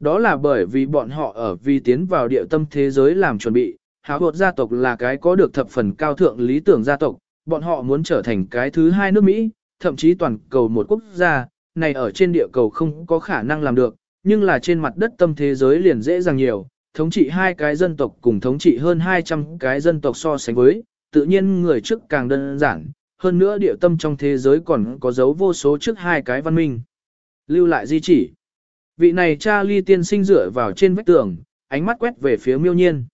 Đó là bởi vì bọn họ ở vì tiến vào địa tâm thế giới làm chuẩn bị, háo hột gia tộc là cái có được thập phần cao thượng lý tưởng gia tộc, bọn họ muốn trở thành cái thứ hai nước Mỹ, thậm chí toàn cầu một quốc gia, này ở trên địa cầu không có khả năng làm được, nhưng là trên mặt đất tâm thế giới liền dễ dàng nhiều, thống trị hai cái dân tộc cùng thống trị hơn 200 cái dân tộc so sánh với, tự nhiên người trước càng đơn giản, hơn nữa địa tâm trong thế giới còn có dấu vô số trước hai cái văn minh. Lưu lại di chỉ. Vị này cha ly tiên sinh dựa vào trên vách tường, ánh mắt quét về phía miêu nhiên.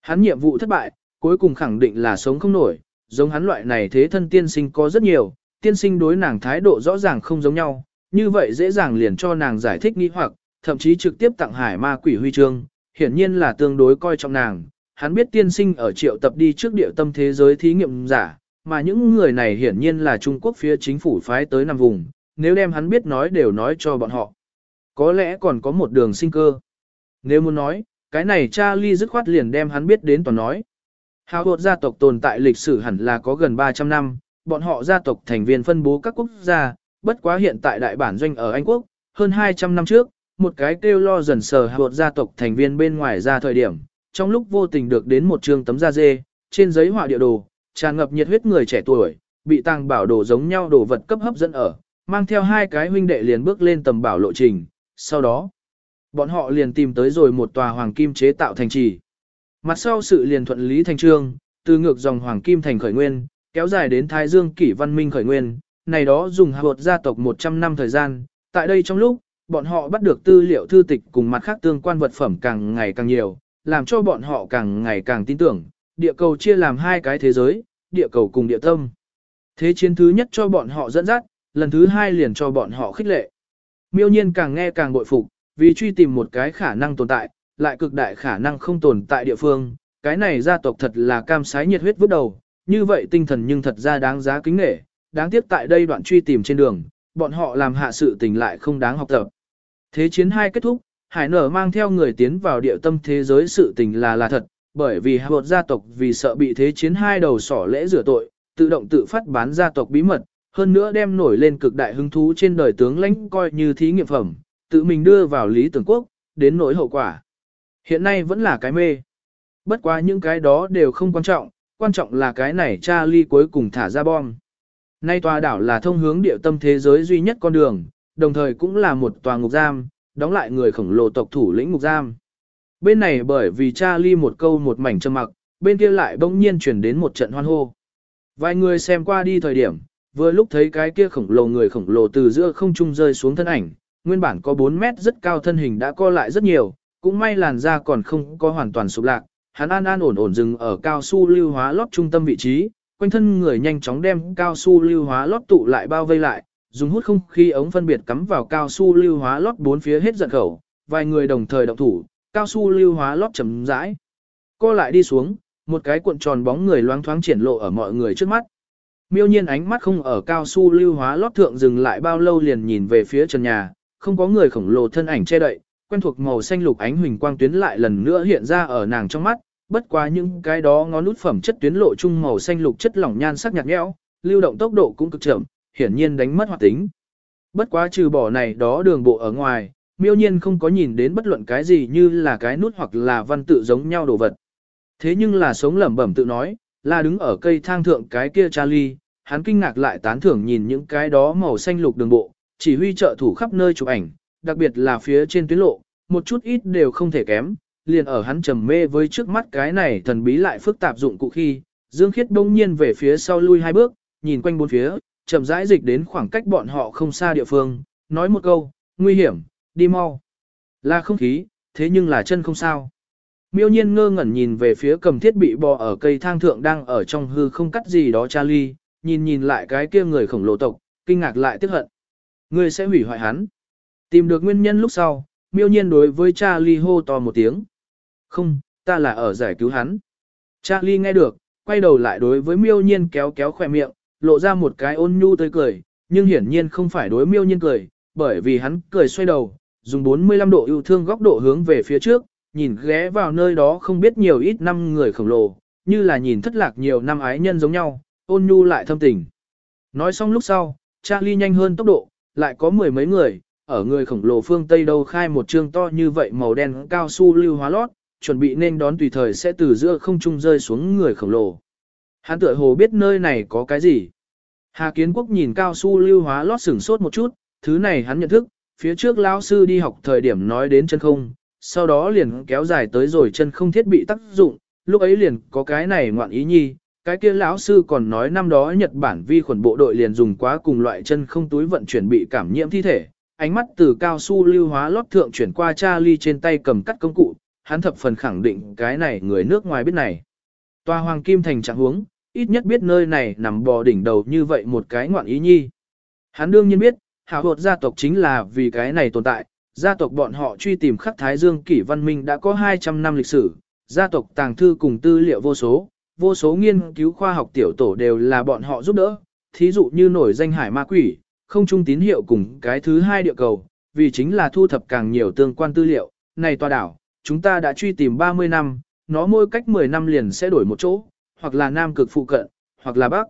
Hắn nhiệm vụ thất bại, cuối cùng khẳng định là sống không nổi, giống hắn loại này thế thân tiên sinh có rất nhiều, tiên sinh đối nàng thái độ rõ ràng không giống nhau, như vậy dễ dàng liền cho nàng giải thích nghi hoặc, thậm chí trực tiếp tặng hải ma quỷ huy chương, hiển nhiên là tương đối coi trọng nàng. Hắn biết tiên sinh ở triệu tập đi trước địa tâm thế giới thí nghiệm giả, mà những người này hiển nhiên là Trung Quốc phía chính phủ phái tới nằm vùng, nếu đem hắn biết nói đều nói cho bọn họ. Có lẽ còn có một đường sinh cơ. Nếu muốn nói, cái này Charlie dứt khoát liền đem hắn biết đến toàn nói. Hào hột gia tộc tồn tại lịch sử hẳn là có gần 300 năm, bọn họ gia tộc thành viên phân bố các quốc gia, bất quá hiện tại đại bản doanh ở Anh Quốc, hơn 200 năm trước, một cái kêu lo dần sờ hột gia tộc thành viên bên ngoài ra thời điểm, trong lúc vô tình được đến một trường tấm da dê, trên giấy họa địa đồ, tràn ngập nhiệt huyết người trẻ tuổi, bị tàng bảo đồ giống nhau đồ vật cấp hấp dẫn ở, mang theo hai cái huynh đệ liền bước lên tầm bảo lộ trình, sau đó, bọn họ liền tìm tới rồi một tòa hoàng kim chế tạo thành trì. Mặt sau sự liền thuận lý thành trương, từ ngược dòng hoàng kim thành khởi nguyên, kéo dài đến Thái Dương kỷ văn minh khởi nguyên, này đó dùng hợp gia tộc 100 năm thời gian, tại đây trong lúc, bọn họ bắt được tư liệu thư tịch cùng mặt khác tương quan vật phẩm càng ngày càng nhiều, làm cho bọn họ càng ngày càng tin tưởng, địa cầu chia làm hai cái thế giới, địa cầu cùng địa tâm. Thế chiến thứ nhất cho bọn họ dẫn dắt, lần thứ hai liền cho bọn họ khích lệ. Miêu nhiên càng nghe càng bội phục, vì truy tìm một cái khả năng tồn tại, lại cực đại khả năng không tồn tại địa phương, cái này gia tộc thật là cam sái nhiệt huyết vứt đầu, như vậy tinh thần nhưng thật ra đáng giá kính nghệ, đáng tiếc tại đây đoạn truy tìm trên đường, bọn họ làm hạ sự tình lại không đáng học tập. Thế chiến hai kết thúc, Hải nở mang theo người tiến vào địa tâm thế giới sự tình là là thật, bởi vì hợp gia tộc vì sợ bị thế chiến hai đầu sỏ lễ rửa tội, tự động tự phát bán gia tộc bí mật, hơn nữa đem nổi lên cực đại hứng thú trên đời tướng lãnh coi như thí nghiệm phẩm, tự mình đưa vào lý tưởng quốc, đến nỗi hậu quả. Hiện nay vẫn là cái mê. Bất quá những cái đó đều không quan trọng, quan trọng là cái này Charlie cuối cùng thả ra bom. Nay tòa đảo là thông hướng địa tâm thế giới duy nhất con đường, đồng thời cũng là một tòa ngục giam, đóng lại người khổng lồ tộc thủ lĩnh ngục giam. Bên này bởi vì Charlie một câu một mảnh trầm mặc, bên kia lại bỗng nhiên chuyển đến một trận hoan hô. Vài người xem qua đi thời điểm, vừa lúc thấy cái kia khổng lồ người khổng lồ từ giữa không trung rơi xuống thân ảnh, nguyên bản có 4 mét rất cao thân hình đã co lại rất nhiều, cũng may làn da còn không có hoàn toàn sụp lạc, hắn an an ổn ổn dừng ở cao su lưu hóa lót trung tâm vị trí, quanh thân người nhanh chóng đem cao su lưu hóa lót tụ lại bao vây lại, dùng hút không khí ống phân biệt cắm vào cao su lưu hóa lót bốn phía hết giận khẩu, vài người đồng thời động thủ, cao su lưu hóa lót chấm rãi. Co lại đi xuống, một cái cuộn tròn bóng người loáng thoáng triển lộ ở mọi người trước mắt. Miêu nhiên ánh mắt không ở cao su lưu hóa lót thượng dừng lại bao lâu liền nhìn về phía trần nhà, không có người khổng lồ thân ảnh che đậy, quen thuộc màu xanh lục ánh huỳnh quang tuyến lại lần nữa hiện ra ở nàng trong mắt, bất quá những cái đó ngón nút phẩm chất tuyến lộ chung màu xanh lục chất lỏng nhan sắc nhạt nhẽo, lưu động tốc độ cũng cực chậm, hiển nhiên đánh mất hoạt tính. Bất quá trừ bỏ này đó đường bộ ở ngoài, miêu nhiên không có nhìn đến bất luận cái gì như là cái nút hoặc là văn tự giống nhau đồ vật. Thế nhưng là sống lẩm bẩm tự nói, là đứng ở cây thang thượng cái kia Charlie, hắn kinh ngạc lại tán thưởng nhìn những cái đó màu xanh lục đường bộ, chỉ huy trợ thủ khắp nơi chụp ảnh, đặc biệt là phía trên tuyến lộ, một chút ít đều không thể kém, liền ở hắn trầm mê với trước mắt cái này thần bí lại phức tạp dụng cụ khi, Dương Khiết đông nhiên về phía sau lui hai bước, nhìn quanh bốn phía, chậm rãi dịch đến khoảng cách bọn họ không xa địa phương, nói một câu, nguy hiểm, đi mau. Là không khí, thế nhưng là chân không sao. Miêu nhiên ngơ ngẩn nhìn về phía cầm thiết bị bò ở cây thang thượng đang ở trong hư không cắt gì đó Charlie, nhìn nhìn lại cái kia người khổng lồ tộc, kinh ngạc lại tiếc hận. Người sẽ hủy hoại hắn. Tìm được nguyên nhân lúc sau, miêu nhiên đối với Charlie hô to một tiếng. Không, ta là ở giải cứu hắn. Charlie nghe được, quay đầu lại đối với miêu nhiên kéo kéo khỏe miệng, lộ ra một cái ôn nhu tươi cười, nhưng hiển nhiên không phải đối miêu nhiên cười, bởi vì hắn cười xoay đầu, dùng 45 độ yêu thương góc độ hướng về phía trước, nhìn ghé vào nơi đó không biết nhiều ít năm người khổng lồ, như là nhìn thất lạc nhiều năm ái nhân giống nhau, ôn nhu lại thâm tình. Nói xong lúc sau, Charlie nhanh hơn tốc độ, lại có mười mấy người, ở người khổng lồ phương Tây đâu khai một trương to như vậy màu đen cao su lưu hóa lót, chuẩn bị nên đón tùy thời sẽ từ giữa không trung rơi xuống người khổng lồ. Hắn tựa hồ biết nơi này có cái gì. Hà Kiến Quốc nhìn cao su lưu hóa lót sửng sốt một chút, thứ này hắn nhận thức, phía trước lão sư đi học thời điểm nói đến chân không, sau đó liền kéo dài tới rồi chân không thiết bị tác dụng, lúc ấy liền có cái này ngoạn ý nhi, cái kia lão sư còn nói năm đó Nhật Bản vi khuẩn bộ đội liền dùng quá cùng loại chân không túi vận chuyển bị cảm nhiễm thi thể, ánh mắt từ cao su lưu hóa lót thượng chuyển qua Charlie trên tay cầm cắt công cụ, hắn thập phần khẳng định cái này người nước ngoài biết này. Tòa Hoàng Kim Thành trạng huống, ít nhất biết nơi này nằm bò đỉnh đầu như vậy một cái ngoạn ý nhi. Hắn đương nhiên biết, hào hột gia tộc chính là vì cái này tồn tại, gia tộc bọn họ truy tìm khắc Thái Dương kỷ văn minh đã có 200 năm lịch sử, gia tộc tàng thư cùng tư liệu vô số, vô số nghiên cứu khoa học tiểu tổ đều là bọn họ giúp đỡ, thí dụ như nổi danh hải ma quỷ, không trung tín hiệu cùng cái thứ hai địa cầu, vì chính là thu thập càng nhiều tương quan tư liệu, này tòa đảo, chúng ta đã truy tìm 30 năm, nó mỗi cách 10 năm liền sẽ đổi một chỗ, hoặc là nam cực phụ cận, hoặc là bắc.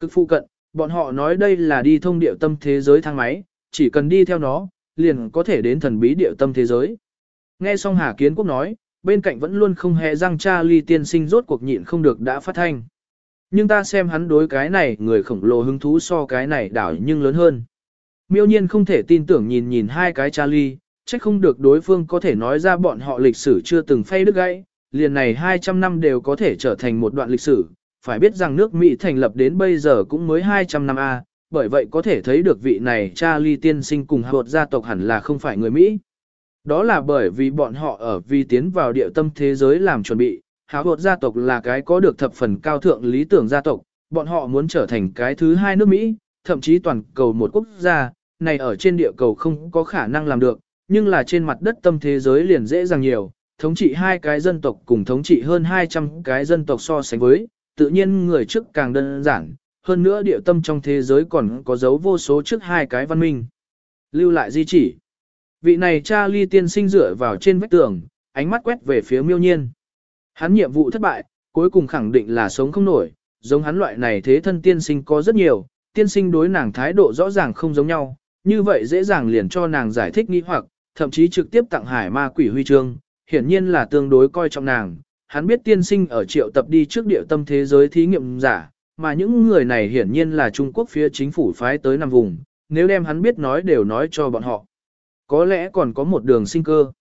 Cực phụ cận, bọn họ nói đây là đi thông địa tâm thế giới thang máy, chỉ cần đi theo nó, liền có thể đến thần bí địa tâm thế giới. Nghe xong Hà Kiến Quốc nói, bên cạnh vẫn luôn không hề răng cha ly tiên sinh rốt cuộc nhịn không được đã phát thanh. Nhưng ta xem hắn đối cái này người khổng lồ hứng thú so cái này đảo nhưng lớn hơn. Miêu nhiên không thể tin tưởng nhìn nhìn hai cái cha ly, chắc không được đối phương có thể nói ra bọn họ lịch sử chưa từng phay đứt gãy, liền này 200 năm đều có thể trở thành một đoạn lịch sử, phải biết rằng nước Mỹ thành lập đến bây giờ cũng mới 200 năm A, bởi vậy có thể thấy được vị này Charlie tiên sinh cùng hợp gia tộc hẳn là không phải người Mỹ. Đó là bởi vì bọn họ ở vì tiến vào địa tâm thế giới làm chuẩn bị, háo hột gia tộc là cái có được thập phần cao thượng lý tưởng gia tộc, bọn họ muốn trở thành cái thứ hai nước Mỹ, thậm chí toàn cầu một quốc gia, này ở trên địa cầu không có khả năng làm được, nhưng là trên mặt đất tâm thế giới liền dễ dàng nhiều, thống trị hai cái dân tộc cùng thống trị hơn 200 cái dân tộc so sánh với, tự nhiên người trước càng đơn giản, hơn nữa địa tâm trong thế giới còn có dấu vô số trước hai cái văn minh. Lưu lại di chỉ. Vị này cha ly tiên sinh dựa vào trên vách tường, ánh mắt quét về phía miêu nhiên. Hắn nhiệm vụ thất bại, cuối cùng khẳng định là sống không nổi, giống hắn loại này thế thân tiên sinh có rất nhiều, tiên sinh đối nàng thái độ rõ ràng không giống nhau, như vậy dễ dàng liền cho nàng giải thích nghi hoặc, thậm chí trực tiếp tặng hải ma quỷ huy chương, hiển nhiên là tương đối coi trọng nàng. Hắn biết tiên sinh ở triệu tập đi trước địa tâm thế giới thí nghiệm giả, mà những người này hiển nhiên là Trung Quốc phía chính phủ phái tới năm vùng, nếu đem hắn biết nói đều nói cho bọn họ. Có lẽ còn có một đường sinh cơ.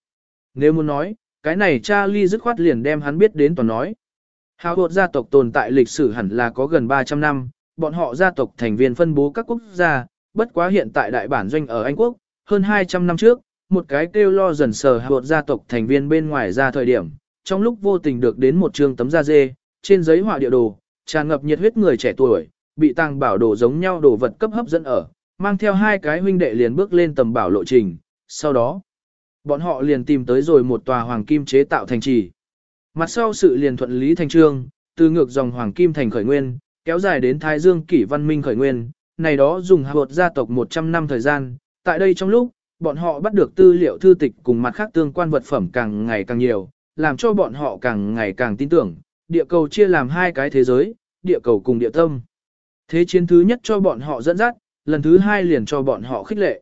Nếu muốn nói, cái này Charlie dứt khoát liền đem hắn biết đến toàn nói. Hào hột gia tộc tồn tại lịch sử hẳn là có gần 300 năm, bọn họ gia tộc thành viên phân bố các quốc gia, bất quá hiện tại đại bản doanh ở Anh Quốc, hơn 200 năm trước, một cái kêu lo dần sờ hột gia tộc thành viên bên ngoài ra thời điểm, trong lúc vô tình được đến một trường tấm da dê, trên giấy họa địa đồ, tràn ngập nhiệt huyết người trẻ tuổi, bị tàng bảo đồ giống nhau đồ vật cấp hấp dẫn ở, mang theo hai cái huynh đệ liền bước lên tầm bảo lộ trình, sau đó, bọn họ liền tìm tới rồi một tòa hoàng kim chế tạo thành trì. Mặt sau sự liền thuận lý thành trương, từ ngược dòng hoàng kim thành khởi nguyên, kéo dài đến Thái Dương kỷ văn minh khởi nguyên, này đó dùng hợp gia tộc 100 năm thời gian, tại đây trong lúc, bọn họ bắt được tư liệu thư tịch cùng mặt khác tương quan vật phẩm càng ngày càng nhiều, làm cho bọn họ càng ngày càng tin tưởng, địa cầu chia làm hai cái thế giới, địa cầu cùng địa tâm. Thế chiến thứ nhất cho bọn họ dẫn dắt, lần thứ hai liền cho bọn họ khích lệ.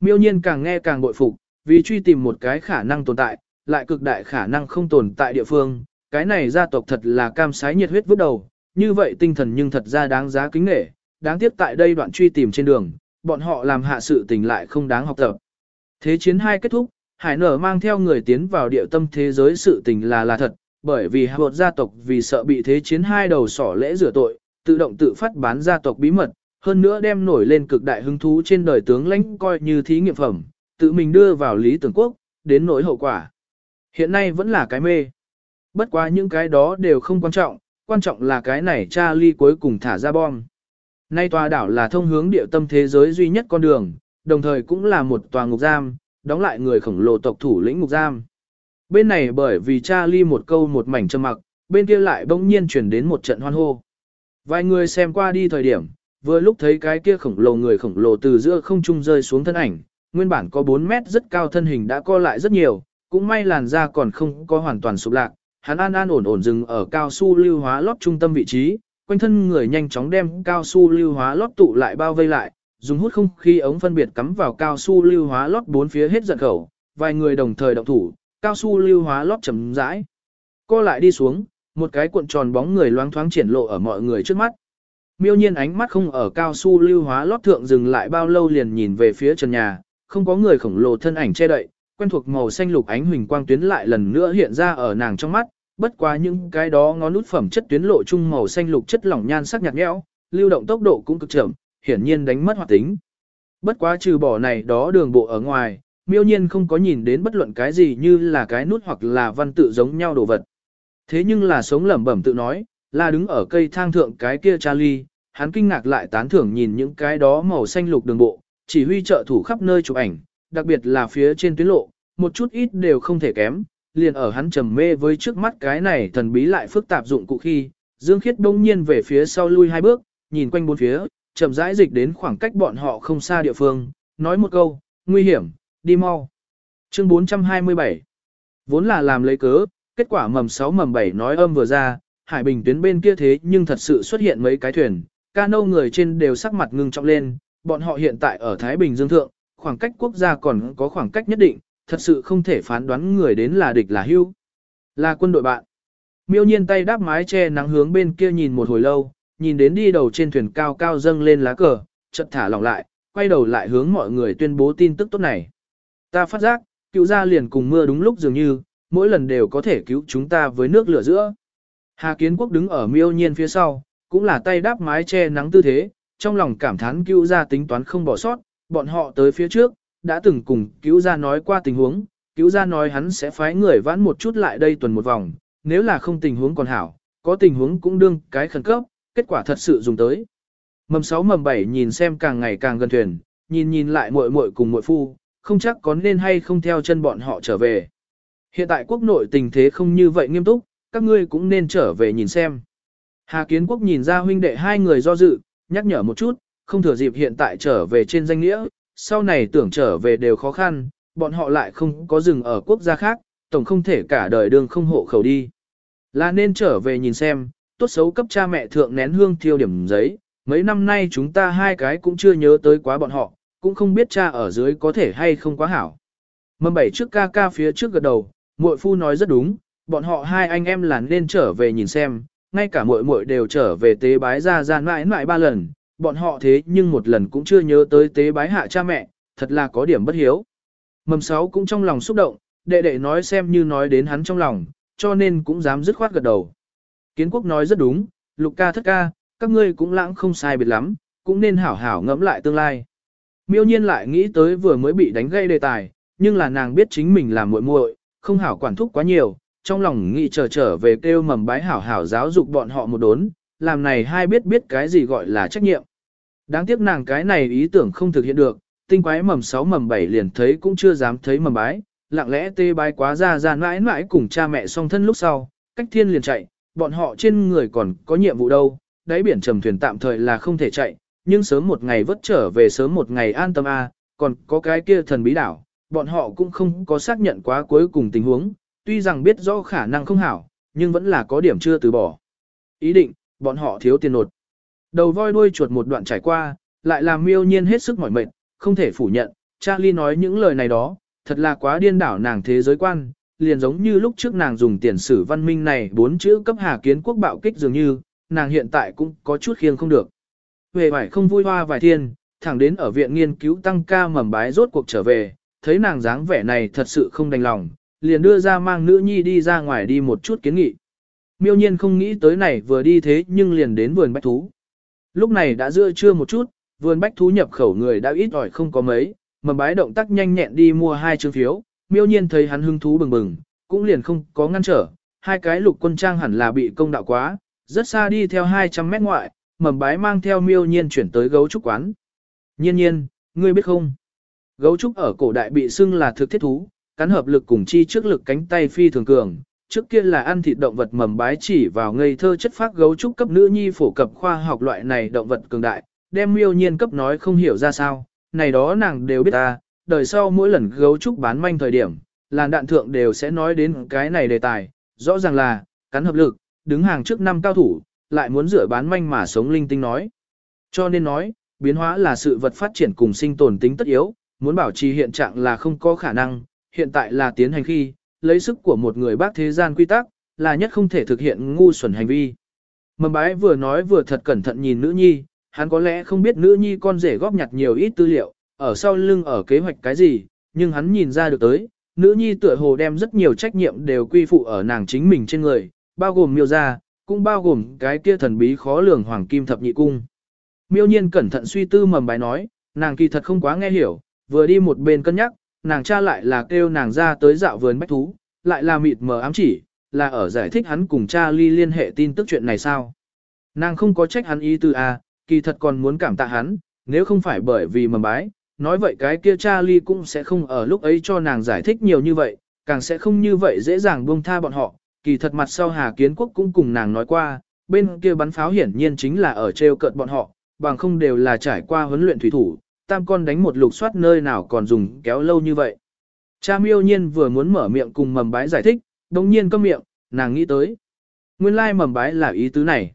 Miêu nhiên càng nghe càng bội phục, vì truy tìm một cái khả năng tồn tại, lại cực đại khả năng không tồn tại địa phương, cái này gia tộc thật là cam sái nhiệt huyết vứt đầu, như vậy tinh thần nhưng thật ra đáng giá kính nể, đáng tiếc tại đây đoạn truy tìm trên đường, bọn họ làm hạ sự tình lại không đáng học tập. Thế chiến hai kết thúc, Hải nở mang theo người tiến vào địa tâm thế giới sự tình là là thật, bởi vì hạ gia tộc vì sợ bị thế chiến hai đầu sỏ lễ rửa tội, tự động tự phát bán gia tộc bí mật, hơn nữa đem nổi lên cực đại hứng thú trên đời tướng lãnh coi như thí nghiệm phẩm, tự mình đưa vào lý tưởng quốc, đến nỗi hậu quả. Hiện nay vẫn là cái mê. Bất quá những cái đó đều không quan trọng, quan trọng là cái này Charlie cuối cùng thả ra bom. Nay tòa đảo là thông hướng địa tâm thế giới duy nhất con đường, đồng thời cũng là một tòa ngục giam, đóng lại người khổng lồ tộc thủ lĩnh ngục giam. Bên này bởi vì Charlie một câu một mảnh trầm mặc, bên kia lại bỗng nhiên chuyển đến một trận hoan hô. Vài người xem qua đi thời điểm, vừa lúc thấy cái kia khổng lồ người khổng lồ từ giữa không trung rơi xuống thân ảnh, nguyên bản có 4 mét rất cao thân hình đã co lại rất nhiều, cũng may làn da còn không có hoàn toàn sụp lạc, hắn an an ổn ổn dừng ở cao su lưu hóa lót trung tâm vị trí, quanh thân người nhanh chóng đem cao su lưu hóa lót tụ lại bao vây lại, dùng hút không khí ống phân biệt cắm vào cao su lưu hóa lót bốn phía hết giận khẩu, vài người đồng thời động thủ, cao su lưu hóa lót chấm rãi. Co lại đi xuống, một cái cuộn tròn bóng người loáng thoáng triển lộ ở mọi người trước mắt. Miêu nhiên ánh mắt không ở cao su lưu hóa lót thượng dừng lại bao lâu liền nhìn về phía trần nhà, không có người khổng lồ thân ảnh che đậy, quen thuộc màu xanh lục ánh huỳnh quang tuyến lại lần nữa hiện ra ở nàng trong mắt, bất quá những cái đó ngón nút phẩm chất tuyến lộ chung màu xanh lục chất lỏng nhan sắc nhạt nhẽo, lưu động tốc độ cũng cực chậm, hiển nhiên đánh mất hoạt tính. Bất quá trừ bỏ này đó đường bộ ở ngoài, miêu nhiên không có nhìn đến bất luận cái gì như là cái nút hoặc là văn tự giống nhau đồ vật. Thế nhưng là sống lẩm bẩm tự nói, là đứng ở cây thang thượng cái kia Charlie, hắn kinh ngạc lại tán thưởng nhìn những cái đó màu xanh lục đường bộ, chỉ huy trợ thủ khắp nơi chụp ảnh, đặc biệt là phía trên tuyến lộ, một chút ít đều không thể kém, liền ở hắn trầm mê với trước mắt cái này thần bí lại phức tạp dụng cụ khi, Dương Khiết bỗng nhiên về phía sau lui hai bước, nhìn quanh bốn phía, chậm rãi dịch đến khoảng cách bọn họ không xa địa phương, nói một câu, nguy hiểm, đi mau. Chương 427 Vốn là làm lấy cớ, kết quả mầm 6 mầm 7 nói âm vừa ra, Hải Bình tuyến bên kia thế nhưng thật sự xuất hiện mấy cái thuyền, cano người trên đều sắc mặt ngưng trọng lên, bọn họ hiện tại ở Thái Bình Dương Thượng, khoảng cách quốc gia còn có khoảng cách nhất định, thật sự không thể phán đoán người đến là địch là hưu. Là quân đội bạn. Miêu nhiên tay đáp mái che nắng hướng bên kia nhìn một hồi lâu, nhìn đến đi đầu trên thuyền cao cao dâng lên lá cờ, chợt thả lỏng lại, quay đầu lại hướng mọi người tuyên bố tin tức tốt này. Ta phát giác, cứu gia liền cùng mưa đúng lúc dường như, mỗi lần đều có thể cứu chúng ta với nước lửa giữa. Hà Kiến Quốc đứng ở miêu nhiên phía sau, cũng là tay đáp mái che nắng tư thế, trong lòng cảm thán cứu gia tính toán không bỏ sót, bọn họ tới phía trước, đã từng cùng cứu gia nói qua tình huống, cứu gia nói hắn sẽ phái người vãn một chút lại đây tuần một vòng, nếu là không tình huống còn hảo, có tình huống cũng đương cái khẩn cấp, kết quả thật sự dùng tới. Mầm 6 mầm 7 nhìn xem càng ngày càng gần thuyền, nhìn nhìn lại muội muội cùng muội phu, không chắc có nên hay không theo chân bọn họ trở về. Hiện tại quốc nội tình thế không như vậy nghiêm túc, các ngươi cũng nên trở về nhìn xem. Hà Kiến Quốc nhìn ra huynh đệ hai người do dự, nhắc nhở một chút, không thừa dịp hiện tại trở về trên danh nghĩa, sau này tưởng trở về đều khó khăn, bọn họ lại không có rừng ở quốc gia khác, tổng không thể cả đời đường không hộ khẩu đi. Là nên trở về nhìn xem, tốt xấu cấp cha mẹ thượng nén hương thiêu điểm giấy, mấy năm nay chúng ta hai cái cũng chưa nhớ tới quá bọn họ, cũng không biết cha ở dưới có thể hay không quá hảo. Mâm bảy trước ca ca phía trước gật đầu, muội phu nói rất đúng, bọn họ hai anh em là nên trở về nhìn xem, ngay cả muội muội đều trở về tế bái ra ra mãi mãi ba lần, bọn họ thế nhưng một lần cũng chưa nhớ tới tế bái hạ cha mẹ, thật là có điểm bất hiếu. Mầm sáu cũng trong lòng xúc động, đệ đệ nói xem như nói đến hắn trong lòng, cho nên cũng dám dứt khoát gật đầu. Kiến quốc nói rất đúng, lục ca thất ca, các ngươi cũng lãng không sai biệt lắm, cũng nên hảo hảo ngẫm lại tương lai. Miêu nhiên lại nghĩ tới vừa mới bị đánh gây đề tài, nhưng là nàng biết chính mình là muội muội, không hảo quản thúc quá nhiều, trong lòng nghĩ trở trở về kêu mầm bái hảo hảo giáo dục bọn họ một đốn, làm này hai biết biết cái gì gọi là trách nhiệm. Đáng tiếc nàng cái này ý tưởng không thực hiện được, tinh quái mầm 6 mầm 7 liền thấy cũng chưa dám thấy mầm bái, lặng lẽ tê bái quá ra ra mãi mãi cùng cha mẹ song thân lúc sau, cách thiên liền chạy, bọn họ trên người còn có nhiệm vụ đâu, đáy biển trầm thuyền tạm thời là không thể chạy, nhưng sớm một ngày vất trở về sớm một ngày an tâm a, còn có cái kia thần bí đảo, bọn họ cũng không có xác nhận quá cuối cùng tình huống, tuy rằng biết rõ khả năng không hảo, nhưng vẫn là có điểm chưa từ bỏ. Ý định, bọn họ thiếu tiền nột. Đầu voi đuôi chuột một đoạn trải qua, lại làm miêu nhiên hết sức mỏi mệt, không thể phủ nhận, Charlie nói những lời này đó, thật là quá điên đảo nàng thế giới quan, liền giống như lúc trước nàng dùng tiền sử văn minh này bốn chữ cấp hà kiến quốc bạo kích dường như, nàng hiện tại cũng có chút khiêng không được. Về vải không vui hoa vài thiên, thẳng đến ở viện nghiên cứu tăng ca mầm bái rốt cuộc trở về, thấy nàng dáng vẻ này thật sự không đành lòng, liền đưa ra mang nữ nhi đi ra ngoài đi một chút kiến nghị. Miêu nhiên không nghĩ tới này vừa đi thế nhưng liền đến vườn bách thú. Lúc này đã giữa trưa một chút, vườn bách thú nhập khẩu người đã ít ỏi không có mấy, mầm bái động tác nhanh nhẹn đi mua hai chương phiếu, miêu nhiên thấy hắn hứng thú bừng bừng, cũng liền không có ngăn trở, hai cái lục quân trang hẳn là bị công đạo quá, rất xa đi theo 200 mét ngoại, mầm bái mang theo miêu nhiên chuyển tới gấu trúc quán. Nhiên nhiên, ngươi biết không? Gấu trúc ở cổ đại bị xưng là thực thiết thú, cắn hợp lực cùng chi trước lực cánh tay phi thường cường. Trước kia là ăn thịt động vật mầm bái chỉ vào ngây thơ chất phát gấu trúc cấp nữ nhi phổ cập khoa học loại này động vật cường đại, đem miêu nhiên cấp nói không hiểu ra sao, này đó nàng đều biết ta, đời sau mỗi lần gấu trúc bán manh thời điểm, làn đạn thượng đều sẽ nói đến cái này đề tài, rõ ràng là, cắn hợp lực, đứng hàng trước năm cao thủ, lại muốn rửa bán manh mà sống linh tinh nói. Cho nên nói, biến hóa là sự vật phát triển cùng sinh tồn tính tất yếu, muốn bảo trì hiện trạng là không có khả năng, hiện tại là tiến hành khi, lấy sức của một người bác thế gian quy tắc, là nhất không thể thực hiện ngu xuẩn hành vi. Mầm bái vừa nói vừa thật cẩn thận nhìn nữ nhi, hắn có lẽ không biết nữ nhi con rể góp nhặt nhiều ít tư liệu, ở sau lưng ở kế hoạch cái gì, nhưng hắn nhìn ra được tới, nữ nhi tựa hồ đem rất nhiều trách nhiệm đều quy phụ ở nàng chính mình trên người, bao gồm miêu gia, cũng bao gồm cái kia thần bí khó lường hoàng kim thập nhị cung. Miêu nhiên cẩn thận suy tư mầm bài nói, nàng kỳ thật không quá nghe hiểu, vừa đi một bên cân nhắc, nàng cha lại là kêu nàng ra tới dạo vườn bách thú, lại là mịt mờ ám chỉ, là ở giải thích hắn cùng cha ly liên hệ tin tức chuyện này sao. Nàng không có trách hắn ý tư a, kỳ thật còn muốn cảm tạ hắn, nếu không phải bởi vì mầm bái, nói vậy cái kia cha ly cũng sẽ không ở lúc ấy cho nàng giải thích nhiều như vậy, càng sẽ không như vậy dễ dàng buông tha bọn họ, kỳ thật mặt sau Hà Kiến Quốc cũng cùng nàng nói qua, bên kia bắn pháo hiển nhiên chính là ở treo cợt bọn họ, bằng không đều là trải qua huấn luyện thủy thủ, tam con đánh một lục soát nơi nào còn dùng kéo lâu như vậy. Cha miêu nhiên vừa muốn mở miệng cùng mầm bái giải thích, đồng nhiên câm miệng, nàng nghĩ tới. Nguyên lai mầm bái là ý tứ này.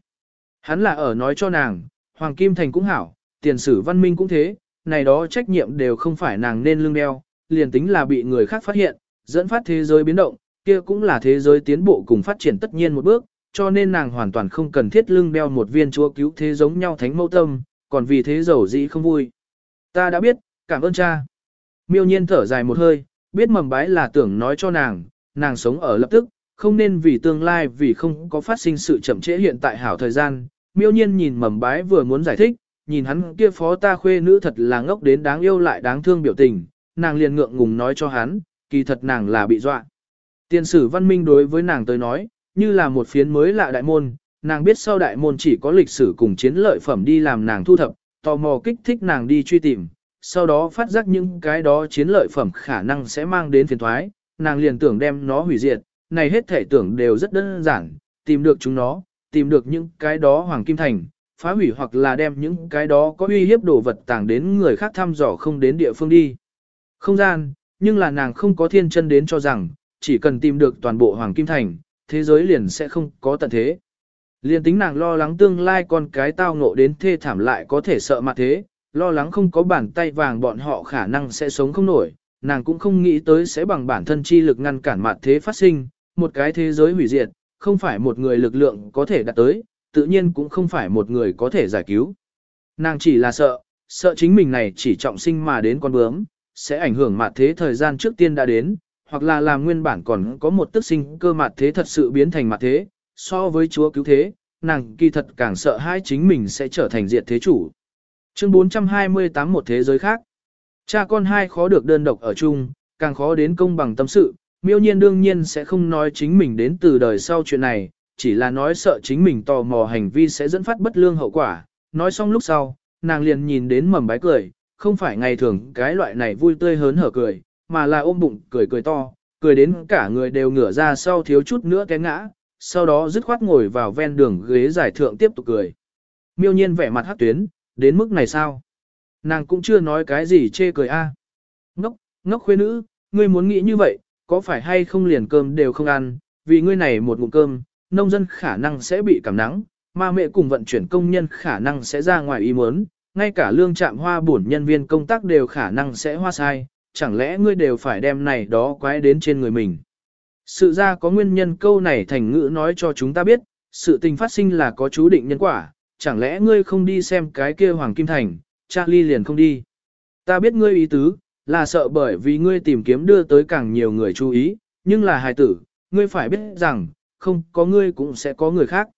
Hắn là ở nói cho nàng, Hoàng Kim Thành cũng hảo, tiền sử văn minh cũng thế, này đó trách nhiệm đều không phải nàng nên lương đeo, liền tính là bị người khác phát hiện, dẫn phát thế giới biến động, kia cũng là thế giới tiến bộ cùng phát triển tất nhiên một bước, cho nên nàng hoàn toàn không cần thiết lưng đeo một viên chúa cứu thế giống nhau thánh mẫu tâm, còn vì thế giàu dĩ không vui. Ta đã biết, cảm ơn cha. Miêu nhiên thở dài một hơi, biết mầm bái là tưởng nói cho nàng, nàng sống ở lập tức, không nên vì tương lai vì không có phát sinh sự chậm trễ hiện tại hảo thời gian. Miêu nhiên nhìn mầm bái vừa muốn giải thích, nhìn hắn kia phó ta khuê nữ thật là ngốc đến đáng yêu lại đáng thương biểu tình, nàng liền ngượng ngùng nói cho hắn, kỳ thật nàng là bị dọa. Tiền sử văn minh đối với nàng tới nói, như là một phiến mới lạ đại môn, nàng biết sau đại môn chỉ có lịch sử cùng chiến lợi phẩm đi làm nàng thu thập, tò mò kích thích nàng đi truy tìm, sau đó phát giác những cái đó chiến lợi phẩm khả năng sẽ mang đến phiền thoái, nàng liền tưởng đem nó hủy diệt, này hết thể tưởng đều rất đơn giản, tìm được chúng nó, tìm được những cái đó hoàng kim thành, phá hủy hoặc là đem những cái đó có uy hiếp đồ vật tàng đến người khác thăm dò không đến địa phương đi. Không gian, nhưng là nàng không có thiên chân đến cho rằng, chỉ cần tìm được toàn bộ hoàng kim thành, thế giới liền sẽ không có tận thế. Liên tính nàng lo lắng tương lai con cái tao ngộ đến thê thảm lại có thể sợ mặt thế, lo lắng không có bàn tay vàng bọn họ khả năng sẽ sống không nổi, nàng cũng không nghĩ tới sẽ bằng bản thân chi lực ngăn cản mặt thế phát sinh, một cái thế giới hủy diệt, không phải một người lực lượng có thể đạt tới, tự nhiên cũng không phải một người có thể giải cứu. Nàng chỉ là sợ, sợ chính mình này chỉ trọng sinh mà đến con bướm, sẽ ảnh hưởng mặt thế thời gian trước tiên đã đến, hoặc là làm nguyên bản còn có một tức sinh cơ mặt thế thật sự biến thành mặt thế, so với chúa cứu thế, nàng kỳ thật càng sợ hai chính mình sẽ trở thành diệt thế chủ. Chương 428 một thế giới khác. Cha con hai khó được đơn độc ở chung, càng khó đến công bằng tâm sự, miêu nhiên đương nhiên sẽ không nói chính mình đến từ đời sau chuyện này, chỉ là nói sợ chính mình tò mò hành vi sẽ dẫn phát bất lương hậu quả. Nói xong lúc sau, nàng liền nhìn đến mầm bái cười, không phải ngày thường cái loại này vui tươi hớn hở cười, mà là ôm bụng cười cười to, cười đến cả người đều ngửa ra sau thiếu chút nữa té ngã, sau đó dứt khoát ngồi vào ven đường ghế giải thượng tiếp tục cười. Miêu nhiên vẻ mặt hát tuyến, đến mức này sao? Nàng cũng chưa nói cái gì chê cười a. Ngốc, ngốc khuê nữ, ngươi muốn nghĩ như vậy, có phải hay không liền cơm đều không ăn, vì ngươi này một ngụm cơm, nông dân khả năng sẽ bị cảm nắng, mà mẹ cùng vận chuyển công nhân khả năng sẽ ra ngoài ý muốn, ngay cả lương trạm hoa bổn nhân viên công tác đều khả năng sẽ hoa sai, chẳng lẽ ngươi đều phải đem này đó quái đến trên người mình. Sự ra có nguyên nhân câu này thành ngữ nói cho chúng ta biết, sự tình phát sinh là có chú định nhân quả, chẳng lẽ ngươi không đi xem cái kia Hoàng Kim Thành, Charlie liền không đi. Ta biết ngươi ý tứ, là sợ bởi vì ngươi tìm kiếm đưa tới càng nhiều người chú ý, nhưng là hài tử, ngươi phải biết rằng, không có ngươi cũng sẽ có người khác.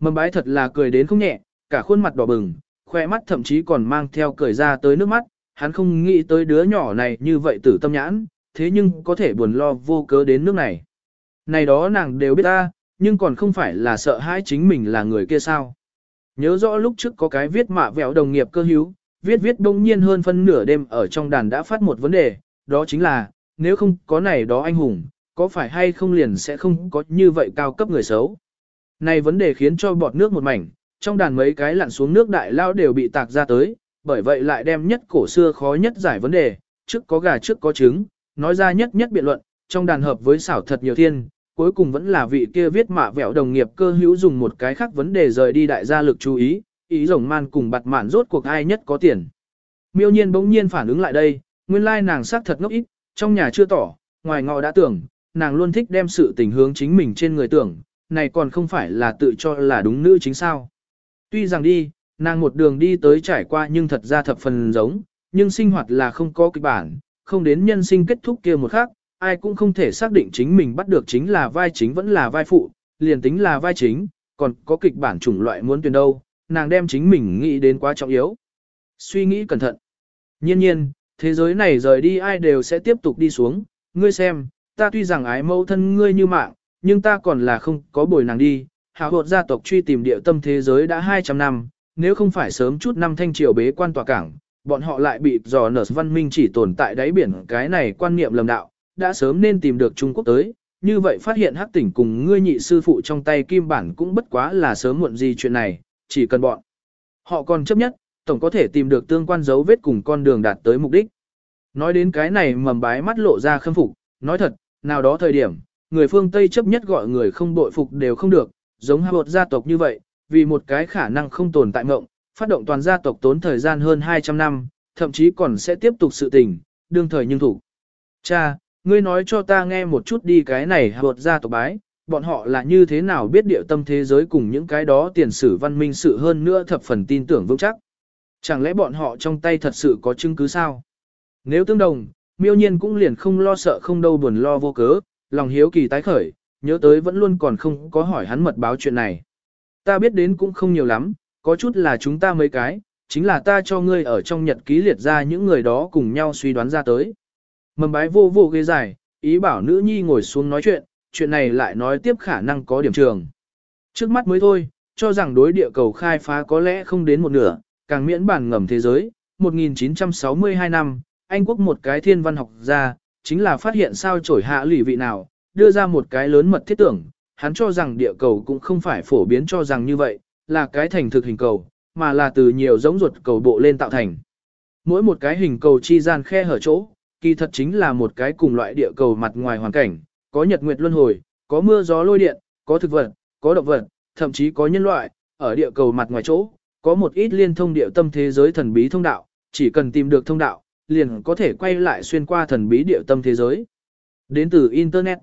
Mầm bái thật là cười đến không nhẹ, cả khuôn mặt đỏ bừng, khoe mắt thậm chí còn mang theo cười ra tới nước mắt, hắn không nghĩ tới đứa nhỏ này như vậy tử tâm nhãn, thế nhưng có thể buồn lo vô cớ đến nước này. Này đó nàng đều biết ta, nhưng còn không phải là sợ hãi chính mình là người kia sao. Nhớ rõ lúc trước có cái viết mạ vẹo đồng nghiệp cơ hữu, viết viết đông nhiên hơn phân nửa đêm ở trong đàn đã phát một vấn đề, đó chính là, nếu không có này đó anh hùng, có phải hay không liền sẽ không có như vậy cao cấp người xấu. Này vấn đề khiến cho bọt nước một mảnh, trong đàn mấy cái lặn xuống nước đại lao đều bị tạc ra tới, bởi vậy lại đem nhất cổ xưa khó nhất giải vấn đề, trước có gà trước có trứng, nói ra nhất nhất biện luận, trong đàn hợp với xảo thật nhiều thiên, cuối cùng vẫn là vị kia viết mạ vẹo đồng nghiệp cơ hữu dùng một cái khác vấn đề rời đi đại gia lực chú ý, ý rồng man cùng bặt mạn rốt cuộc ai nhất có tiền. Miêu nhiên bỗng nhiên phản ứng lại đây, nguyên lai nàng sắc thật ngốc ít, trong nhà chưa tỏ, ngoài ngọ đã tưởng, nàng luôn thích đem sự tình hướng chính mình trên người tưởng, này còn không phải là tự cho là đúng nữ chính sao. Tuy rằng đi, nàng một đường đi tới trải qua nhưng thật ra thập phần giống, nhưng sinh hoạt là không có kịch bản, không đến nhân sinh kết thúc kia một khác, ai cũng không thể xác định chính mình bắt được chính là vai chính vẫn là vai phụ, liền tính là vai chính, còn có kịch bản chủng loại muốn tuyển đâu, nàng đem chính mình nghĩ đến quá trọng yếu. Suy nghĩ cẩn thận. Nhiên nhiên, thế giới này rời đi ai đều sẽ tiếp tục đi xuống, ngươi xem, ta tuy rằng ái mẫu thân ngươi như mạng, nhưng ta còn là không có bồi nàng đi. Hào hột gia tộc truy tìm địa tâm thế giới đã 200 năm, nếu không phải sớm chút năm thanh triều bế quan tòa cảng, bọn họ lại bị dò nở văn minh chỉ tồn tại đáy biển cái này quan niệm lầm đạo, đã sớm nên tìm được Trung Quốc tới. Như vậy phát hiện hắc tỉnh cùng ngươi nhị sư phụ trong tay kim bản cũng bất quá là sớm muộn gì chuyện này, chỉ cần bọn. Họ còn chấp nhất, tổng có thể tìm được tương quan dấu vết cùng con đường đạt tới mục đích. Nói đến cái này mầm bái mắt lộ ra khâm phục, nói thật, nào đó thời điểm, người phương Tây chấp nhất gọi người không bội phục đều không được, giống hai bột gia tộc như vậy, vì một cái khả năng không tồn tại mộng, phát động toàn gia tộc tốn thời gian hơn 200 năm, thậm chí còn sẽ tiếp tục sự tình, đương thời nhưng thủ. Cha, ngươi nói cho ta nghe một chút đi cái này hai gia tộc bái, bọn họ là như thế nào biết địa tâm thế giới cùng những cái đó tiền sử văn minh sự hơn nữa thập phần tin tưởng vững chắc. Chẳng lẽ bọn họ trong tay thật sự có chứng cứ sao? Nếu tương đồng, miêu nhiên cũng liền không lo sợ không đâu buồn lo vô cớ, lòng hiếu kỳ tái khởi, nhớ tới vẫn luôn còn không có hỏi hắn mật báo chuyện này. Ta biết đến cũng không nhiều lắm, có chút là chúng ta mấy cái, chính là ta cho ngươi ở trong nhật ký liệt ra những người đó cùng nhau suy đoán ra tới. Mầm bái vô vô ghế dài, ý bảo nữ nhi ngồi xuống nói chuyện, chuyện này lại nói tiếp khả năng có điểm trường. Trước mắt mới thôi, cho rằng đối địa cầu khai phá có lẽ không đến một nửa, càng miễn bản ngầm thế giới, 1962 năm, Anh quốc một cái thiên văn học gia, chính là phát hiện sao trổi hạ lỷ vị nào, đưa ra một cái lớn mật thiết tưởng, hắn cho rằng địa cầu cũng không phải phổ biến cho rằng như vậy, là cái thành thực hình cầu, mà là từ nhiều giống ruột cầu bộ lên tạo thành. Mỗi một cái hình cầu chi gian khe hở chỗ, kỳ thật chính là một cái cùng loại địa cầu mặt ngoài hoàn cảnh, có nhật nguyệt luân hồi, có mưa gió lôi điện, có thực vật, có động vật, thậm chí có nhân loại, ở địa cầu mặt ngoài chỗ, có một ít liên thông địa tâm thế giới thần bí thông đạo, chỉ cần tìm được thông đạo, liền có thể quay lại xuyên qua thần bí địa tâm thế giới. Đến từ Internet.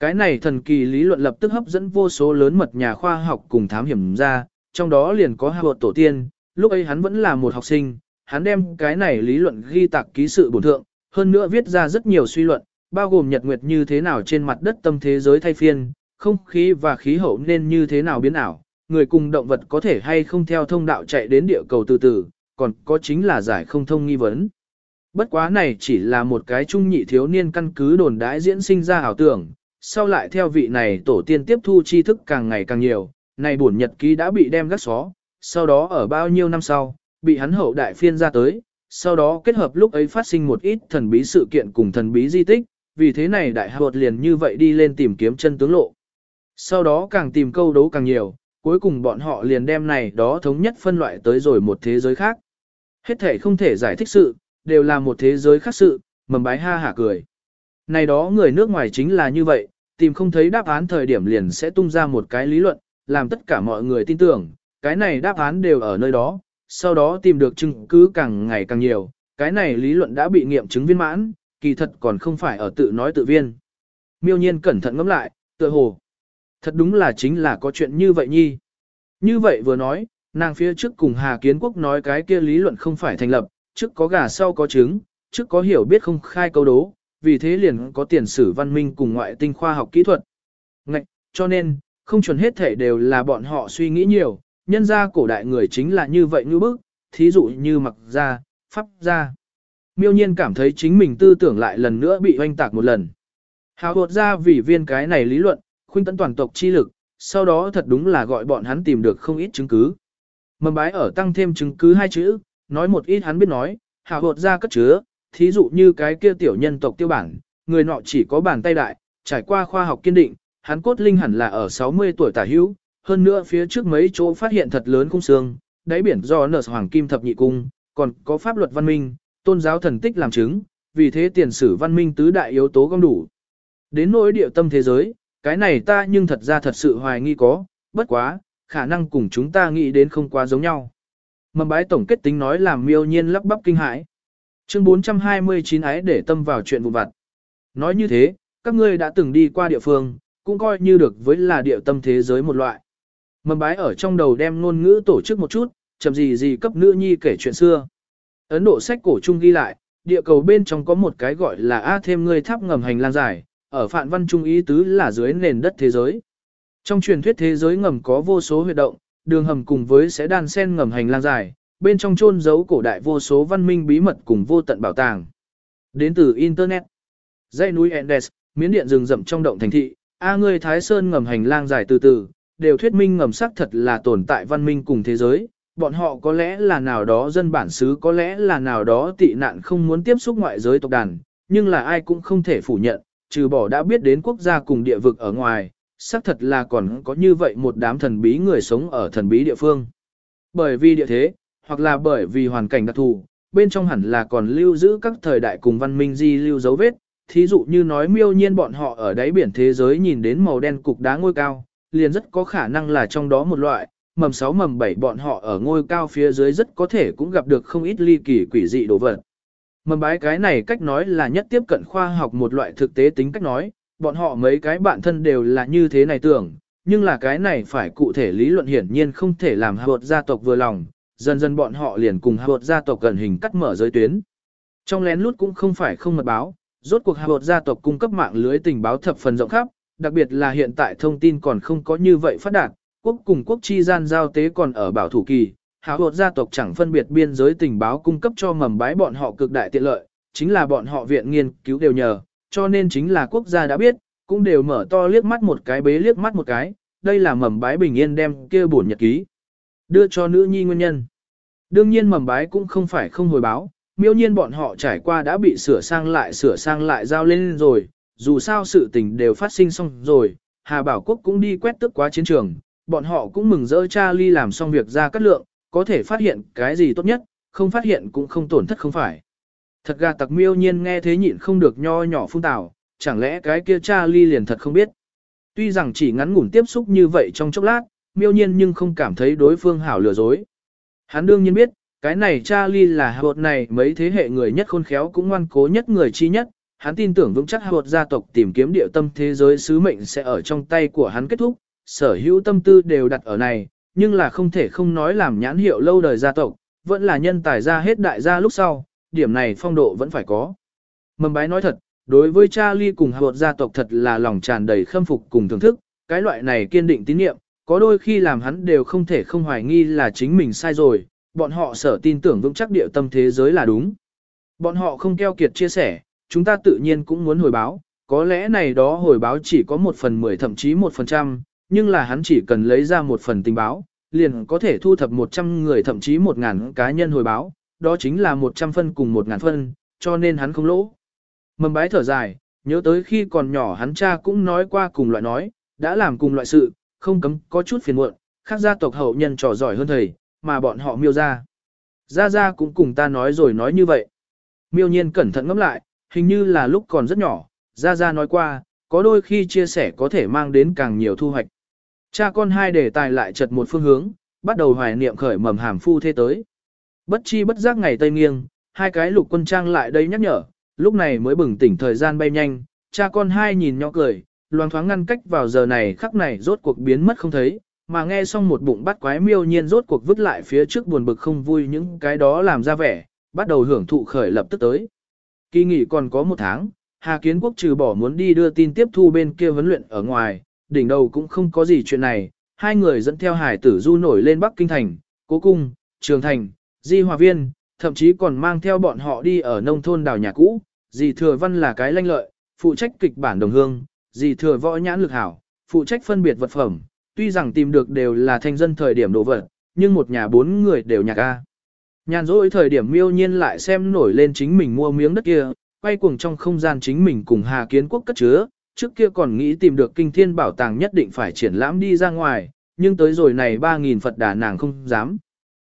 Cái này thần kỳ lý luận lập tức hấp dẫn vô số lớn mật nhà khoa học cùng thám hiểm ra, trong đó liền có hai tổ tiên, lúc ấy hắn vẫn là một học sinh, hắn đem cái này lý luận ghi tạc ký sự bổn thượng, hơn nữa viết ra rất nhiều suy luận, bao gồm nhật nguyệt như thế nào trên mặt đất tâm thế giới thay phiên, không khí và khí hậu nên như thế nào biến ảo, người cùng động vật có thể hay không theo thông đạo chạy đến địa cầu từ từ, còn có chính là giải không thông nghi vấn. Bất quá này chỉ là một cái trung nhị thiếu niên căn cứ đồn đãi diễn sinh ra ảo tưởng, sau lại theo vị này tổ tiên tiếp thu tri thức càng ngày càng nhiều, này bổn nhật ký đã bị đem gắt xó, sau đó ở bao nhiêu năm sau, bị hắn hậu đại phiên ra tới, sau đó kết hợp lúc ấy phát sinh một ít thần bí sự kiện cùng thần bí di tích, vì thế này đại hợp liền như vậy đi lên tìm kiếm chân tướng lộ. Sau đó càng tìm câu đấu càng nhiều, cuối cùng bọn họ liền đem này đó thống nhất phân loại tới rồi một thế giới khác. Hết thể không thể giải thích sự, đều là một thế giới khác sự, mầm bái ha hả cười. Này đó người nước ngoài chính là như vậy, tìm không thấy đáp án thời điểm liền sẽ tung ra một cái lý luận, làm tất cả mọi người tin tưởng, cái này đáp án đều ở nơi đó, sau đó tìm được chứng cứ càng ngày càng nhiều, cái này lý luận đã bị nghiệm chứng viên mãn, kỳ thật còn không phải ở tự nói tự viên. Miêu nhiên cẩn thận ngẫm lại, tựa hồ. Thật đúng là chính là có chuyện như vậy nhi. Như vậy vừa nói, nàng phía trước cùng Hà Kiến Quốc nói cái kia lý luận không phải thành lập, trước có gà sau có trứng, trước có hiểu biết không khai câu đố, vì thế liền có tiền sử văn minh cùng ngoại tinh khoa học kỹ thuật. Ngạch, cho nên, không chuẩn hết thể đều là bọn họ suy nghĩ nhiều, nhân ra cổ đại người chính là như vậy như bức, thí dụ như mặc gia, pháp gia. Miêu nhiên cảm thấy chính mình tư tưởng lại lần nữa bị oanh tạc một lần. Hào hột ra vì viên cái này lý luận, khuyên tấn toàn tộc chi lực, sau đó thật đúng là gọi bọn hắn tìm được không ít chứng cứ. Mầm bái ở tăng thêm chứng cứ hai chữ, nói một ít hắn biết nói, hào hột ra cất chứa, thí dụ như cái kia tiểu nhân tộc tiêu bản, người nọ chỉ có bàn tay đại, trải qua khoa học kiên định, hắn cốt linh hẳn là ở 60 tuổi tả hữu, hơn nữa phía trước mấy chỗ phát hiện thật lớn cung xương, đáy biển do nở hoàng kim thập nhị cung, còn có pháp luật văn minh, tôn giáo thần tích làm chứng, vì thế tiền sử văn minh tứ đại yếu tố gom đủ. Đến nỗi địa tâm thế giới, cái này ta nhưng thật ra thật sự hoài nghi có, bất quá, khả năng cùng chúng ta nghĩ đến không quá giống nhau. Mầm bái tổng kết tính nói làm miêu nhiên lắp bắp kinh hãi. Chương 429 ái để tâm vào chuyện vụ vặt. Nói như thế, các ngươi đã từng đi qua địa phương, cũng coi như được với là địa tâm thế giới một loại. Mầm bái ở trong đầu đem ngôn ngữ tổ chức một chút, chậm gì gì cấp nữ nhi kể chuyện xưa. Ấn Độ sách cổ trung ghi lại, địa cầu bên trong có một cái gọi là A thêm ngươi tháp ngầm hành lang dài, ở phạn văn trung ý tứ là dưới nền đất thế giới. Trong truyền thuyết thế giới ngầm có vô số huyệt động, đường hầm cùng với sẽ đan sen ngầm hành lang dài, bên trong chôn giấu cổ đại vô số văn minh bí mật cùng vô tận bảo tàng. Đến từ Internet. Dãy núi Andes, miến điện rừng rậm trong động thành thị, A ngươi Thái Sơn ngầm hành lang dài từ từ, đều thuyết minh ngầm sắc thật là tồn tại văn minh cùng thế giới. Bọn họ có lẽ là nào đó dân bản xứ có lẽ là nào đó tị nạn không muốn tiếp xúc ngoại giới tộc đàn, nhưng là ai cũng không thể phủ nhận, trừ bỏ đã biết đến quốc gia cùng địa vực ở ngoài, xác thật là còn có như vậy một đám thần bí người sống ở thần bí địa phương. Bởi vì địa thế, hoặc là bởi vì hoàn cảnh đặc thù, bên trong hẳn là còn lưu giữ các thời đại cùng văn minh di lưu dấu vết, thí dụ như nói miêu nhiên bọn họ ở đáy biển thế giới nhìn đến màu đen cục đá ngôi cao, liền rất có khả năng là trong đó một loại, mầm 6 mầm 7 bọn họ ở ngôi cao phía dưới rất có thể cũng gặp được không ít ly kỳ quỷ dị đồ vật. Mầm bái cái này cách nói là nhất tiếp cận khoa học một loại thực tế tính cách nói, bọn họ mấy cái bạn thân đều là như thế này tưởng, nhưng là cái này phải cụ thể lý luận hiển nhiên không thể làm hợp gia tộc vừa lòng, dần dần bọn họ liền cùng hợp gia tộc gần hình cắt mở giới tuyến. Trong lén lút cũng không phải không mật báo, rốt cuộc hợp gia tộc cung cấp mạng lưới tình báo thập phần rộng khắp, đặc biệt là hiện tại thông tin còn không có như vậy phát đạt, quốc cùng quốc chi gian giao tế còn ở bảo thủ kỳ, hào hột gia tộc chẳng phân biệt biên giới tình báo cung cấp cho mầm bái bọn họ cực đại tiện lợi, chính là bọn họ viện nghiên cứu đều nhờ, cho nên chính là quốc gia đã biết, cũng đều mở to liếc mắt một cái bế liếc mắt một cái, đây là mầm bái bình yên đem kia bổn nhật ký. Đưa cho nữ nhi nguyên nhân. Đương nhiên mầm bái cũng không phải không hồi báo, miêu nhiên bọn họ trải qua đã bị sửa sang lại sửa sang lại giao lên rồi, dù sao sự tình đều phát sinh xong rồi, Hà Bảo Quốc cũng đi quét tức quá chiến trường, bọn họ cũng mừng rỡ cha ly làm xong việc ra cắt lượng, có thể phát hiện cái gì tốt nhất, không phát hiện cũng không tổn thất không phải. Thật gà tặc miêu nhiên nghe thế nhịn không được nho nhỏ phun tào, chẳng lẽ cái kia cha ly liền thật không biết. Tuy rằng chỉ ngắn ngủn tiếp xúc như vậy trong chốc lát, miêu nhiên nhưng không cảm thấy đối phương hảo lừa dối. Hắn đương nhiên biết, cái này Charlie là hợp này mấy thế hệ người nhất khôn khéo cũng ngoan cố nhất người chi nhất, hắn tin tưởng vững chắc hợp gia tộc tìm kiếm địa tâm thế giới sứ mệnh sẽ ở trong tay của hắn kết thúc, sở hữu tâm tư đều đặt ở này, nhưng là không thể không nói làm nhãn hiệu lâu đời gia tộc, vẫn là nhân tài ra hết đại gia lúc sau, điểm này phong độ vẫn phải có. Mầm bái nói thật, đối với Charlie cùng hợp gia tộc thật là lòng tràn đầy khâm phục cùng thưởng thức, cái loại này kiên định tín nhiệm, có đôi khi làm hắn đều không thể không hoài nghi là chính mình sai rồi, bọn họ sở tin tưởng vững chắc địa tâm thế giới là đúng. Bọn họ không keo kiệt chia sẻ, chúng ta tự nhiên cũng muốn hồi báo, có lẽ này đó hồi báo chỉ có một phần mười thậm chí một phần trăm, nhưng là hắn chỉ cần lấy ra một phần tình báo, liền có thể thu thập một trăm người thậm chí một ngàn cá nhân hồi báo, đó chính là một trăm phân cùng một ngàn phân, cho nên hắn không lỗ. Mầm bái thở dài, nhớ tới khi còn nhỏ hắn cha cũng nói qua cùng loại nói, đã làm cùng loại sự, không cấm có chút phiền muộn, khác gia tộc hậu nhân trò giỏi hơn thầy, mà bọn họ miêu ra. Gia Gia cũng cùng ta nói rồi nói như vậy. Miêu nhiên cẩn thận ngẫm lại, hình như là lúc còn rất nhỏ, Gia Gia nói qua, có đôi khi chia sẻ có thể mang đến càng nhiều thu hoạch. Cha con hai đề tài lại chật một phương hướng, bắt đầu hoài niệm khởi mầm hàm phu thế tới. Bất chi bất giác ngày tây nghiêng, hai cái lục quân trang lại đây nhắc nhở, lúc này mới bừng tỉnh thời gian bay nhanh, cha con hai nhìn nhỏ cười, loang thoáng ngăn cách vào giờ này khắc này rốt cuộc biến mất không thấy, mà nghe xong một bụng bắt quái miêu nhiên rốt cuộc vứt lại phía trước buồn bực không vui những cái đó làm ra vẻ, bắt đầu hưởng thụ khởi lập tức tới. Kỳ nghỉ còn có một tháng, Hà Kiến Quốc trừ bỏ muốn đi đưa tin tiếp thu bên kia huấn luyện ở ngoài, đỉnh đầu cũng không có gì chuyện này, hai người dẫn theo hải tử du nổi lên Bắc Kinh Thành, Cố Cung, Trường Thành, Di Hòa Viên, thậm chí còn mang theo bọn họ đi ở nông thôn đảo nhà cũ, dì thừa văn là cái lanh lợi, phụ trách kịch bản đồng hương, dì thừa võ nhãn lực hảo, phụ trách phân biệt vật phẩm, tuy rằng tìm được đều là thanh dân thời điểm đồ vật, nhưng một nhà bốn người đều nhạc A. Nhàn rỗi thời điểm miêu nhiên lại xem nổi lên chính mình mua miếng đất kia, quay cuồng trong không gian chính mình cùng Hà Kiến Quốc cất chứa, trước kia còn nghĩ tìm được kinh thiên bảo tàng nhất định phải triển lãm đi ra ngoài, nhưng tới rồi này 3.000 Phật đà nàng không dám.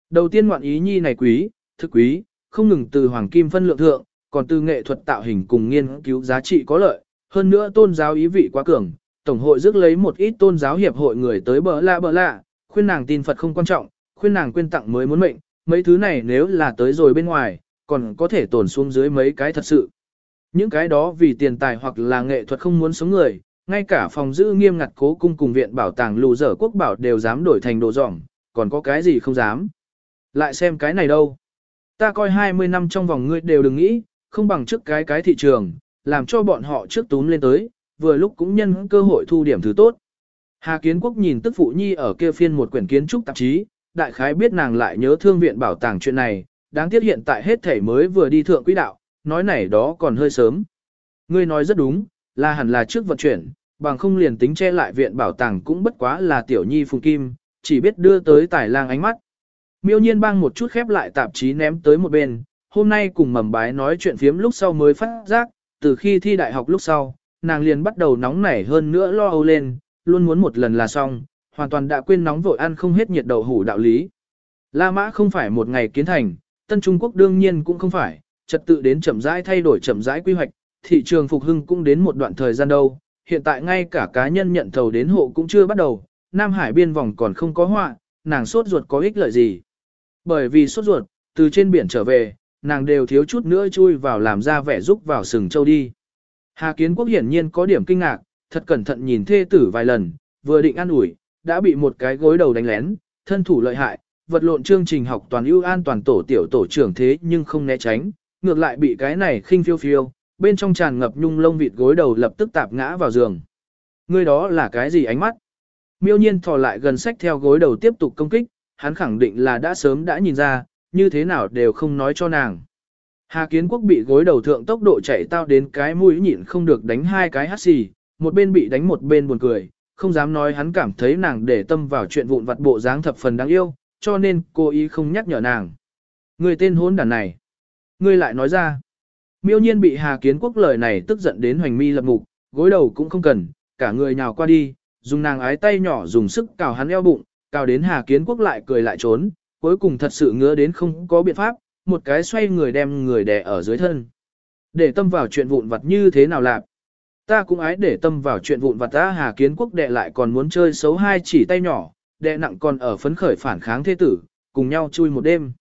Đầu tiên ngoạn ý nhi này quý, thực quý, không ngừng từ hoàng kim phân lượng thượng, còn từ nghệ thuật tạo hình cùng nghiên cứu giá trị có lợi, hơn nữa tôn giáo ý vị quá cường, Tổng hội rước lấy một ít tôn giáo hiệp hội người tới bờ lạ bờ lạ, khuyên nàng tin Phật không quan trọng, khuyên nàng quên tặng mới muốn mệnh, mấy thứ này nếu là tới rồi bên ngoài, còn có thể tổn xuống dưới mấy cái thật sự. Những cái đó vì tiền tài hoặc là nghệ thuật không muốn sống người, ngay cả phòng giữ nghiêm ngặt cố cung cùng viện bảo tàng lù dở quốc bảo đều dám đổi thành đồ dỏng, còn có cái gì không dám. Lại xem cái này đâu. Ta coi 20 năm trong vòng ngươi đều đừng nghĩ, không bằng trước cái cái thị trường, làm cho bọn họ trước túm lên tới, vừa lúc cũng nhân cơ hội thu điểm thứ tốt. Hà Kiến Quốc nhìn tức phụ nhi ở kia phiên một quyển kiến trúc tạp chí, đại khái biết nàng lại nhớ thương viện bảo tàng chuyện này, đáng tiếc hiện tại hết thể mới vừa đi thượng quỹ đạo, nói này đó còn hơi sớm. Ngươi nói rất đúng, là hẳn là trước vận chuyển, bằng không liền tính che lại viện bảo tàng cũng bất quá là tiểu nhi phùng kim, chỉ biết đưa tới tài lang ánh mắt. Miêu nhiên bang một chút khép lại tạp chí ném tới một bên, hôm nay cùng mầm bái nói chuyện phiếm lúc sau mới phát giác, từ khi thi đại học lúc sau, nàng liền bắt đầu nóng nảy hơn nữa lo âu lên, luôn muốn một lần là xong, hoàn toàn đã quên nóng vội ăn không hết nhiệt đậu hủ đạo lý. La Mã không phải một ngày kiến thành, Tân Trung Quốc đương nhiên cũng không phải, trật tự đến chậm rãi thay đổi chậm rãi quy hoạch, thị trường phục hưng cũng đến một đoạn thời gian đâu, hiện tại ngay cả cá nhân nhận thầu đến hộ cũng chưa bắt đầu, Nam Hải biên vòng còn không có họa, nàng sốt ruột có ích lợi gì. Bởi vì sốt ruột, từ trên biển trở về, nàng đều thiếu chút nữa chui vào làm ra vẻ giúp vào sừng châu đi. Hà Kiến Quốc hiển nhiên có điểm kinh ngạc, thật cẩn thận nhìn thê tử vài lần, vừa định an ủi, đã bị một cái gối đầu đánh lén, thân thủ lợi hại, vật lộn chương trình học toàn ưu an toàn tổ tiểu tổ trưởng thế nhưng không né tránh, ngược lại bị cái này khinh phiêu phiêu, bên trong tràn ngập nhung lông vịt gối đầu lập tức tạp ngã vào giường. Người đó là cái gì ánh mắt? Miêu nhiên thò lại gần sách theo gối đầu tiếp tục công kích, hắn khẳng định là đã sớm đã nhìn ra, như thế nào đều không nói cho nàng. Hà Kiến Quốc bị gối đầu thượng tốc độ chạy tao đến cái mũi nhịn không được đánh hai cái hắt xì, một bên bị đánh một bên buồn cười, không dám nói hắn cảm thấy nàng để tâm vào chuyện vụn vặt bộ dáng thập phần đáng yêu, cho nên cô ý không nhắc nhở nàng. Người tên hôn đàn này. Ngươi lại nói ra. Miêu nhiên bị Hà Kiến Quốc lời này tức giận đến hoành mi lập mục, gối đầu cũng không cần, cả người nhào qua đi, dùng nàng ái tay nhỏ dùng sức cào hắn eo bụng, cào đến Hà Kiến Quốc lại cười lại trốn, cuối cùng thật sự ngứa đến không có biện pháp, một cái xoay người đem người đè ở dưới thân. Để tâm vào chuyện vụn vặt như thế nào lạc. Ta cũng ái để tâm vào chuyện vụn vặt ta Hà Kiến Quốc đệ lại còn muốn chơi xấu hai chỉ tay nhỏ, đệ nặng còn ở phấn khởi phản kháng thế tử, cùng nhau chui một đêm.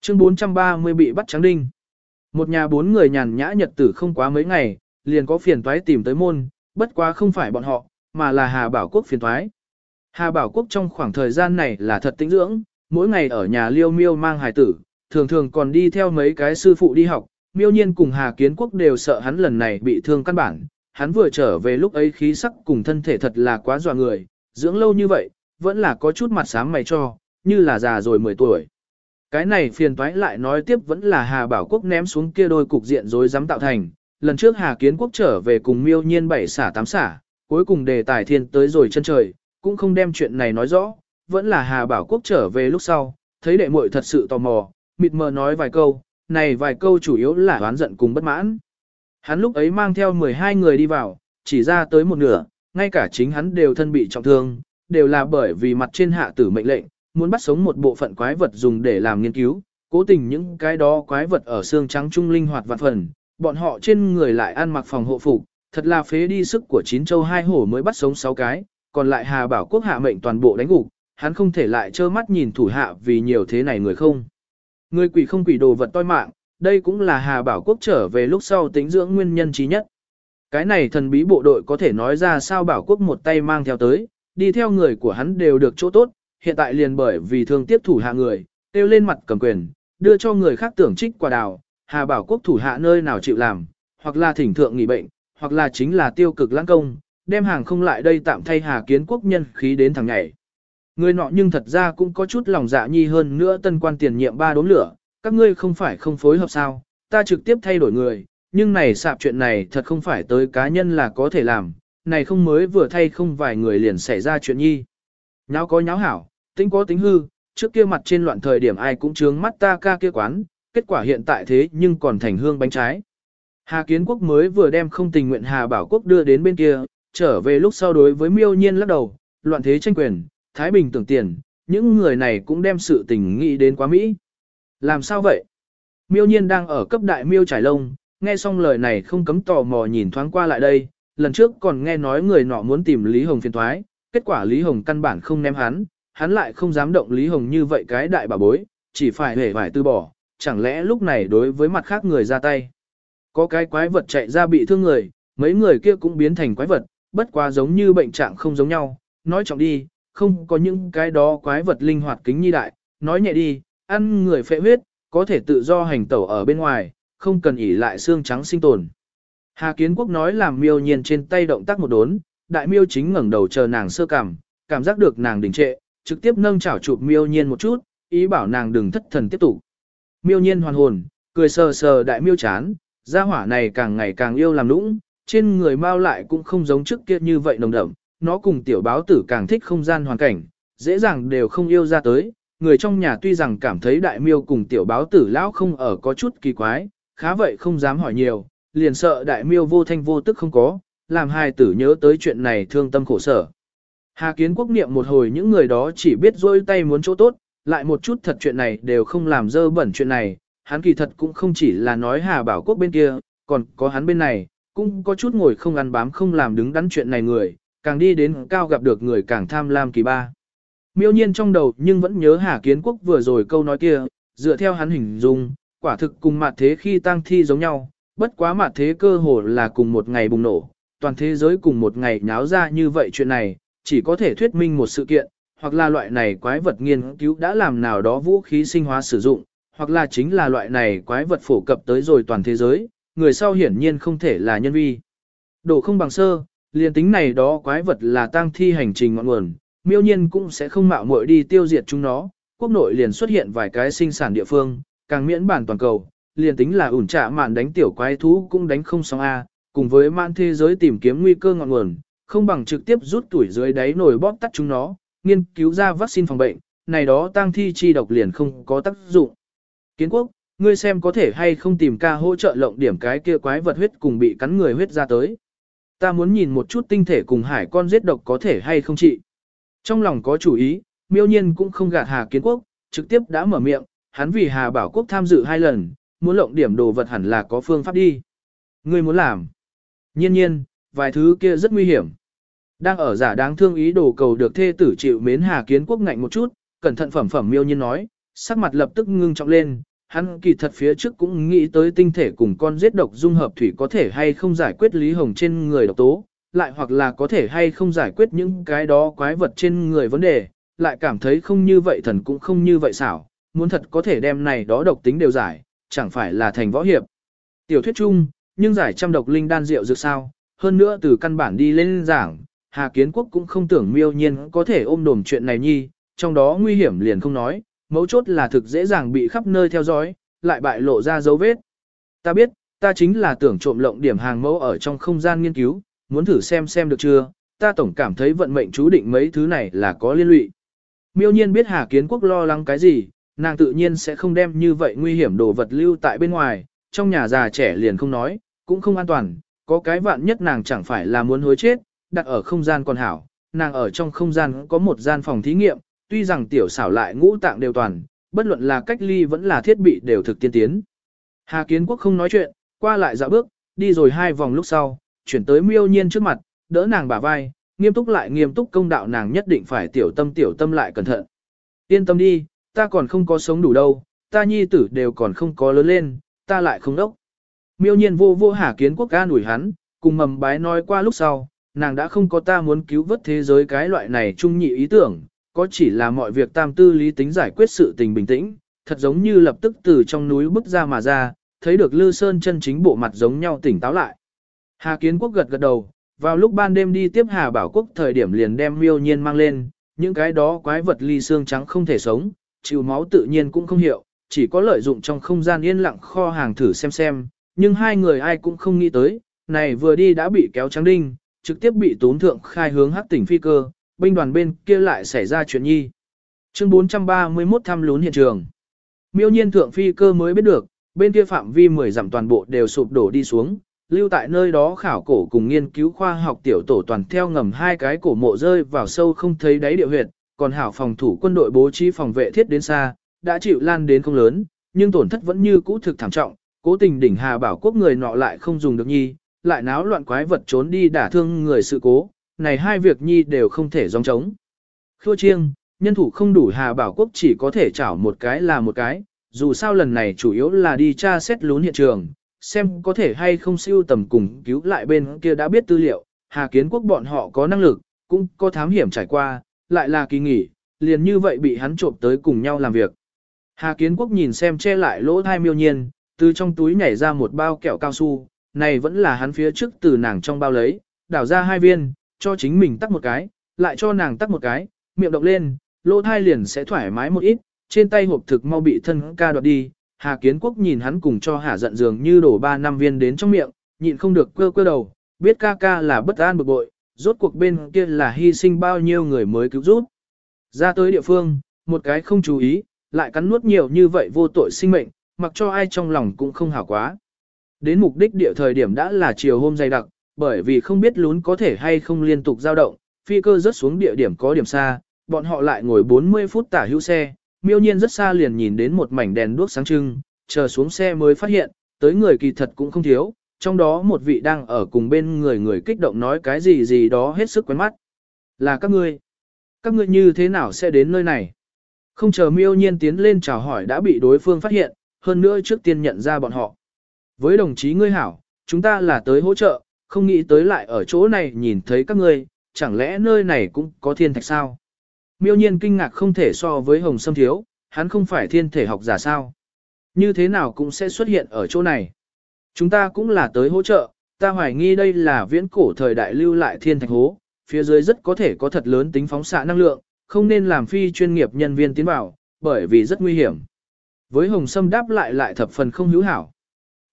Chương 430 bị bắt trắng đinh. Một nhà bốn người nhàn nhã nhật tử không quá mấy ngày, liền có phiền toái tìm tới môn, bất quá không phải bọn họ, mà là Hà Bảo Quốc phiền toái. Hà Bảo Quốc trong khoảng thời gian này là thật tĩnh dưỡng, mỗi ngày ở nhà liêu miêu mang hài tử, thường thường còn đi theo mấy cái sư phụ đi học, miêu nhiên cùng Hà Kiến Quốc đều sợ hắn lần này bị thương căn bản, hắn vừa trở về lúc ấy khí sắc cùng thân thể thật là quá dọa người, dưỡng lâu như vậy, vẫn là có chút mặt sáng mày cho, như là già rồi 10 tuổi. Cái này phiền toái lại nói tiếp vẫn là Hà Bảo Quốc ném xuống kia đôi cục diện rối dám tạo thành. Lần trước Hà Kiến Quốc trở về cùng miêu nhiên bảy xả tám xả, cuối cùng đề tài thiên tới rồi chân trời, cũng không đem chuyện này nói rõ. Vẫn là Hà Bảo Quốc trở về lúc sau, thấy đệ muội thật sự tò mò, mịt mờ nói vài câu, này vài câu chủ yếu là oán giận cùng bất mãn. Hắn lúc ấy mang theo 12 người đi vào, chỉ ra tới một nửa, ngay cả chính hắn đều thân bị trọng thương, đều là bởi vì mặt trên hạ tử mệnh lệnh, muốn bắt sống một bộ phận quái vật dùng để làm nghiên cứu, cố tình những cái đó quái vật ở xương trắng trung linh hoạt vạn phần, bọn họ trên người lại ăn mặc phòng hộ phục, thật là phế đi sức của chín châu hai hổ mới bắt sống sáu cái, còn lại Hà Bảo Quốc hạ mệnh toàn bộ đánh gục, hắn không thể lại trơ mắt nhìn thủ hạ vì nhiều thế này người không. Người quỷ không quỷ đồ vật toi mạng, đây cũng là Hà Bảo Quốc trở về lúc sau tính dưỡng nguyên nhân trí nhất. Cái này thần bí bộ đội có thể nói ra sao Bảo Quốc một tay mang theo tới, đi theo người của hắn đều được chỗ tốt, hiện tại liền bởi vì thương tiếp thủ hạ người, tiêu lên mặt cầm quyền, đưa cho người khác tưởng trích quả đào, Hà Bảo Quốc thủ hạ nơi nào chịu làm, hoặc là thỉnh thượng nghỉ bệnh, hoặc là chính là tiêu cực lãng công, đem hàng không lại đây tạm thay Hà Kiến Quốc nhân khí đến thằng nhảy. Người nọ nhưng thật ra cũng có chút lòng dạ nhi hơn nữa tân quan tiền nhiệm ba đốm lửa, các ngươi không phải không phối hợp sao, ta trực tiếp thay đổi người, nhưng này sạp chuyện này thật không phải tới cá nhân là có thể làm, này không mới vừa thay không vài người liền xảy ra chuyện nhi. Nháo có nháo hảo, tính có tính hư, trước kia mặt trên loạn thời điểm ai cũng trướng mắt ta ca kia quán, kết quả hiện tại thế nhưng còn thành hương bánh trái. Hà Kiến Quốc mới vừa đem không tình nguyện Hà Bảo Quốc đưa đến bên kia, trở về lúc sau đối với miêu nhiên lắc đầu, loạn thế tranh quyền, Thái Bình tưởng tiền, những người này cũng đem sự tình nghĩ đến quá Mỹ. Làm sao vậy? Miêu nhiên đang ở cấp đại miêu trải lông, nghe xong lời này không cấm tò mò nhìn thoáng qua lại đây, lần trước còn nghe nói người nọ muốn tìm Lý Hồng phiền thoái, kết quả Lý Hồng căn bản không ném hắn, hắn lại không dám động Lý Hồng như vậy cái đại bà bối, chỉ phải hề phải từ bỏ, chẳng lẽ lúc này đối với mặt khác người ra tay. Có cái quái vật chạy ra bị thương người, mấy người kia cũng biến thành quái vật, bất quá giống như bệnh trạng không giống nhau, nói trọng đi, không có những cái đó quái vật linh hoạt kính nhi đại, nói nhẹ đi, ăn người phệ huyết, có thể tự do hành tẩu ở bên ngoài, không cần ỉ lại xương trắng sinh tồn. Hà Kiến Quốc nói làm miêu nhiên trên tay động tác một đốn, đại miêu chính ngẩng đầu chờ nàng sơ cảm, cảm giác được nàng đình trệ, trực tiếp nâng chảo chụp miêu nhiên một chút, ý bảo nàng đừng thất thần tiếp tục. Miêu nhiên hoàn hồn, cười sờ sờ đại miêu chán, gia hỏa này càng ngày càng yêu làm lũng, trên người mau lại cũng không giống trước kia như vậy nồng đậm, nó cùng tiểu báo tử càng thích không gian hoàn cảnh, dễ dàng đều không yêu ra tới. Người trong nhà tuy rằng cảm thấy đại miêu cùng tiểu báo tử lão không ở có chút kỳ quái, khá vậy không dám hỏi nhiều, liền sợ đại miêu vô thanh vô tức không có, làm hai tử nhớ tới chuyện này thương tâm khổ sở. Hà kiến quốc niệm một hồi những người đó chỉ biết rôi tay muốn chỗ tốt, lại một chút thật chuyện này đều không làm dơ bẩn chuyện này, hắn kỳ thật cũng không chỉ là nói Hà Bảo Quốc bên kia, còn có hắn bên này, cũng có chút ngồi không ăn bám không làm đứng đắn chuyện này người, càng đi đến cao gặp được người càng tham lam kỳ ba. Miêu nhiên trong đầu nhưng vẫn nhớ Hà Kiến Quốc vừa rồi câu nói kia, dựa theo hắn hình dung, quả thực cùng mặt thế khi tang thi giống nhau, bất quá mặt thế cơ hồ là cùng một ngày bùng nổ, toàn thế giới cùng một ngày nháo ra như vậy chuyện này, chỉ có thể thuyết minh một sự kiện, hoặc là loại này quái vật nghiên cứu đã làm nào đó vũ khí sinh hóa sử dụng, hoặc là chính là loại này quái vật phổ cập tới rồi toàn thế giới, người sau hiển nhiên không thể là nhân vi. Độ không bằng sơ, liền tính này đó quái vật là tang thi hành trình ngọn nguồn, miêu nhiên cũng sẽ không mạo muội đi tiêu diệt chúng nó, quốc nội liền xuất hiện vài cái sinh sản địa phương, càng miễn bản toàn cầu, liền tính là ủn trả mạn đánh tiểu quái thú cũng đánh không xong A, cùng với mạn thế giới tìm kiếm nguy cơ ngọn nguồn, không bằng trực tiếp rút tuổi dưới đáy nồi bóp tắt chúng nó, nghiên cứu ra vaccine phòng bệnh, này đó tang thi chi độc liền không có tác dụng. Kiến quốc, ngươi xem có thể hay không tìm ca hỗ trợ lộng điểm cái kia quái vật huyết cùng bị cắn người huyết ra tới. Ta muốn nhìn một chút tinh thể cùng hải con giết độc có thể hay không trị. Trong lòng có chủ ý, miêu nhiên cũng không gạt Hà Kiến Quốc, trực tiếp đã mở miệng, hắn vì Hà Bảo Quốc tham dự hai lần, muốn lộng điểm đồ vật hẳn là có phương pháp đi. Ngươi muốn làm. Nhiên nhiên, vài thứ kia rất nguy hiểm. Đang ở giả đáng thương ý đồ cầu được thê tử chịu mến Hà Kiến Quốc ngạnh một chút, cẩn thận phẩm phẩm miêu nhiên nói, sắc mặt lập tức ngưng trọng lên, hắn kỳ thật phía trước cũng nghĩ tới tinh thể cùng con giết độc dung hợp thủy có thể hay không giải quyết Lý Hồng trên người độc tố, lại hoặc là có thể hay không giải quyết những cái đó quái vật trên người vấn đề, lại cảm thấy không như vậy thần cũng không như vậy xảo, muốn thật có thể đem này đó độc tính đều giải, chẳng phải là thành võ hiệp. Tiểu thuyết chung, nhưng giải trăm độc linh đan rượu dược sao, hơn nữa từ căn bản đi lên giảng, Hà Kiến Quốc cũng không tưởng miêu nhiên có thể ôm đồm chuyện này nhi, trong đó nguy hiểm liền không nói, mấu chốt là thực dễ dàng bị khắp nơi theo dõi, lại bại lộ ra dấu vết. Ta biết, ta chính là tưởng trộm lộng điểm hàng mẫu ở trong không gian nghiên cứu, muốn thử xem xem được chưa, ta tổng cảm thấy vận mệnh chú định mấy thứ này là có liên lụy. Miêu nhiên biết Hà Kiến Quốc lo lắng cái gì, nàng tự nhiên sẽ không đem như vậy nguy hiểm đồ vật lưu tại bên ngoài, trong nhà già trẻ liền không nói, cũng không an toàn, có cái vạn nhất nàng chẳng phải là muốn hối chết, đặt ở không gian còn hảo, nàng ở trong không gian có một gian phòng thí nghiệm, tuy rằng tiểu xảo lại ngũ tạng đều toàn, bất luận là cách ly vẫn là thiết bị đều thực tiên tiến. Hà Kiến Quốc không nói chuyện, qua lại dạo bước, đi rồi hai vòng lúc sau, chuyển tới miêu nhiên trước mặt, đỡ nàng bả vai, nghiêm túc lại nghiêm túc công đạo nàng nhất định phải tiểu tâm tiểu tâm lại cẩn thận. Yên tâm đi, ta còn không có sống đủ đâu, ta nhi tử đều còn không có lớn lên, ta lại không đốc. Miêu nhiên vô vô Hà Kiến Quốc ca đuổi hắn, cùng mầm bái nói qua lúc sau, nàng đã không có ta muốn cứu vớt thế giới cái loại này trung nhị ý tưởng, có chỉ là mọi việc tam tư lý tính giải quyết sự tình bình tĩnh, thật giống như lập tức từ trong núi bước ra mà ra, thấy được Lư Sơn chân chính bộ mặt giống nhau tỉnh táo lại. Hà Kiến Quốc gật gật đầu, vào lúc ban đêm đi tiếp Hà Bảo Quốc thời điểm liền đem miêu nhiên mang lên, những cái đó quái vật ly xương trắng không thể sống, chịu máu tự nhiên cũng không hiểu, chỉ có lợi dụng trong không gian yên lặng kho hàng thử xem xem, nhưng hai người ai cũng không nghĩ tới, này vừa đi đã bị kéo trắng đinh, trực tiếp bị tốn thượng khai hướng hắc tỉnh phi cơ, binh đoàn bên kia lại xảy ra chuyện nhi. Chương 431 thăm lún hiện trường. Miêu nhiên thượng phi cơ mới biết được, bên kia phạm vi 10 dặm toàn bộ đều sụp đổ đi xuống, lưu tại nơi đó khảo cổ cùng nghiên cứu khoa học tiểu tổ toàn theo ngầm hai cái cổ mộ rơi vào sâu không thấy đáy địa huyệt, còn hảo phòng thủ quân đội bố trí phòng vệ thiết đến xa, đã chịu lan đến không lớn, nhưng tổn thất vẫn như cũ thực thảm trọng, cố tình đỉnh Hà Bảo Quốc người nọ lại không dùng được nhi, lại náo loạn quái vật trốn đi đả thương người sự cố, này hai việc nhi đều không thể dòng trống. Khua chiêng, nhân thủ không đủ Hà Bảo Quốc chỉ có thể chảo một cái là một cái, dù sao lần này chủ yếu là đi tra xét lún hiện trường, xem có thể hay không siêu tầm cùng cứu lại bên kia đã biết tư liệu, Hà Kiến Quốc bọn họ có năng lực, cũng có thám hiểm trải qua, lại là kỳ nghỉ, liền như vậy bị hắn trộm tới cùng nhau làm việc. Hà Kiến Quốc nhìn xem che lại lỗ thai miêu nhiên, từ trong túi nhảy ra một bao kẹo cao su, này vẫn là hắn phía trước từ nàng trong bao lấy, đảo ra hai viên, cho chính mình tắt một cái, lại cho nàng tắt một cái, miệng động lên, lỗ thai liền sẽ thoải mái một ít, trên tay hộp thực mau bị thân ca đoạt đi. Hà Kiến Quốc nhìn hắn cùng cho Hà giận dường như đổ ba năm viên đến trong miệng, nhịn không được quơ quơ đầu, biết ca ca là bất an bực bội, rốt cuộc bên kia là hy sinh bao nhiêu người mới cứu rút. Ra tới địa phương, một cái không chú ý, lại cắn nuốt nhiều như vậy vô tội sinh mệnh, mặc cho ai trong lòng cũng không hảo quá. Đến mục đích địa thời điểm đã là chiều hôm dày đặc, bởi vì không biết lún có thể hay không liên tục dao động, phi cơ rớt xuống địa điểm có điểm xa, bọn họ lại ngồi 40 phút tả hữu xe, miêu nhiên rất xa liền nhìn đến một mảnh đèn đuốc sáng trưng, chờ xuống xe mới phát hiện, tới người kỳ thật cũng không thiếu, trong đó một vị đang ở cùng bên người người kích động nói cái gì gì đó hết sức quen mắt. Là các ngươi. Các ngươi như thế nào sẽ đến nơi này? Không chờ miêu nhiên tiến lên chào hỏi đã bị đối phương phát hiện, hơn nữa trước tiên nhận ra bọn họ. Với đồng chí ngươi hảo, chúng ta là tới hỗ trợ, không nghĩ tới lại ở chỗ này nhìn thấy các ngươi, chẳng lẽ nơi này cũng có thiên thạch sao? Miêu nhiên kinh ngạc không thể so với hồng sâm thiếu, hắn không phải thiên thể học giả sao? Như thế nào cũng sẽ xuất hiện ở chỗ này? Chúng ta cũng là tới hỗ trợ, ta hoài nghi đây là viễn cổ thời đại lưu lại thiên thạch hố, phía dưới rất có thể có thật lớn tính phóng xạ năng lượng, không nên làm phi chuyên nghiệp nhân viên tiến vào, bởi vì rất nguy hiểm. Với hồng sâm đáp lại lại thập phần không hữu hảo.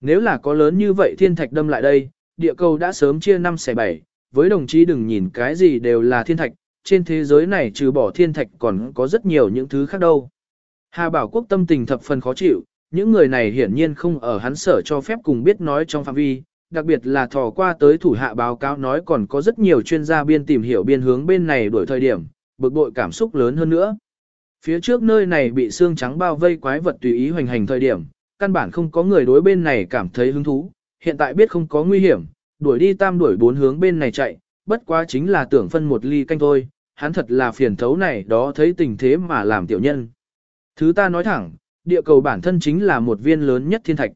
Nếu là có lớn như vậy thiên thạch đâm lại đây, địa cầu đã sớm chia năm xẻ bảy, với đồng chí đừng nhìn cái gì đều là thiên thạch, trên thế giới này trừ bỏ thiên thạch còn có rất nhiều những thứ khác đâu. Hà Bảo Quốc tâm tình thập phần khó chịu, những người này hiển nhiên không ở hắn sở cho phép cùng biết nói trong phạm vi, đặc biệt là thò qua tới thủ hạ báo cáo nói còn có rất nhiều chuyên gia biên tìm hiểu biên hướng bên này đổi thời điểm, bực bội cảm xúc lớn hơn nữa. Phía trước nơi này bị xương trắng bao vây quái vật tùy ý hoành hành thời điểm, căn bản không có người đối bên này cảm thấy hứng thú, hiện tại biết không có nguy hiểm, đuổi đi tam đuổi bốn hướng bên này chạy, bất quá chính là tưởng phân một ly canh thôi, hắn thật là phiền thấu này đó thấy tình thế mà làm tiểu nhân. Thứ ta nói thẳng, địa cầu bản thân chính là một viên lớn nhất thiên thạch.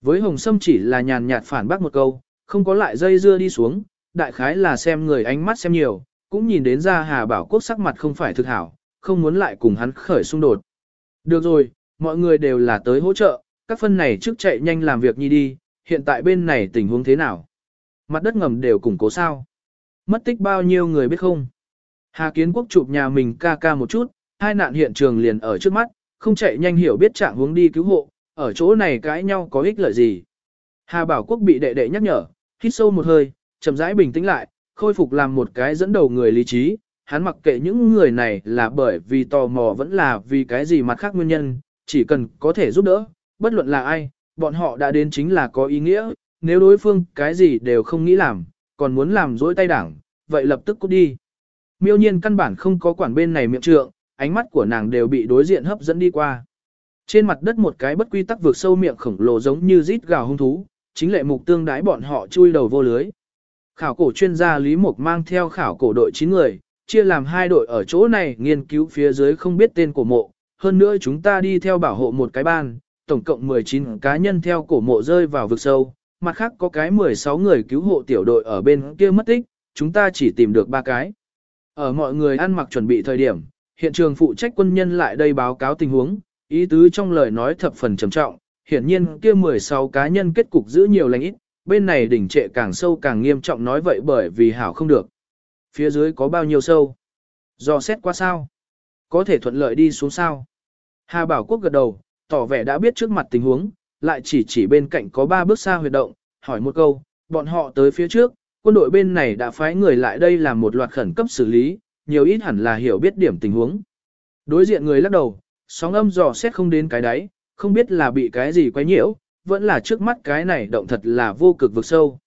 Với Hồng Sâm chỉ là nhàn nhạt phản bác một câu, không có lại dây dưa đi xuống, đại khái là xem người ánh mắt xem nhiều, cũng nhìn đến ra Hà Bảo Quốc sắc mặt không phải thực hảo, không muốn lại cùng hắn khởi xung đột. Được rồi, mọi người đều là tới hỗ trợ, các phân này trước chạy nhanh làm việc nhi đi, hiện tại bên này tình huống thế nào? Mặt đất ngầm đều củng cố sao? Mất tích bao nhiêu người biết không? Hà Kiến Quốc chụp nhà mình ca ca một chút, hai nạn hiện trường liền ở trước mắt, không chạy nhanh hiểu biết trạng hướng đi cứu hộ, ở chỗ này cãi nhau có ích lợi gì. Hà Bảo Quốc bị đệ đệ nhắc nhở, hít sâu một hơi, chậm rãi bình tĩnh lại, khôi phục làm một cái dẫn đầu người lý trí, hắn mặc kệ những người này là bởi vì tò mò vẫn là vì cái gì mặt khác nguyên nhân, chỉ cần có thể giúp đỡ, bất luận là ai, bọn họ đã đến chính là có ý nghĩa, nếu đối phương cái gì đều không nghĩ làm, còn muốn làm dối tay đảng, vậy lập tức cút đi. Miêu nhiên căn bản không có quản bên này miệng trượng, ánh mắt của nàng đều bị đối diện hấp dẫn đi qua. Trên mặt đất một cái bất quy tắc vượt sâu miệng khổng lồ giống như rít gào hung thú, chính lệ mục tương đái bọn họ chui đầu vô lưới. Khảo cổ chuyên gia Lý Mục mang theo khảo cổ đội 9 người, chia làm hai đội ở chỗ này nghiên cứu phía dưới không biết tên của mộ. Hơn nữa chúng ta đi theo bảo hộ một cái ban, tổng cộng 19 cá nhân theo cổ mộ rơi vào vực sâu. Mặt khác có cái 16 người cứu hộ tiểu đội ở bên kia mất tích, chúng ta chỉ tìm được ba cái. Ở mọi người ăn mặc chuẩn bị thời điểm, hiện trường phụ trách quân nhân lại đây báo cáo tình huống, ý tứ trong lời nói thập phần trầm trọng, hiển nhiên kia 16 cá nhân kết cục giữ nhiều lành ít, bên này đỉnh trệ càng sâu càng nghiêm trọng nói vậy bởi vì hảo không được. Phía dưới có bao nhiêu sâu? Do xét qua sao? Có thể thuận lợi đi xuống sao? Hà Bảo Quốc gật đầu, tỏ vẻ đã biết trước mặt tình huống, lại chỉ chỉ bên cạnh có ba bước xa huyệt động, hỏi một câu, bọn họ tới phía trước, quân đội bên này đã phái người lại đây làm một loạt khẩn cấp xử lý, nhiều ít hẳn là hiểu biết điểm tình huống. Đối diện người lắc đầu, sóng âm dò xét không đến cái đáy, không biết là bị cái gì quấy nhiễu, vẫn là trước mắt cái này động thật là vô cực vực sâu.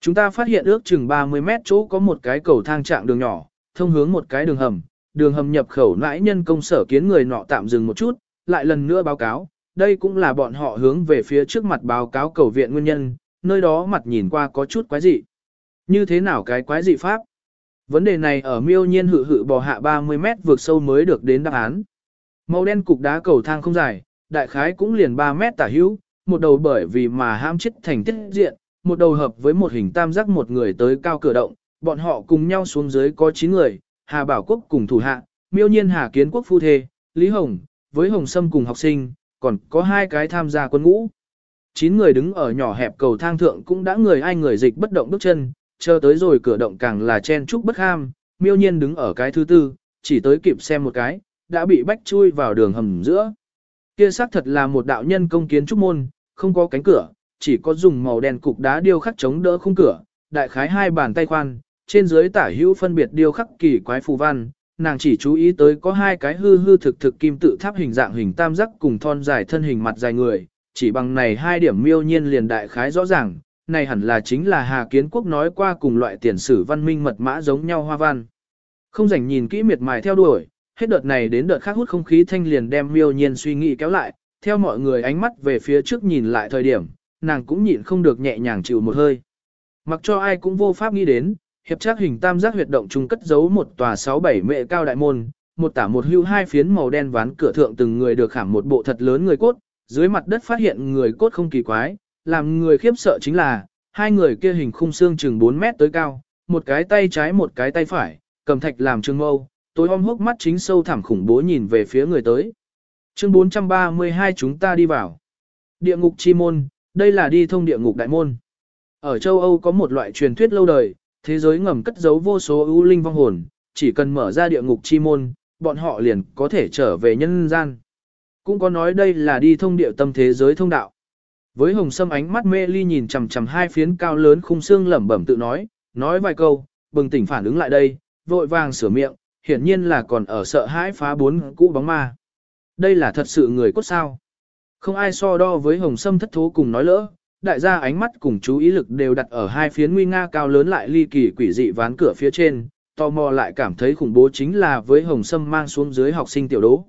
Chúng ta phát hiện ước chừng 30 mét chỗ có một cái cầu thang trạng đường nhỏ, thông hướng một cái đường hầm, đường hầm nhập khẩu nãi nhân công sở kiến người nọ tạm dừng một chút, lại lần nữa báo cáo, đây cũng là bọn họ hướng về phía trước mặt báo cáo cầu viện nguyên nhân, nơi đó mặt nhìn qua có chút quái dị. Như thế nào cái quái dị pháp? Vấn đề này ở miêu nhiên hự hự bò hạ 30 mét vượt sâu mới được đến đáp án. Màu đen cục đá cầu thang không dài, đại khái cũng liền 3 mét tả hữu, một đầu bởi vì mà ham chết thành tiết diện, một đầu hợp với một hình tam giác một người tới cao cửa động, bọn họ cùng nhau xuống dưới có 9 người, Hà Bảo Quốc cùng thủ hạ, miêu nhiên Hà Kiến Quốc phu thê, Lý Hồng, với Hồng Sâm cùng học sinh, còn có hai cái tham gia quân ngũ. chín người đứng ở nhỏ hẹp cầu thang thượng cũng đã người ai người dịch bất động bước chân, chờ tới rồi cửa động càng là chen trúc bất ham, miêu nhiên đứng ở cái thứ tư, chỉ tới kịp xem một cái, đã bị bách chui vào đường hầm giữa. Kia xác thật là một đạo nhân công kiến trúc môn, không có cánh cửa, chỉ có dùng màu đen cục đá điêu khắc chống đỡ khung cửa, đại khái hai bàn tay khoan, trên dưới tả hữu phân biệt điêu khắc kỳ quái phù văn, nàng chỉ chú ý tới có hai cái hư hư thực thực kim tự tháp hình dạng hình tam giác cùng thon dài thân hình mặt dài người, chỉ bằng này hai điểm miêu nhiên liền đại khái rõ ràng, này hẳn là chính là Hà Kiến Quốc nói qua cùng loại tiền sử văn minh mật mã giống nhau hoa văn. Không rảnh nhìn kỹ miệt mài theo đuổi, hết đợt này đến đợt khác hút không khí thanh liền đem miêu nhiên suy nghĩ kéo lại, theo mọi người ánh mắt về phía trước nhìn lại thời điểm, nàng cũng nhịn không được nhẹ nhàng chịu một hơi. Mặc cho ai cũng vô pháp nghĩ đến, hiệp trác hình tam giác huyệt động trung cất giấu một tòa 6-7 mệ cao đại môn, một tả một hưu hai phiến màu đen ván cửa thượng từng người được khảm một bộ thật lớn người cốt, dưới mặt đất phát hiện người cốt không kỳ quái, làm người khiếp sợ chính là, hai người kia hình khung xương chừng 4 mét tới cao, một cái tay trái một cái tay phải, cầm thạch làm trương mâu, tối om hốc mắt chính sâu thẳm khủng bố nhìn về phía người tới. Chương 432 chúng ta đi vào. Địa ngục chi môn, đây là đi thông địa ngục đại môn. Ở châu Âu có một loại truyền thuyết lâu đời, thế giới ngầm cất giấu vô số ưu linh vong hồn, chỉ cần mở ra địa ngục chi môn, bọn họ liền có thể trở về nhân gian. Cũng có nói đây là đi thông địa tâm thế giới thông đạo. Với hồng sâm ánh mắt mê ly nhìn chằm chằm hai phiến cao lớn khung xương lẩm bẩm tự nói, nói vài câu, bừng tỉnh phản ứng lại đây, vội vàng sửa miệng, hiển nhiên là còn ở sợ hãi phá bốn cũ bóng ma. Đây là thật sự người cốt sao. Không ai so đo với hồng sâm thất thố cùng nói lỡ, đại gia ánh mắt cùng chú ý lực đều đặt ở hai phiến nguy nga cao lớn lại ly kỳ quỷ dị ván cửa phía trên, tò mò lại cảm thấy khủng bố chính là với hồng sâm mang xuống dưới học sinh tiểu đố.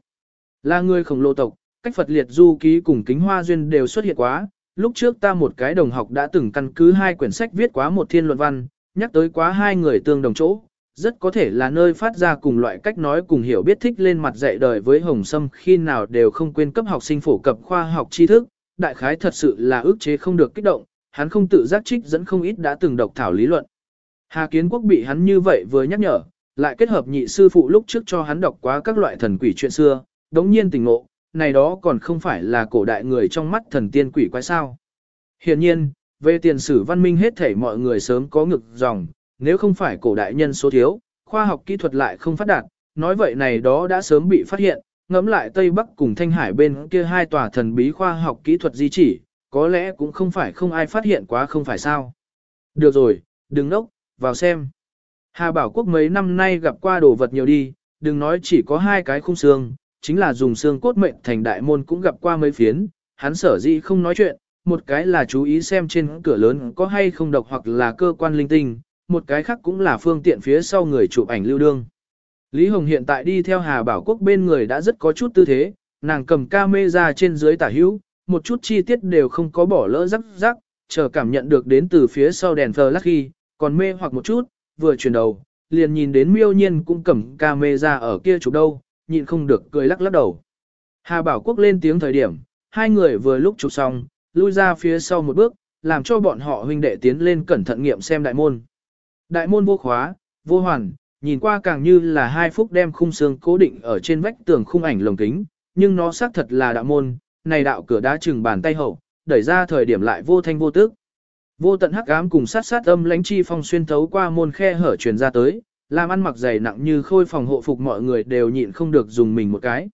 Là người khổng lồ tộc, cách Phật liệt du ký cùng kính hoa duyên đều xuất hiện quá, lúc trước ta một cái đồng học đã từng căn cứ hai quyển sách viết quá một thiên luận văn, nhắc tới quá hai người tương đồng chỗ, rất có thể là nơi phát ra cùng loại cách nói cùng hiểu biết thích lên mặt dạy đời với Hồng Sâm khi nào đều không quên cấp học sinh phổ cập khoa học tri thức, đại khái thật sự là ước chế không được kích động, hắn không tự giác trích dẫn không ít đã từng độc thảo lý luận. Hà Kiến Quốc bị hắn như vậy vừa nhắc nhở, lại kết hợp nhị sư phụ lúc trước cho hắn đọc quá các loại thần quỷ chuyện xưa, đống nhiên tình ngộ, này đó còn không phải là cổ đại người trong mắt thần tiên quỷ quái sao. Hiện nhiên, về tiền sử văn minh hết thể mọi người sớm có ngực dòng, nếu không phải cổ đại nhân số thiếu, khoa học kỹ thuật lại không phát đạt, nói vậy này đó đã sớm bị phát hiện, ngẫm lại Tây Bắc cùng Thanh Hải bên kia hai tòa thần bí khoa học kỹ thuật di chỉ, có lẽ cũng không phải không ai phát hiện quá không phải sao. Được rồi, đừng nốc, vào xem. Hà Bảo Quốc mấy năm nay gặp qua đồ vật nhiều đi, đừng nói chỉ có hai cái khung xương, chính là dùng xương cốt mệnh thành đại môn cũng gặp qua mấy phiến, hắn sở dĩ không nói chuyện, một cái là chú ý xem trên cửa lớn có hay không độc hoặc là cơ quan linh tinh, một cái khác cũng là phương tiện phía sau người chụp ảnh lưu đương. Lý Hồng hiện tại đi theo Hà Bảo Quốc bên người đã rất có chút tư thế, nàng cầm camera trên dưới tả hữu, một chút chi tiết đều không có bỏ lỡ rắc rắc, chờ cảm nhận được đến từ phía sau đèn flash khi, còn mê hoặc một chút, vừa chuyển đầu, liền nhìn đến miêu nhiên cũng cầm camera ở kia chụp đâu, nhịn không được cười lắc lắc đầu. Hà Bảo Quốc lên tiếng thời điểm, hai người vừa lúc chụp xong, lui ra phía sau một bước, làm cho bọn họ huynh đệ tiến lên cẩn thận nghiệm xem đại môn. Đại môn vô khóa, vô hoàn, nhìn qua càng như là hai phúc đem khung xương cố định ở trên vách tường khung ảnh lồng kính, nhưng nó xác thật là đạo môn, này đạo cửa đá chừng bàn tay hậu, đẩy ra thời điểm lại vô thanh vô tức. Vô tận hắc ám cùng sát sát âm lãnh chi phong xuyên thấu qua môn khe hở truyền ra tới, làm ăn mặc dày nặng như khôi phòng hộ phục mọi người đều nhịn không được dùng mình một cái.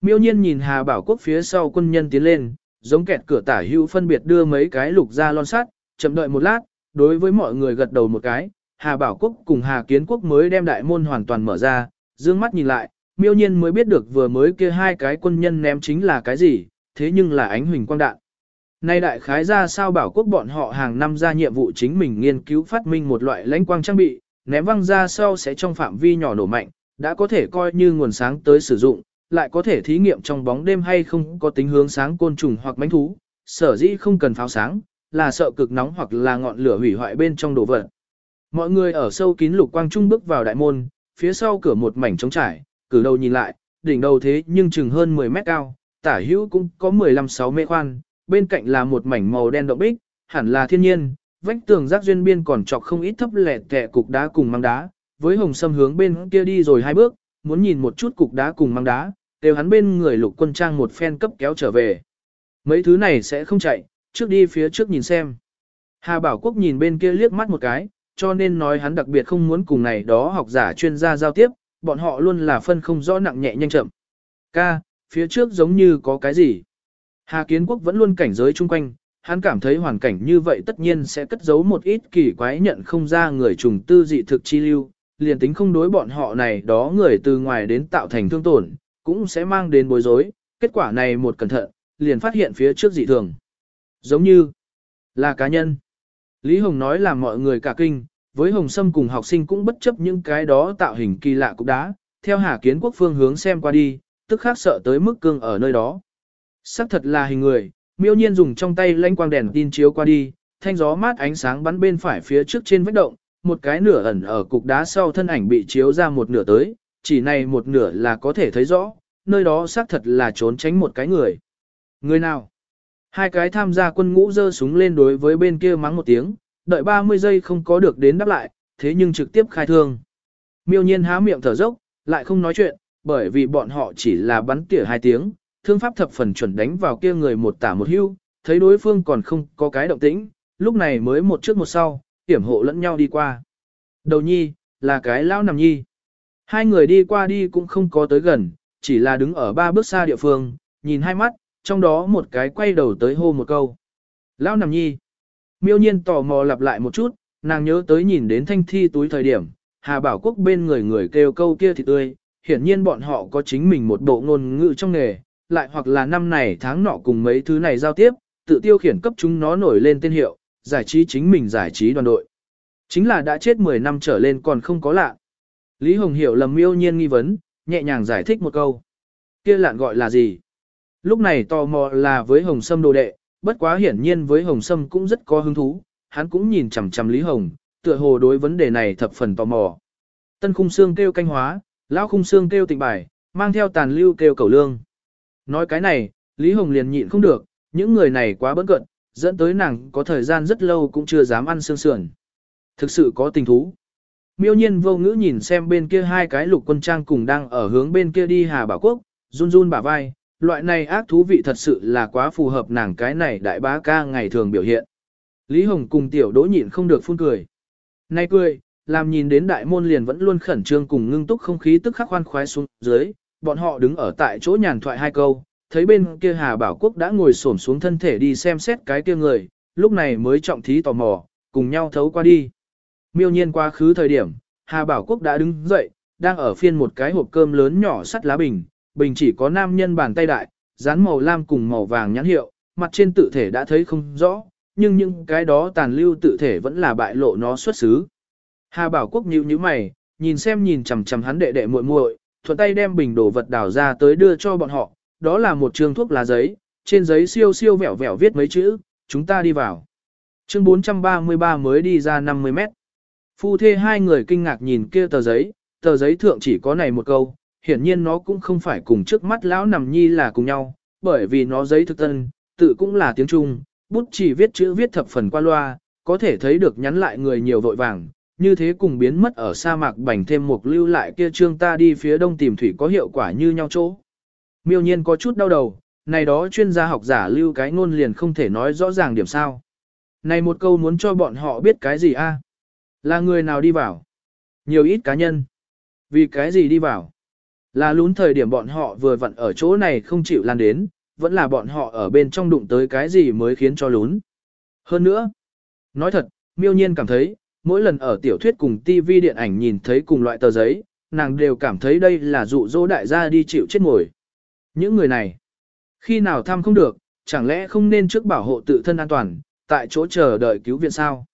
Miêu nhiên nhìn Hà Bảo Quốc phía sau quân nhân tiến lên, giống kẹt cửa tả hữu phân biệt đưa mấy cái lục ra lon sắt, chậm đợi một lát, đối với mọi người gật đầu một cái, Hà Bảo Quốc cùng Hà Kiến Quốc mới đem đại môn hoàn toàn mở ra, dương mắt nhìn lại, miêu nhiên mới biết được vừa mới kia hai cái quân nhân ném chính là cái gì, thế nhưng là ánh huỳnh quang đạn. Nay đại khái ra sao Bảo Quốc bọn họ hàng năm ra nhiệm vụ chính mình nghiên cứu phát minh một loại lãnh quang trang bị, ném văng ra sau sẽ trong phạm vi nhỏ nổ mạnh, đã có thể coi như nguồn sáng tới sử dụng, lại có thể thí nghiệm trong bóng đêm hay không có tính hướng sáng côn trùng hoặc mánh thú, sở dĩ không cần pháo sáng, là sợ cực nóng hoặc là ngọn lửa hủy hoại bên trong đồ vật. Mọi người ở sâu kín lục quang trung bước vào đại môn, phía sau cửa một mảnh trống trải, cử đầu nhìn lại, đỉnh đầu thế nhưng chừng hơn 10 mét cao, tả hữu cũng có 15-6 mét khoan, bên cạnh là một mảnh màu đen động bích, hẳn là thiên nhiên, vách tường rác duyên biên còn chọc không ít thấp lẻ tẻ cục đá cùng mang đá, với hồng sâm hướng bên kia đi rồi hai bước, muốn nhìn một chút cục đá cùng mang đá, đều hắn bên người lục quân trang một phen cấp kéo trở về. Mấy thứ này sẽ không chạy, trước đi phía trước nhìn xem. Hà Bảo Quốc nhìn bên kia liếc mắt một cái, cho nên nói hắn đặc biệt không muốn cùng này đó học giả chuyên gia giao tiếp, bọn họ luôn là phân không rõ nặng nhẹ nhanh chậm. Ca, phía trước giống như có cái gì. Hà Kiến Quốc vẫn luôn cảnh giới chung quanh, hắn cảm thấy hoàn cảnh như vậy tất nhiên sẽ cất giấu một ít kỳ quái nhận không ra người trùng tư dị thực chi lưu, liền tính không đối bọn họ này đó người từ ngoài đến tạo thành thương tổn, cũng sẽ mang đến bối rối, kết quả này một cẩn thận, liền phát hiện phía trước dị thường. Giống như là cá nhân. Lý Hồng nói là mọi người cả kinh, với Hồng Sâm cùng học sinh cũng bất chấp những cái đó tạo hình kỳ lạ cục đá, theo Hà Kiến Quốc phương hướng xem qua đi, tức khác sợ tới mức cương ở nơi đó. Sắc thật là hình người, miêu nhiên dùng trong tay lanh quang đèn tin chiếu qua đi, thanh gió mát ánh sáng bắn bên phải phía trước trên vách động, một cái nửa ẩn ở cục đá sau thân ảnh bị chiếu ra một nửa tới, chỉ này một nửa là có thể thấy rõ, nơi đó xác thật là trốn tránh một cái người. Người nào? Hai cái tham gia quân ngũ giơ súng lên đối với bên kia mắng một tiếng, đợi 30 giây không có được đến đáp lại, thế nhưng trực tiếp khai thương. Miêu nhiên há miệng thở dốc, lại không nói chuyện, bởi vì bọn họ chỉ là bắn tỉa hai tiếng, thương pháp thập phần chuẩn đánh vào kia người một tả một hưu, thấy đối phương còn không có cái động tĩnh, lúc này mới một trước một sau, hiểm hộ lẫn nhau đi qua. Đầu nhi, là cái lão nằm nhi. Hai người đi qua đi cũng không có tới gần, chỉ là đứng ở ba bước xa địa phương, nhìn hai mắt, trong đó một cái quay đầu tới hô một câu. Lão nằm nhi. Miêu nhiên tò mò lặp lại một chút, nàng nhớ tới nhìn đến thanh thi túi thời điểm, Hà Bảo Quốc bên người người kêu câu kia thì tươi, hiển nhiên bọn họ có chính mình một bộ ngôn ngữ trong nghề, lại hoặc là năm này tháng nọ cùng mấy thứ này giao tiếp, tự tiêu khiển cấp chúng nó nổi lên tên hiệu, giải trí chính mình giải trí đoàn đội. Chính là đã chết 10 năm trở lên còn không có lạ. Lý Hồng hiểu lầm miêu nhiên nghi vấn, nhẹ nhàng giải thích một câu. kia lạn gọi là gì? Lúc này tò mò là với Hồng Sâm đồ đệ, bất quá hiển nhiên với Hồng Sâm cũng rất có hứng thú, hắn cũng nhìn chằm chằm Lý Hồng, tựa hồ đối vấn đề này thập phần tò mò. Tân khung xương kêu canh hóa, lão khung xương kêu tịnh bài, mang theo tàn lưu kêu cầu lương. Nói cái này, Lý Hồng liền nhịn không được, những người này quá bấn cận, dẫn tới nàng có thời gian rất lâu cũng chưa dám ăn xương sườn. Thực sự có tình thú. Miêu nhiên vô ngữ nhìn xem bên kia hai cái lục quân trang cùng đang ở hướng bên kia đi Hà Bảo Quốc, run run bả vai, loại này ác thú vị thật sự là quá phù hợp nàng cái này đại bá ca ngày thường biểu hiện. Lý Hồng cùng tiểu đỗ nhịn không được phun cười. Nay cười, làm nhìn đến đại môn liền vẫn luôn khẩn trương cùng ngưng túc không khí tức khắc khoan khoái xuống dưới, bọn họ đứng ở tại chỗ nhàn thoại hai câu, thấy bên kia Hà Bảo Quốc đã ngồi xổm xuống thân thể đi xem xét cái kia người, lúc này mới trọng thí tò mò, cùng nhau thấu qua đi. Miêu nhiên quá khứ thời điểm, Hà Bảo Quốc đã đứng dậy, đang ở phiên một cái hộp cơm lớn nhỏ sắt lá bình, bình chỉ có nam nhân bàn tay đại, dán màu lam cùng màu vàng nhãn hiệu, mặt trên tự thể đã thấy không rõ, nhưng những cái đó tàn lưu tự thể vẫn là bại lộ nó xuất xứ. Hà Bảo Quốc nhíu nhíu mày, nhìn xem nhìn chằm chằm hắn đệ đệ muội muội, thuận tay đem bình đồ vật đảo ra tới đưa cho bọn họ, đó là một trường thuốc lá giấy, trên giấy siêu siêu vẹo vẹo viết mấy chữ, chúng ta đi vào. Chương 433 mới đi ra 50 mét. Phu thê hai người kinh ngạc nhìn kia tờ giấy, tờ giấy thượng chỉ có này một câu, hiển nhiên nó cũng không phải cùng trước mắt lão nằm nhi là cùng nhau, bởi vì nó giấy thực tân, tự cũng là tiếng Trung, bút chỉ viết chữ viết thập phần qua loa, có thể thấy được nhắn lại người nhiều vội vàng, như thế cùng biến mất ở sa mạc bành thêm một lưu lại kia trương ta đi phía đông tìm thủy có hiệu quả như nhau chỗ. Miêu nhiên có chút đau đầu, này đó chuyên gia học giả lưu cái ngôn liền không thể nói rõ ràng điểm sao. Này một câu muốn cho bọn họ biết cái gì a? À? Là người nào đi vào? Nhiều ít cá nhân. Vì cái gì đi vào? Là lún thời điểm bọn họ vừa vặn ở chỗ này không chịu lan đến, vẫn là bọn họ ở bên trong đụng tới cái gì mới khiến cho lún. Hơn nữa, nói thật, miêu nhiên cảm thấy, mỗi lần ở tiểu thuyết cùng TV điện ảnh nhìn thấy cùng loại tờ giấy, nàng đều cảm thấy đây là dụ dỗ đại gia đi chịu chết ngồi. Những người này, khi nào thăm không được, chẳng lẽ không nên trước bảo hộ tự thân an toàn, tại chỗ chờ đợi cứu viện sao?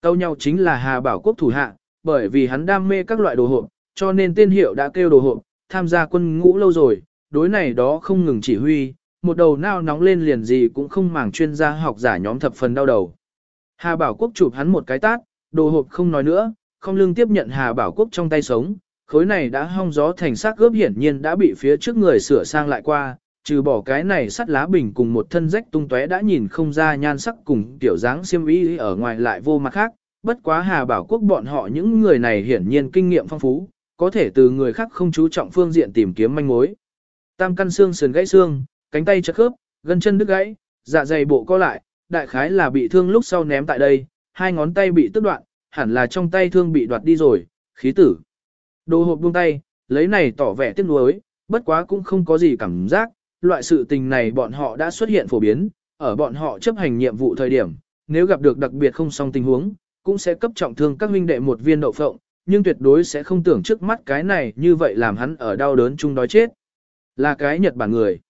Tâu nhau chính là Hà Bảo Quốc thủ hạ, bởi vì hắn đam mê các loại đồ hộp, cho nên tên hiệu đã kêu đồ hộp, tham gia quân ngũ lâu rồi, đối này đó không ngừng chỉ huy, một đầu nao nóng lên liền gì cũng không màng chuyên gia học giả nhóm thập phần đau đầu. Hà Bảo Quốc chụp hắn một cái tát, Đồ hộp không nói nữa, không lương tiếp nhận Hà Bảo Quốc trong tay sống, khối này đã hong gió thành xác gớp hiển nhiên đã bị phía trước người sửa sang lại qua, trừ bỏ cái này sắt lá bình cùng một thân rách tung tóe đã nhìn không ra nhan sắc cùng tiểu dáng xiêm y ở ngoài lại vô mặt khác, bất quá Hà Bảo Quốc bọn họ những người này hiển nhiên kinh nghiệm phong phú, có thể từ người khác không chú trọng phương diện tìm kiếm manh mối. Tam căn xương sườn gãy xương, cánh tay chật khớp, gân chân đứt gãy, dạ dày bộ co lại, đại khái là bị thương lúc sau ném tại đây, hai ngón tay bị tức đoạn, hẳn là trong tay thương bị đoạt đi rồi, khí tử. Đồ hộp buông tay, lấy này tỏ vẻ tiếc nuối, bất quá cũng không có gì cảm giác, loại sự tình này bọn họ đã xuất hiện phổ biến, ở bọn họ chấp hành nhiệm vụ thời điểm, nếu gặp được đặc biệt không song tình huống, cũng sẽ cấp trọng thương các huynh đệ một viên đậu phộng, nhưng tuyệt đối sẽ không tưởng trước mắt cái này như vậy làm hắn ở đau đớn chung đói chết. Là cái Nhật Bản người.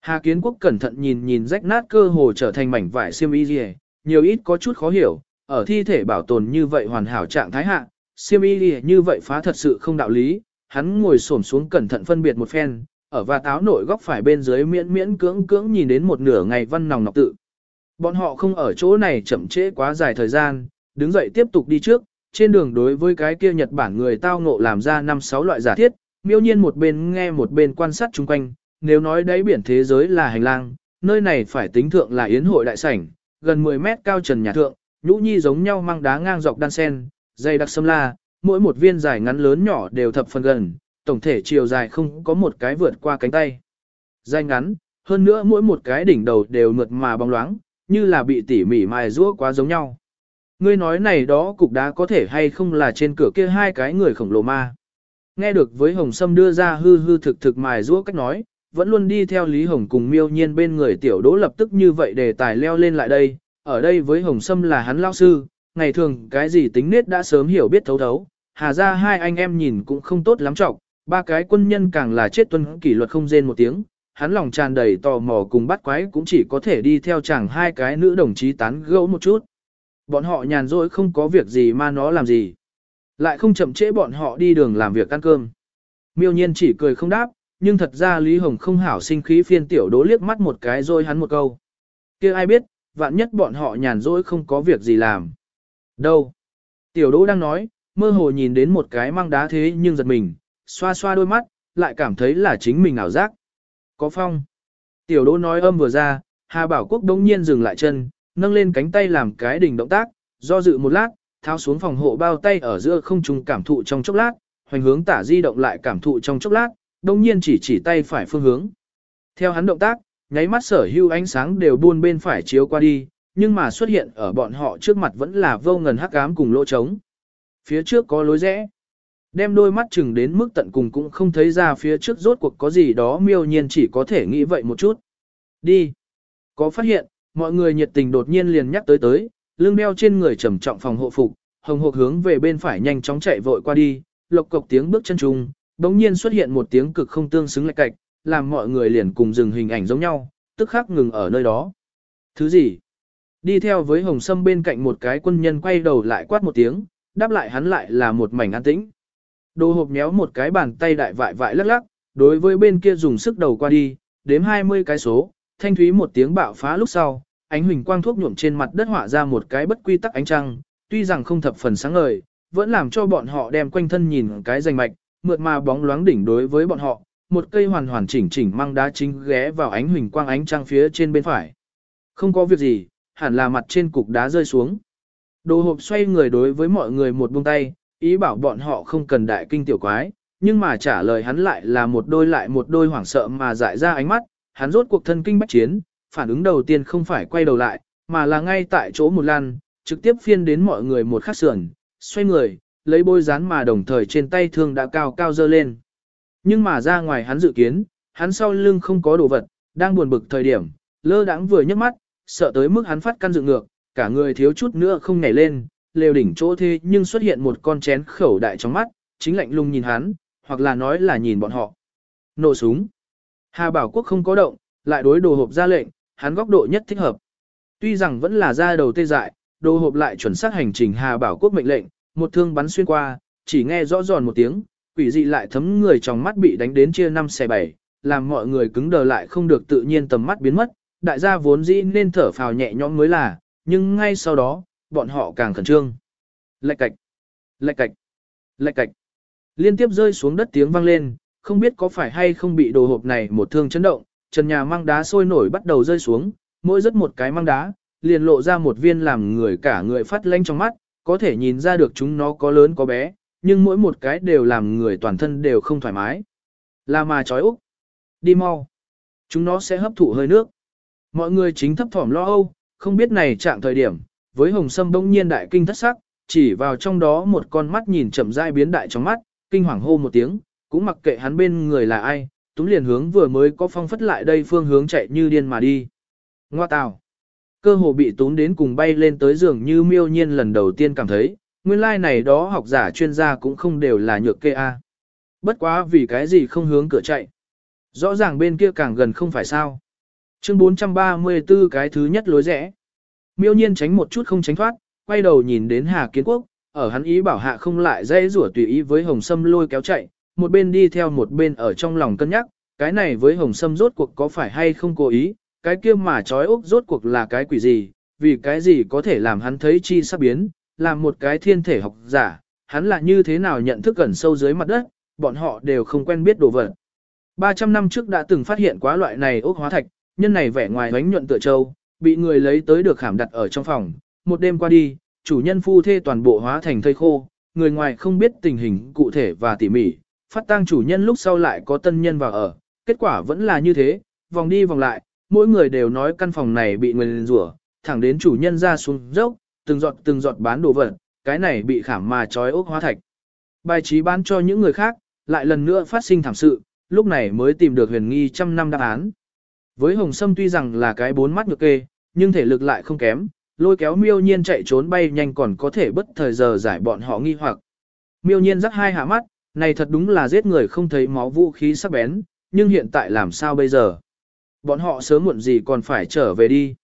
Hà Kiến Quốc cẩn thận nhìn nhìn rách nát cơ hồ trở thành mảnh vải xiêm y gì, nhiều ít có chút khó hiểu, ở thi thể bảo tồn như vậy hoàn hảo trạng thái hạ, xiêm y như vậy phá thật sự không đạo lý, hắn ngồi xổm xuống cẩn thận phân biệt một phen, ở và táo nội góc phải bên dưới miễn miễn cưỡng cưỡng nhìn đến một nửa ngày văn nòng nọc tự. Bọn họ không ở chỗ này chậm trễ quá dài thời gian, đứng dậy tiếp tục đi trước, trên đường đối với cái kia Nhật Bản người tao ngộ làm ra năm sáu loại giả thiết, miêu nhiên một bên nghe một bên quan sát chung quanh, nếu nói đáy biển thế giới là hành lang, nơi này phải tính thượng là yến hội đại sảnh, gần 10 mét cao trần nhà thượng, nhũ nhi giống nhau mang đá ngang dọc đan sen, dày đặc sâm la, mỗi một viên dài ngắn lớn nhỏ đều thập phần gần, tổng thể chiều dài không có một cái vượt qua cánh tay. Dài ngắn, hơn nữa mỗi một cái đỉnh đầu đều mượt mà bóng loáng, như là bị tỉ mỉ mài rũa quá giống nhau. Ngươi nói này đó cục đá có thể hay không là trên cửa kia hai cái người khổng lồ ma. Nghe được với Hồng Sâm đưa ra hư hư thực thực mài rũa cách nói, vẫn luôn đi theo Lý Hồng cùng miêu nhiên bên người tiểu đỗ lập tức như vậy để tài leo lên lại đây, ở đây với Hồng Sâm là hắn lao sư, ngày thường cái gì tính nết đã sớm hiểu biết thấu thấu, hà ra hai anh em nhìn cũng không tốt lắm trọng, ba cái quân nhân càng là chết tuân kỷ luật không rên một tiếng, hắn lòng tràn đầy tò mò cùng bắt quái cũng chỉ có thể đi theo chẳng hai cái nữ đồng chí tán gẫu một chút. Bọn họ nhàn rỗi không có việc gì mà nó làm gì. Lại không chậm trễ bọn họ đi đường làm việc ăn cơm. Miêu nhiên chỉ cười không đáp, nhưng thật ra Lý Hồng không hảo sinh khí phiên tiểu đố liếc mắt một cái rồi hắn một câu. kia ai biết, vạn nhất bọn họ nhàn rỗi không có việc gì làm. Đâu? Tiểu đỗ đang nói, mơ hồ nhìn đến một cái mang đá thế nhưng giật mình, xoa xoa đôi mắt, lại cảm thấy là chính mình ảo giác. Có phong. Tiểu đỗ nói âm vừa ra, Hà Bảo Quốc đông nhiên dừng lại chân, nâng lên cánh tay làm cái đỉnh động tác, do dự một lát, tháo xuống phòng hộ bao tay ở giữa không trung cảm thụ trong chốc lát, hoành hướng tả di động lại cảm thụ trong chốc lát, đồng nhiên chỉ chỉ tay phải phương hướng. Theo hắn động tác, nháy mắt sở hưu ánh sáng đều buôn bên phải chiếu qua đi, nhưng mà xuất hiện ở bọn họ trước mặt vẫn là vô ngần hắc ám cùng lỗ trống. Phía trước có lối rẽ. Đem đôi mắt chừng đến mức tận cùng cũng không thấy ra phía trước rốt cuộc có gì đó miêu nhiên chỉ có thể nghĩ vậy một chút. Đi. Có phát hiện, mọi người nhiệt tình đột nhiên liền nhắc tới tới, lưng đeo trên người trầm trọng phòng hộ phục, hồng hộc hướng về bên phải nhanh chóng chạy vội qua đi, lộc cộc tiếng bước chân trùng, bỗng nhiên xuất hiện một tiếng cực không tương xứng lệch cạch, làm mọi người liền cùng dừng hình ảnh giống nhau, tức khắc ngừng ở nơi đó. Thứ gì? Đi theo với hồng sâm bên cạnh một cái quân nhân quay đầu lại quát một tiếng, đáp lại hắn lại là một mảnh an tĩnh. Đồ hộp méo một cái bàn tay đại vại vại lắc lắc, đối với bên kia dùng sức đầu qua đi, đếm 20 cái số, thanh thúy một tiếng bạo phá lúc sau, ánh huỳnh quang thuốc nhuộm trên mặt đất họa ra một cái bất quy tắc ánh trăng, tuy rằng không thập phần sáng ngời, vẫn làm cho bọn họ đem quanh thân nhìn cái danh mạch, mượt mà bóng loáng đỉnh đối với bọn họ, một cây hoàn hoàn chỉnh chỉnh mang đá chính ghé vào ánh huỳnh quang ánh trăng phía trên bên phải. Không có việc gì, hẳn là mặt trên cục đá rơi xuống. Đồ hộp xoay người đối với mọi người một buông tay, ý bảo bọn họ không cần đại kinh tiểu quái, nhưng mà trả lời hắn lại là một đôi lại một đôi hoảng sợ mà dại ra ánh mắt, hắn rốt cuộc thân kinh bách chiến, phản ứng đầu tiên không phải quay đầu lại, mà là ngay tại chỗ một lan, trực tiếp phiên đến mọi người một khắc sườn, xoay người, lấy bôi dán mà đồng thời trên tay thương đã cao cao dơ lên. Nhưng mà ra ngoài hắn dự kiến, hắn sau lưng không có đồ vật, đang buồn bực thời điểm, lơ đãng vừa nhấc mắt, sợ tới mức hắn phát căn dựng ngược, cả người thiếu chút nữa không nhảy lên, lều đỉnh chỗ thế nhưng xuất hiện một con chén khẩu đại trong mắt, chính lạnh lùng nhìn hắn, hoặc là nói là nhìn bọn họ. Nổ súng. Hà Bảo Quốc không có động, lại đối đồ hộp ra lệnh, hắn góc độ nhất thích hợp. Tuy rằng vẫn là ra đầu tê dại, đồ hộp lại chuẩn xác hành trình Hà Bảo Quốc mệnh lệnh, một thương bắn xuyên qua, chỉ nghe rõ giòn một tiếng, quỷ dị lại thấm người trong mắt bị đánh đến chia năm xẻ bảy, làm mọi người cứng đờ lại không được tự nhiên tầm mắt biến mất, đại gia vốn dĩ nên thở phào nhẹ nhõm mới là, nhưng ngay sau đó, bọn họ càng khẩn trương. Lạch cạch, lạch cạch, lạch cạch. Liên tiếp rơi xuống đất tiếng vang lên, không biết có phải hay không bị đồ hộp này một thương chấn động, trần nhà mang đá sôi nổi bắt đầu rơi xuống, mỗi rất một cái mang đá, liền lộ ra một viên làm người cả người phát lanh trong mắt, có thể nhìn ra được chúng nó có lớn có bé, nhưng mỗi một cái đều làm người toàn thân đều không thoải mái. Là mà chói úc. Đi mau. Chúng nó sẽ hấp thụ hơi nước. Mọi người chính thấp thỏm lo âu, không biết này trạng thời điểm, với hồng sâm bỗng nhiên đại kinh thất sắc, chỉ vào trong đó một con mắt nhìn chậm rãi biến đại trong mắt, kinh hoàng hô một tiếng, cũng mặc kệ hắn bên người là ai, túm liền hướng vừa mới có phong phất lại đây phương hướng chạy như điên mà đi. Ngoa tào. Cơ hồ bị túm đến cùng bay lên tới giường như miêu nhiên lần đầu tiên cảm thấy, nguyên lai like này đó học giả chuyên gia cũng không đều là nhược kê a. Bất quá vì cái gì không hướng cửa chạy. Rõ ràng bên kia càng gần không phải sao. Chương 434 cái thứ nhất lối rẽ. Miêu nhiên tránh một chút không tránh thoát, quay đầu nhìn đến Hà Kiến Quốc, ở hắn ý bảo hạ không lại dây rủa tùy ý với Hồng Sâm lôi kéo chạy, một bên đi theo một bên ở trong lòng cân nhắc, cái này với Hồng Sâm rốt cuộc có phải hay không cố ý, cái kia mà trói ốc rốt cuộc là cái quỷ gì, vì cái gì có thể làm hắn thấy chi sắp biến, làm một cái thiên thể học giả, hắn là như thế nào nhận thức gần sâu dưới mặt đất, bọn họ đều không quen biết đồ vật. 300 năm trước đã từng phát hiện quá loại này ốc hóa thạch, nhân này vẻ ngoài bánh nhuận tựa châu, bị người lấy tới được khảm đặt ở trong phòng, một đêm qua đi, chủ nhân phu thê toàn bộ hóa thành thây khô, người ngoài không biết tình hình cụ thể và tỉ mỉ, phát tang chủ nhân lúc sau lại có tân nhân vào ở, kết quả vẫn là như thế, vòng đi vòng lại, mỗi người đều nói căn phòng này bị người lên rủa, thẳng đến chủ nhân ra xuống dốc, từng giọt từng giọt bán đồ vật, cái này bị khảm mà trói ốc hóa thạch. Bài trí bán cho những người khác, lại lần nữa phát sinh thảm sự, lúc này mới tìm được huyền nghi trăm năm đáp án. Với Hồng Sâm tuy rằng là cái bốn mắt ngược kê, nhưng thể lực lại không kém, lôi kéo miêu nhiên chạy trốn bay nhanh còn có thể bất thời giờ giải bọn họ nghi hoặc. Miêu nhiên rắc hai hạ mắt, này thật đúng là giết người không thấy máu vũ khí sắc bén, nhưng hiện tại làm sao bây giờ? Bọn họ sớm muộn gì còn phải trở về đi.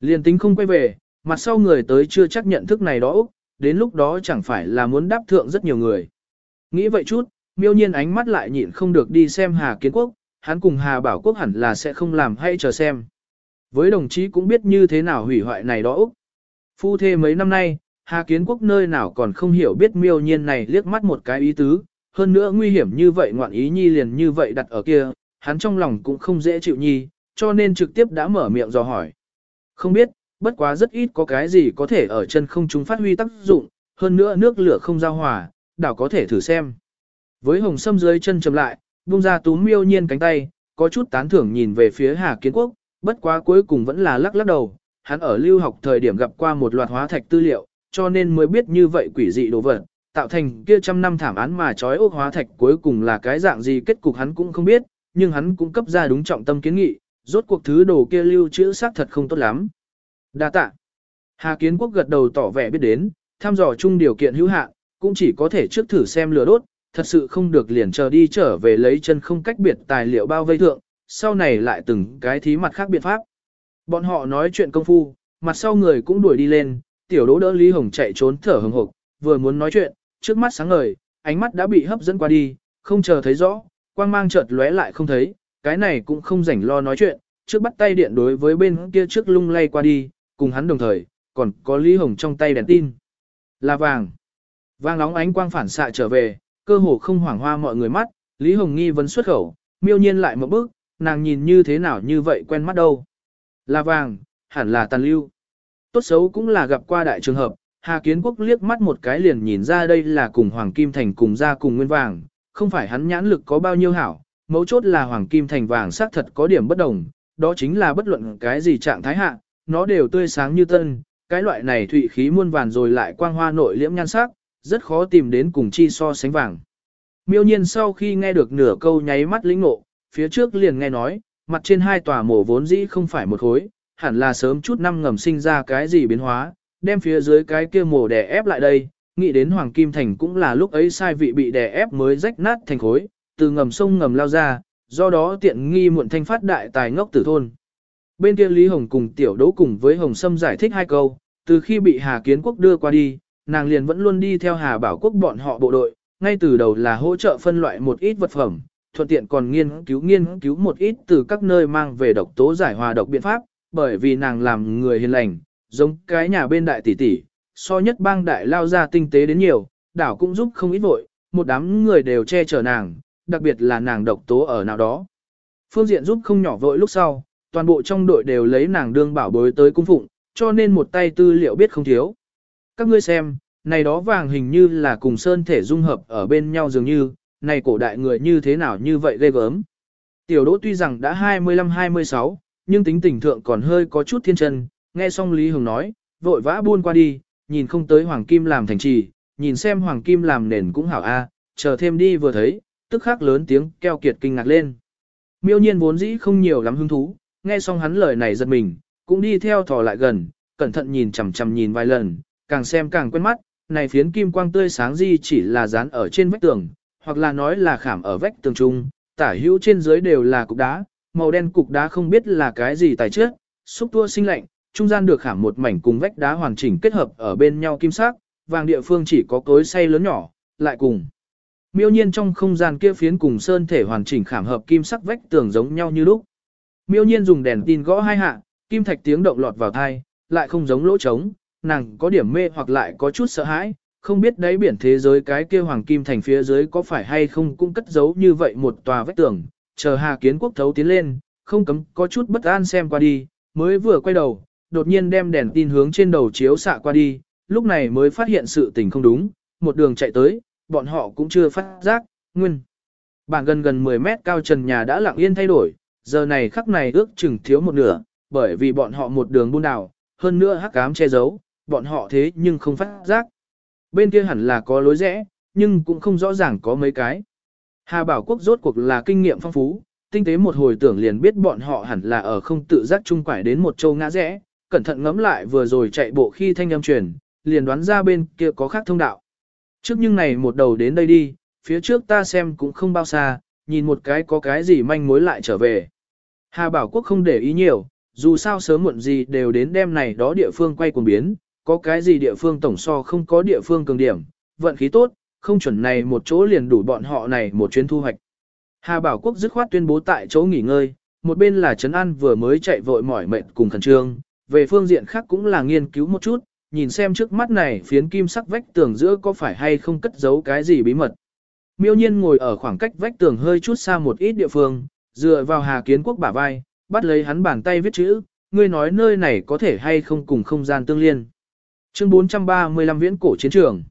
Liên tính không quay về, mặt sau người tới chưa chắc nhận thức này đó đến lúc đó chẳng phải là muốn đáp thượng rất nhiều người. Nghĩ vậy chút, miêu nhiên ánh mắt lại nhịn không được đi xem Hà Kiến Quốc, hắn cùng Hà Bảo Quốc hẳn là sẽ không làm hay chờ xem. Với đồng chí cũng biết như thế nào hủy hoại này đó Úc. Phu thê mấy năm nay, Hà Kiến Quốc nơi nào còn không hiểu biết miêu nhiên này liếc mắt một cái ý tứ, hơn nữa nguy hiểm như vậy ngoạn ý nhi liền như vậy đặt ở kia, hắn trong lòng cũng không dễ chịu nhi, cho nên trực tiếp đã mở miệng dò hỏi. Không biết, bất quá rất ít có cái gì có thể ở chân không chúng phát huy tác dụng, hơn nữa nước lửa không giao hòa, đảo có thể thử xem. Với hồng sâm dưới chân chầm lại, buông ra túm miêu nhiên cánh tay, có chút tán thưởng nhìn về phía Hà Kiến Quốc, bất quá cuối cùng vẫn là lắc lắc đầu, hắn ở lưu học thời điểm gặp qua một loạt hóa thạch tư liệu, cho nên mới biết như vậy quỷ dị đồ vật, tạo thành kia trăm năm thảm án mà trói ốc hóa thạch cuối cùng là cái dạng gì kết cục hắn cũng không biết, nhưng hắn cũng cấp ra đúng trọng tâm kiến nghị, rốt cuộc thứ đồ kia lưu trữ xác thật không tốt lắm. Đa tạ. Hà Kiến Quốc gật đầu tỏ vẻ biết đến, thăm dò chung điều kiện hữu hạn, cũng chỉ có thể trước thử xem lửa đốt, thật sự không được liền chờ đi trở về lấy chân không cách biệt tài liệu bao vây thượng, sau này lại từng cái thí mặt khác biện pháp. Bọn họ nói chuyện công phu, mặt sau người cũng đuổi đi lên, tiểu đỗ đỡ Lý Hồng chạy trốn thở hừng hực, vừa muốn nói chuyện, trước mắt sáng ngời, ánh mắt đã bị hấp dẫn qua đi, không chờ thấy rõ, quang mang chợt lóe lại không thấy, cái này cũng không rảnh lo nói chuyện, trước bắt tay điện đối với bên kia trước lung lay qua đi, cùng hắn đồng thời, còn có Lý Hồng trong tay đèn tin. Là vàng. Vàng nóng ánh quang phản xạ trở về, cơ hồ không hoảng hoa mọi người mắt, Lý Hồng nghi vấn xuất khẩu, miêu nhiên lại một bước, nàng nhìn như thế nào như vậy quen mắt đâu. Là vàng, hẳn là tàn lưu. Tốt xấu cũng là gặp qua đại trường hợp, Hà Kiến Quốc liếc mắt một cái liền nhìn ra đây là cùng Hoàng Kim Thành cùng ra cùng nguyên vàng, không phải hắn nhãn lực có bao nhiêu hảo, mấu chốt là Hoàng Kim Thành vàng xác thật có điểm bất đồng, đó chính là bất luận cái gì trạng thái hạ, nó đều tươi sáng như tân, cái loại này thụy khí muôn vàn rồi lại quang hoa nội liễm nhan sắc, rất khó tìm đến cùng chi so sánh vàng. Miêu nhiên sau khi nghe được nửa câu nháy mắt lĩnh ngộ, phía trước liền nghe nói, mặt trên hai tòa mổ vốn dĩ không phải một khối, hẳn là sớm chút năm ngầm sinh ra cái gì biến hóa, đem phía dưới cái kia mổ đè ép lại đây, nghĩ đến Hoàng Kim Thành cũng là lúc ấy sai vị bị đè ép mới rách nát thành khối, từ ngầm sông ngầm lao ra, do đó tiện nghi muộn thanh phát đại tài ngốc tử thôn. Bên kia Lý Hồng cùng tiểu đấu cùng với Hồng Sâm giải thích hai câu, từ khi bị Hà Kiến Quốc đưa qua đi, nàng liền vẫn luôn đi theo Hà Bảo Quốc bọn họ bộ đội, ngay từ đầu là hỗ trợ phân loại một ít vật phẩm, thuận tiện còn nghiên cứu nghiên cứu một ít từ các nơi mang về độc tố giải hòa độc biện pháp, bởi vì nàng làm người hiền lành, giống cái nhà bên đại tỷ tỷ, so nhất bang đại lao ra tinh tế đến nhiều, đảo cũng giúp không ít vội, một đám người đều che chở nàng, đặc biệt là nàng độc tố ở nào đó. Phương diện giúp không nhỏ vội lúc sau, toàn bộ trong đội đều lấy nàng đương bảo bối tới cung phụng, cho nên một tay tư liệu biết không thiếu. Các ngươi xem, này đó vàng hình như là cùng sơn thể dung hợp ở bên nhau dường như, này cổ đại người như thế nào như vậy ghê gớm. Tiểu đỗ tuy rằng đã 25-26, nhưng tính tình thượng còn hơi có chút thiên chân, nghe xong Lý Hồng nói, vội vã buôn qua đi, nhìn không tới Hoàng Kim làm thành trì, nhìn xem Hoàng Kim làm nền cũng hảo a, chờ thêm đi vừa thấy, tức khắc lớn tiếng keo kiệt kinh ngạc lên. Miêu nhiên vốn dĩ không nhiều lắm hứng thú, nghe xong hắn lời này giật mình, cũng đi theo thò lại gần, cẩn thận nhìn chằm chằm nhìn vài lần, càng xem càng quen mắt, này phiến kim quang tươi sáng gì chỉ là dán ở trên vách tường, hoặc là nói là khảm ở vách tường trung, tả hữu trên dưới đều là cục đá, màu đen cục đá không biết là cái gì tài trước, xúc tua sinh lạnh, trung gian được khảm một mảnh cùng vách đá hoàn chỉnh kết hợp ở bên nhau kim sắc, vàng địa phương chỉ có cối xay lớn nhỏ, lại cùng. Miêu nhiên trong không gian kia phiến cùng sơn thể hoàn chỉnh khảm hợp kim sắc vách tường giống nhau như lúc. Miêu nhiên dùng đèn tin gõ hai hạ, kim thạch tiếng động lọt vào thai, lại không giống lỗ trống, nàng có điểm mê hoặc lại có chút sợ hãi, không biết đáy biển thế giới cái kia hoàng kim thành phía dưới có phải hay không cũng cất giấu như vậy một tòa vách tường, chờ Hà Kiến Quốc thấu tiến lên, không cấm có chút bất an xem qua đi, mới vừa quay đầu, đột nhiên đem đèn tin hướng trên đầu chiếu xạ qua đi, lúc này mới phát hiện sự tình không đúng, một đường chạy tới, bọn họ cũng chưa phát giác, nguyên. Bản gần gần 10 mét cao trần nhà đã lặng yên thay đổi, giờ này khắc này ước chừng thiếu một nửa, bởi vì bọn họ một đường buôn đảo, hơn nữa hắc cám che giấu, bọn họ thế nhưng không phát giác. Bên kia hẳn là có lối rẽ, nhưng cũng không rõ ràng có mấy cái. Hà Bảo Quốc rốt cuộc là kinh nghiệm phong phú, tinh tế một hồi tưởng liền biết bọn họ hẳn là ở không tự giác chung quải đến một châu ngã rẽ, cẩn thận ngẫm lại vừa rồi chạy bộ khi thanh âm truyền, liền đoán ra bên kia có khác thông đạo. Trước nhưng này một đầu đến đây đi, phía trước ta xem cũng không bao xa, nhìn một cái có cái gì manh mối lại trở về. Hà Bảo Quốc không để ý nhiều, dù sao sớm muộn gì đều đến đêm này đó địa phương quay cuồng biến, có cái gì địa phương tổng so không có địa phương cường điểm, vận khí tốt, không chuẩn này một chỗ liền đủ bọn họ này một chuyến thu hoạch. Hà Bảo Quốc dứt khoát tuyên bố tại chỗ nghỉ ngơi, một bên là Trấn An vừa mới chạy vội mỏi mệt cùng khẩn trương, về phương diện khác cũng là nghiên cứu một chút, nhìn xem trước mắt này phiến kim sắc vách tường giữa có phải hay không cất giấu cái gì bí mật. Miêu nhiên ngồi ở khoảng cách vách tường hơi chút xa một ít địa phương, dựa vào Hà Kiến Quốc bả vai, bắt lấy hắn bàn tay viết chữ, ngươi nói nơi này có thể hay không cùng không gian tương liên. Chương 435 viễn cổ chiến trường.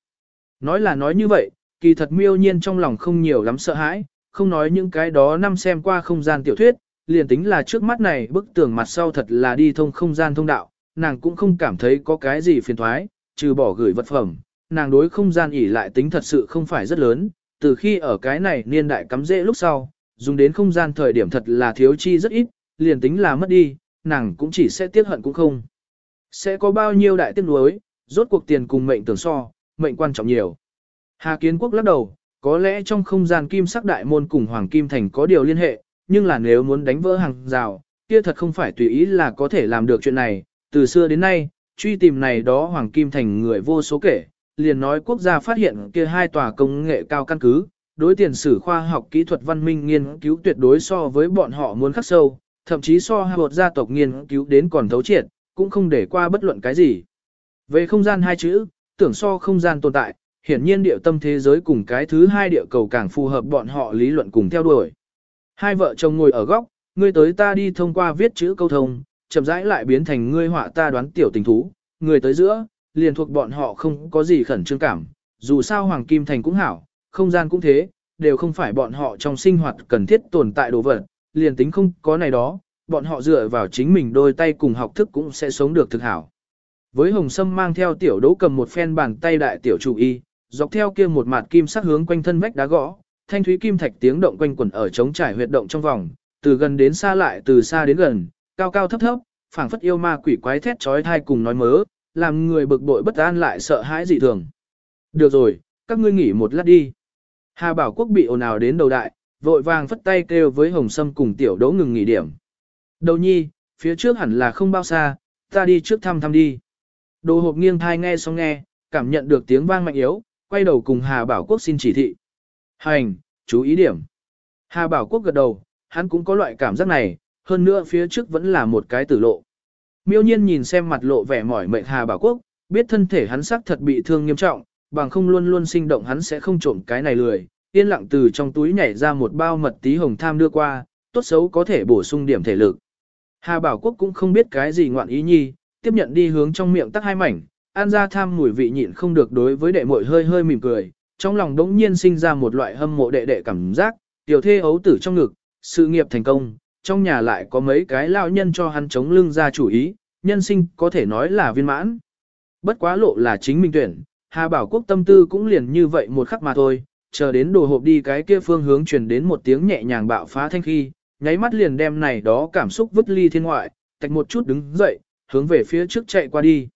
Nói là nói như vậy, kỳ thật miêu nhiên trong lòng không nhiều lắm sợ hãi, không nói những cái đó năm xem qua không gian tiểu thuyết, liền tính là trước mắt này bức tường mặt sau thật là đi thông không gian thông đạo, nàng cũng không cảm thấy có cái gì phiền thoái, trừ bỏ gửi vật phẩm, nàng đối không gian ỉ lại tính thật sự không phải rất lớn, từ khi ở cái này niên đại cắm dễ lúc sau, dùng đến không gian thời điểm thật là thiếu chi rất ít, liền tính là mất đi, nàng cũng chỉ sẽ tiếc hận cũng không. Sẽ có bao nhiêu đại tiếc nuối, rốt cuộc tiền cùng mệnh tưởng so, mệnh quan trọng nhiều. Hà Kiến Quốc lắc đầu, có lẽ trong không gian kim sắc đại môn cùng Hoàng Kim Thành có điều liên hệ, nhưng là nếu muốn đánh vỡ hàng rào, kia thật không phải tùy ý là có thể làm được chuyện này. Từ xưa đến nay, truy tìm này đó Hoàng Kim Thành người vô số kể, liền nói quốc gia phát hiện kia hai tòa công nghệ cao căn cứ, đối tiền sử khoa học kỹ thuật văn minh nghiên cứu tuyệt đối so với bọn họ muốn khắc sâu, thậm chí so hai gia tộc nghiên cứu đến còn thấu triệt, cũng không để qua bất luận cái gì. Về không gian hai chữ, tưởng so không gian tồn tại, hiển nhiên địa tâm thế giới cùng cái thứ hai địa cầu càng phù hợp bọn họ lý luận cùng theo đuổi. Hai vợ chồng ngồi ở góc, ngươi tới ta đi thông qua viết chữ câu thông, chậm rãi lại biến thành ngươi họa ta đoán tiểu tình thú, người tới giữa, liền thuộc bọn họ không có gì khẩn trương cảm, dù sao Hoàng Kim Thành cũng hảo, không gian cũng thế, đều không phải bọn họ trong sinh hoạt cần thiết tồn tại đồ vật, liền tính không có này đó, bọn họ dựa vào chính mình đôi tay cùng học thức cũng sẽ sống được thực hảo. Với hồng sâm mang theo tiểu đỗ cầm một phen bàn tay đại tiểu chủ y, dọc theo kia một mặt kim sắc hướng quanh thân vách đá gõ, thanh thúy kim thạch tiếng động quanh quẩn ở trống trải huyệt động trong vòng, từ gần đến xa lại từ xa đến gần, cao cao thấp thấp, phảng phất yêu ma quỷ quái thét chói tai cùng nói mớ, làm người bực bội bất an lại sợ hãi dị thường. Được rồi, các ngươi nghỉ một lát đi. Hà Bảo Quốc bị ồn ào đến đầu đại, vội vàng phất tay kêu với Hồng Sâm cùng tiểu đỗ ngừng nghỉ điểm. Đầu nhi, phía trước hẳn là không bao xa, ta đi trước thăm thăm đi. Đồ hộp nghiêng thai nghe xong nghe, cảm nhận được tiếng vang mạnh yếu, quay đầu cùng Hà Bảo Quốc xin chỉ thị. Hành, chú ý điểm. Hà Bảo Quốc gật đầu, hắn cũng có loại cảm giác này, hơn nữa phía trước vẫn là một cái tử lộ. Miêu nhiên nhìn xem mặt lộ vẻ mỏi mệt Hà Bảo Quốc, biết thân thể hắn xác thật bị thương nghiêm trọng, bằng không luôn luôn sinh động hắn sẽ không trộm cái này lười, yên lặng từ trong túi nhảy ra một bao mật tí hồng tham đưa qua, tốt xấu có thể bổ sung điểm thể lực. Hà Bảo Quốc cũng không biết cái gì ngoạn ý nhi, tiếp nhận đi hướng trong miệng tắc hai mảnh, ăn ra tham mùi vị nhịn không được đối với đệ muội hơi hơi mỉm cười, trong lòng đống nhiên sinh ra một loại hâm mộ đệ đệ cảm giác, tiểu thê ấu tử trong ngực, sự nghiệp thành công, trong nhà lại có mấy cái lao nhân cho hắn chống lưng ra chủ ý, nhân sinh có thể nói là viên mãn. Bất quá lộ là chính mình tuyển, Hà Bảo Quốc tâm tư cũng liền như vậy một khắc mà thôi, chờ đến đồ hộp đi cái kia phương hướng truyền đến một tiếng nhẹ nhàng bạo phá thanh khi, nháy mắt liền đem này đó cảm xúc vứt ly thiên ngoại, tạch một chút đứng dậy, hướng về phía trước chạy qua đi.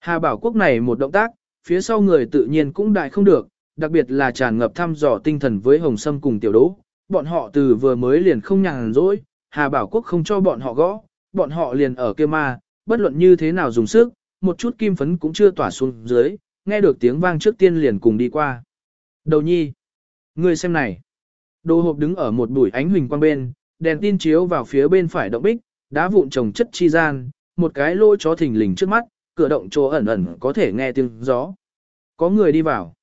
Hà Bảo Quốc này một động tác, phía sau người tự nhiên cũng đại không được, đặc biệt là tràn ngập thăm dò tinh thần với Hồng Sâm cùng Tiểu Đỗ. Bọn họ từ vừa mới liền không nhàn rỗi, Hà Bảo Quốc không cho bọn họ gõ, bọn họ liền ở kia ma, bất luận như thế nào dùng sức, một chút kim phấn cũng chưa tỏa xuống dưới, nghe được tiếng vang trước tiên liền cùng đi qua. Đầu nhi, ngươi xem này. Đồ hộp đứng ở một bụi ánh huỳnh quang bên, đèn tin chiếu vào phía bên phải động bích, đá vụn trồng chất chi gian, một cái lỗ chó thình lình trước mắt, cửa động chỗ ẩn ẩn có thể nghe tiếng gió. Có người đi vào.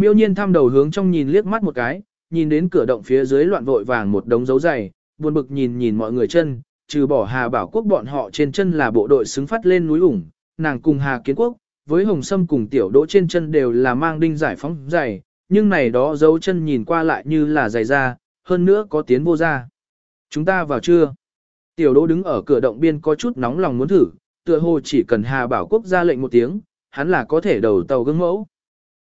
Miêu nhiên thăm đầu hướng trong nhìn liếc mắt một cái, nhìn đến cửa động phía dưới loạn vội vàng một đống dấu giày, buồn bực nhìn nhìn mọi người chân, trừ bỏ Hà Bảo Quốc bọn họ trên chân là bộ đội xứng phát lên núi ủng, nàng cùng Hà Kiến Quốc, với Hồng Sâm cùng tiểu đỗ trên chân đều là mang đinh giải phóng giày, nhưng này đó dấu chân nhìn qua lại như là giày da, hơn nữa có tiến vô ra. Chúng ta vào chưa? Tiểu đỗ đứng ở cửa động biên có chút nóng lòng muốn thử, tựa hồ chỉ cần Hà Bảo Quốc ra lệnh một tiếng, hắn là có thể đầu tàu gương mẫu.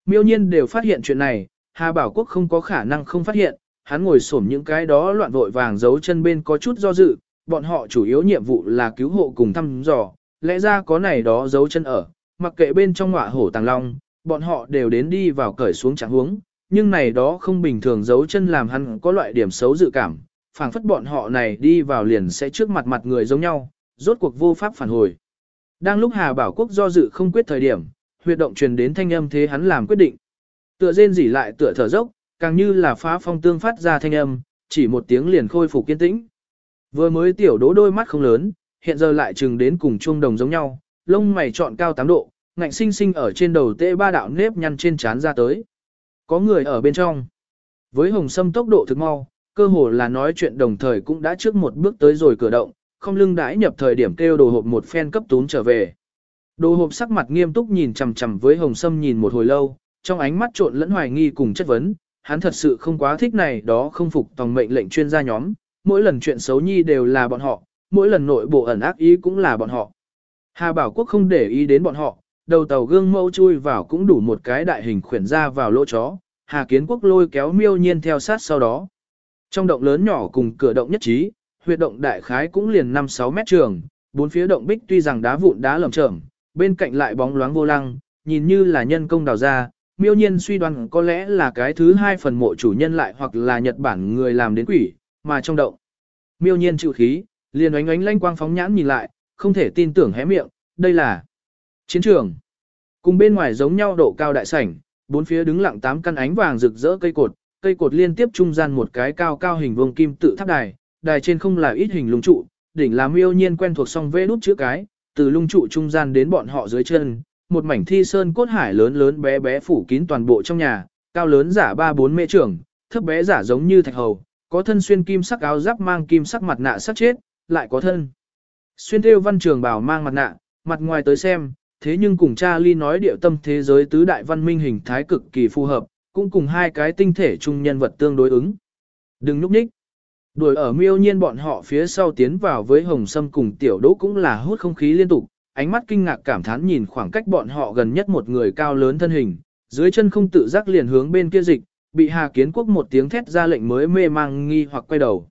Miêu nhiên đều phát hiện chuyện này, Hà Bảo Quốc không có khả năng không phát hiện, hắn ngồi xổm những cái đó loạn vội vàng giấu chân bên có chút do dự, bọn họ chủ yếu nhiệm vụ là cứu hộ cùng thăm dò, lẽ ra có này đó giấu chân ở, mặc kệ bên trong ngọa hổ tàng long, bọn họ đều đến đi vào cởi xuống trạng huống, nhưng này đó không bình thường giấu chân làm hắn có loại điểm xấu dự cảm, phảng phất bọn họ này đi vào liền sẽ trước mặt mặt người giống nhau, rốt cuộc vô pháp phản hồi. Đang lúc Hà Bảo Quốc do dự không quyết thời điểm, huyệt động truyền đến thanh âm thế hắn làm quyết định. Tựa rên rỉ lại tựa thở dốc, càng như là phá phong tương phát ra thanh âm, chỉ một tiếng liền khôi phục kiên tĩnh. Vừa mới tiểu đố đôi mắt không lớn, hiện giờ lại chừng đến cùng chuông đồng giống nhau, lông mày trọn cao 8 độ, ngạnh sinh sinh ở trên đầu tê ba đạo nếp nhăn trên trán ra tới. Có người ở bên trong. Với hồng sâm tốc độ thực mau, cơ hồ là nói chuyện đồng thời cũng đã trước một bước tới rồi cửa động, không lưng đãi nhập thời điểm kêu đồ hộp một phen cấp tún trở về. Đồ hộp sắc mặt nghiêm túc nhìn chằm chằm với hồng sâm nhìn một hồi lâu, trong ánh mắt trộn lẫn hoài nghi cùng chất vấn, hắn thật sự không quá thích này đó không phục tòng mệnh lệnh chuyên gia nhóm, mỗi lần chuyện xấu nhi đều là bọn họ, mỗi lần nội bộ ẩn ác ý cũng là bọn họ. Hà Bảo Quốc không để ý đến bọn họ, đầu tàu gương mẫu chui vào cũng đủ một cái đại hình khuyển ra vào lỗ chó, Hà Kiến Quốc lôi kéo miêu nhiên theo sát sau đó. Trong động lớn nhỏ cùng cửa động nhất trí, huyệt động đại khái cũng liền 5-6 mét trường, bốn phía động bích tuy rằng đá vụn đá lởm chởm, bên cạnh lại bóng loáng vô lăng, nhìn như là nhân công đào ra, miêu nhiên suy đoán có lẽ là cái thứ hai phần mộ chủ nhân lại hoặc là Nhật Bản người làm đến quỷ, mà trong động. Miêu nhiên chịu khí, liền ánh ánh lanh quang phóng nhãn nhìn lại, không thể tin tưởng hé miệng, đây là chiến trường. Cùng bên ngoài giống nhau độ cao đại sảnh, bốn phía đứng lặng tám căn ánh vàng rực rỡ cây cột, cây cột liên tiếp trung gian một cái cao cao hình vuông kim tự tháp đài, đài trên không là ít hình lùng trụ, đỉnh là miêu nhiên quen thuộc song vê nút chữ cái, từ lung trụ trung gian đến bọn họ dưới chân, một mảnh thi sơn cốt hải lớn lớn bé bé phủ kín toàn bộ trong nhà, cao lớn giả ba bốn mê trưởng, thấp bé giả giống như thạch hầu, có thân xuyên kim sắc áo giáp mang kim sắc mặt nạ sắc chết, lại có thân. Xuyên theo văn trường bảo mang mặt nạ, mặt ngoài tới xem, thế nhưng cùng cha ly nói điệu tâm thế giới tứ đại văn minh hình thái cực kỳ phù hợp, cũng cùng hai cái tinh thể chung nhân vật tương đối ứng. Đừng nhúc nhích. Đuổi ở miêu nhiên bọn họ phía sau tiến vào với hồng sâm cùng tiểu đỗ cũng là hút không khí liên tục, ánh mắt kinh ngạc cảm thán nhìn khoảng cách bọn họ gần nhất một người cao lớn thân hình, dưới chân không tự giác liền hướng bên kia dịch, bị Hà Kiến Quốc một tiếng thét ra lệnh mới mê mang nghi hoặc quay đầu.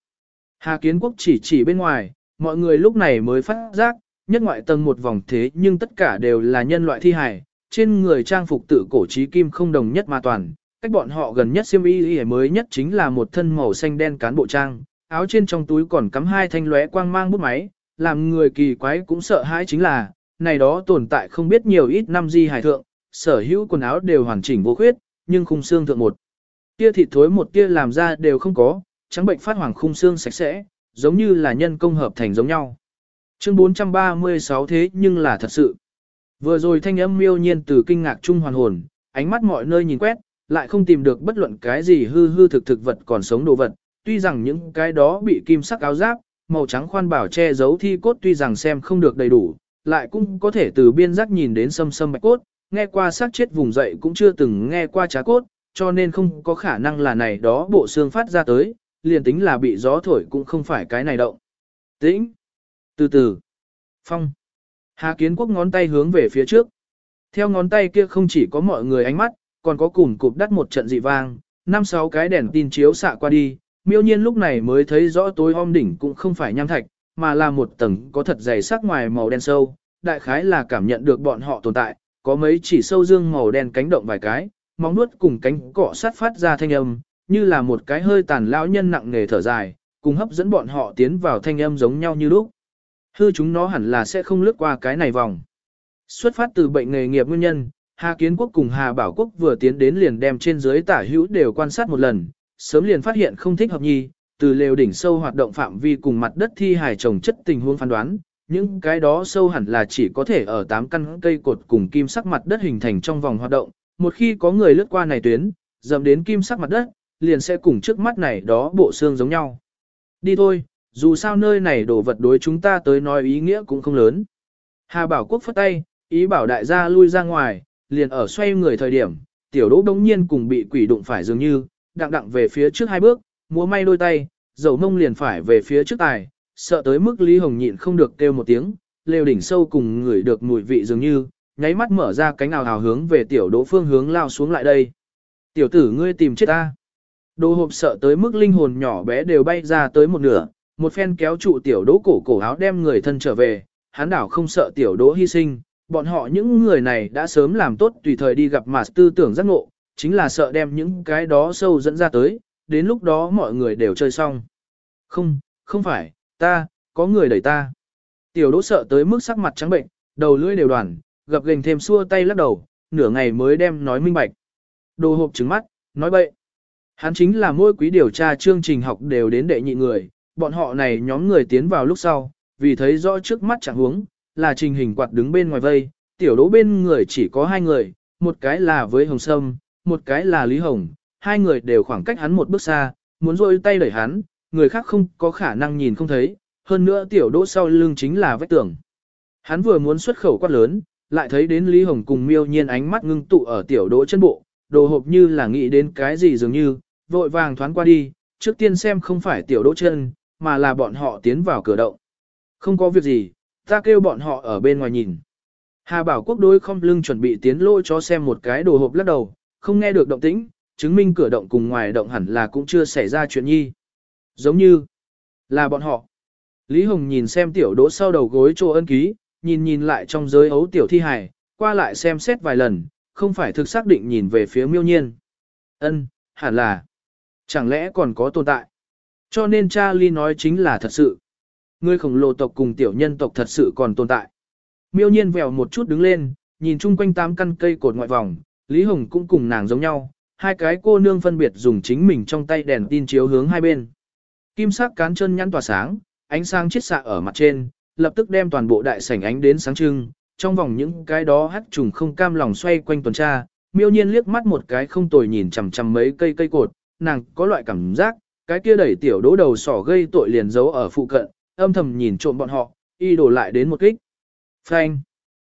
Hà Kiến Quốc chỉ chỉ bên ngoài, mọi người lúc này mới phát giác, nhất ngoại tầng một vòng thế nhưng tất cả đều là nhân loại thi hài, trên người trang phục tự cổ trí kim không đồng nhất mà toàn, cách bọn họ gần nhất xiêm y mới nhất chính là một thân màu xanh đen cán bộ trang, áo trên trong túi còn cắm hai thanh lóe quang mang bút máy, làm người kỳ quái cũng sợ hãi chính là, này đó tồn tại không biết nhiều ít năm di hải thượng, sở hữu quần áo đều hoàn chỉnh vô khuyết, nhưng khung xương thượng một. Tia thịt thối một tia làm ra đều không có, trắng bệnh phát hoàng khung xương sạch sẽ, giống như là nhân công hợp thành giống nhau. Chương 436 thế nhưng là thật sự. Vừa rồi thanh âm miêu nhiên từ kinh ngạc trung hoàn hồn, ánh mắt mọi nơi nhìn quét, lại không tìm được bất luận cái gì hư hư thực thực vật còn sống đồ vật, tuy rằng những cái đó bị kim sắc áo giáp, màu trắng khoan bảo che giấu thi cốt tuy rằng xem không được đầy đủ, lại cũng có thể từ biên giác nhìn đến sâm sâm bạch cốt, nghe qua xác chết vùng dậy cũng chưa từng nghe qua trá cốt, cho nên không có khả năng là này đó bộ xương phát ra tới, liền tính là bị gió thổi cũng không phải cái này động. Tĩnh. Từ từ. Phong. Hà Kiến Quốc ngón tay hướng về phía trước. Theo ngón tay kia không chỉ có mọi người ánh mắt, còn có cùng cụp đắt một trận dị vang, năm sáu cái đèn tin chiếu xạ qua đi, miêu nhiên lúc này mới thấy rõ tối om đỉnh cũng không phải nham thạch, mà là một tầng có thật dày sắc ngoài màu đen sâu, đại khái là cảm nhận được bọn họ tồn tại, có mấy chỉ sâu dương màu đen cánh động vài cái, móng nuốt cùng cánh cọ sát phát ra thanh âm, như là một cái hơi tàn lão nhân nặng nề thở dài, cùng hấp dẫn bọn họ tiến vào thanh âm giống nhau như lúc. Hư chúng nó hẳn là sẽ không lướt qua cái này vòng. Xuất phát từ bệnh nghề nghiệp nguyên nhân, Hà Kiến Quốc cùng Hà Bảo Quốc vừa tiến đến liền đem trên dưới tả hữu đều quan sát một lần, sớm liền phát hiện không thích hợp nhi, từ lều đỉnh sâu hoạt động phạm vi cùng mặt đất thi hài trồng chất tình huống phán đoán, những cái đó sâu hẳn là chỉ có thể ở 8 căn cây cột cùng kim sắc mặt đất hình thành trong vòng hoạt động, một khi có người lướt qua này tuyến, dầm đến kim sắc mặt đất, liền sẽ cùng trước mắt này đó bộ xương giống nhau. Đi thôi, dù sao nơi này đổ vật đối chúng ta tới nói ý nghĩa cũng không lớn. Hà Bảo Quốc phất tay, ý bảo đại gia lui ra ngoài, liền ở xoay người thời điểm, tiểu đỗ đống nhiên cùng bị quỷ đụng phải dường như, đặng đặng về phía trước hai bước, múa may đôi tay, dầu mông liền phải về phía trước tài, sợ tới mức Lý Hồng nhịn không được kêu một tiếng, lều đỉnh sâu cùng người được mùi vị dường như, nháy mắt mở ra cánh ào hào hướng về tiểu đỗ phương hướng lao xuống lại đây. Tiểu tử ngươi tìm chết ta. Đồ hộp sợ tới mức linh hồn nhỏ bé đều bay ra tới một nửa, một phen kéo trụ tiểu đỗ cổ cổ áo đem người thân trở về, hắn đảo không sợ tiểu đỗ hy sinh, bọn họ những người này đã sớm làm tốt tùy thời đi gặp mà tư tưởng giác ngộ, chính là sợ đem những cái đó sâu dẫn ra tới, đến lúc đó mọi người đều chơi xong. Không, không phải, ta, có người đẩy ta. Tiểu đỗ sợ tới mức sắc mặt trắng bệnh, đầu lưỡi đều đoàn, gập gành thêm xua tay lắc đầu, nửa ngày mới đem nói minh bạch. Đồ hộp trứng mắt, nói bậy. Hắn chính là mỗi quý điều tra chương trình học đều đến đệ nhị người, bọn họ này nhóm người tiến vào lúc sau, vì thấy rõ trước mắt chẳng huống, là trình hình quạt đứng bên ngoài vây, tiểu đỗ bên người chỉ có hai người, một cái là với Hồng Sâm, một cái là Lý Hồng, hai người đều khoảng cách hắn một bước xa, muốn rôi tay đẩy hắn, người khác không có khả năng nhìn không thấy, hơn nữa tiểu đỗ sau lưng chính là vách tường. Hắn vừa muốn xuất khẩu quát lớn, lại thấy đến Lý Hồng cùng miêu nhiên ánh mắt ngưng tụ ở tiểu đỗ chân bộ, đồ hộp như là nghĩ đến cái gì dường như, vội vàng thoáng qua đi, trước tiên xem không phải tiểu đỗ chân, mà là bọn họ tiến vào cửa động. Không có việc gì, ta kêu bọn họ ở bên ngoài nhìn. Hà Bảo Quốc đối không lưng chuẩn bị tiến lôi cho xem một cái đồ hộp lắc đầu, không nghe được động tĩnh, chứng minh cửa động cùng ngoài động hẳn là cũng chưa xảy ra chuyện nhi. Giống như là bọn họ. Lý Hồng nhìn xem tiểu đỗ sau đầu gối chỗ ân ký, nhìn nhìn lại trong giới ấu tiểu thi hài, qua lại xem xét vài lần, không phải thực xác định nhìn về phía miêu nhiên. Ân, hẳn là. Chẳng lẽ còn có tồn tại? Cho nên Charlie nói chính là thật sự. Người khổng lồ tộc cùng tiểu nhân tộc thật sự còn tồn tại. Miêu nhiên vèo một chút đứng lên, nhìn chung quanh tám căn cây cột ngoại vòng, Lý Hồng cũng cùng nàng giống nhau, hai cái cô nương phân biệt dùng chính mình trong tay đèn tin chiếu hướng hai bên. Kim sắc cán chân nhăn tỏa sáng, ánh sáng chiết xạ ở mặt trên, lập tức đem toàn bộ đại sảnh ánh đến sáng trưng, trong vòng những cái đó hắc trùng không cam lòng xoay quanh tuần tra, miêu nhiên liếc mắt một cái không tồi nhìn chằm chằm mấy cây cây cột, nàng có loại cảm giác, cái kia đẩy tiểu đỗ đầu sỏ gây tội liền giấu ở phụ cận, âm thầm nhìn trộm bọn họ, y đổ lại đến một kích. Phanh.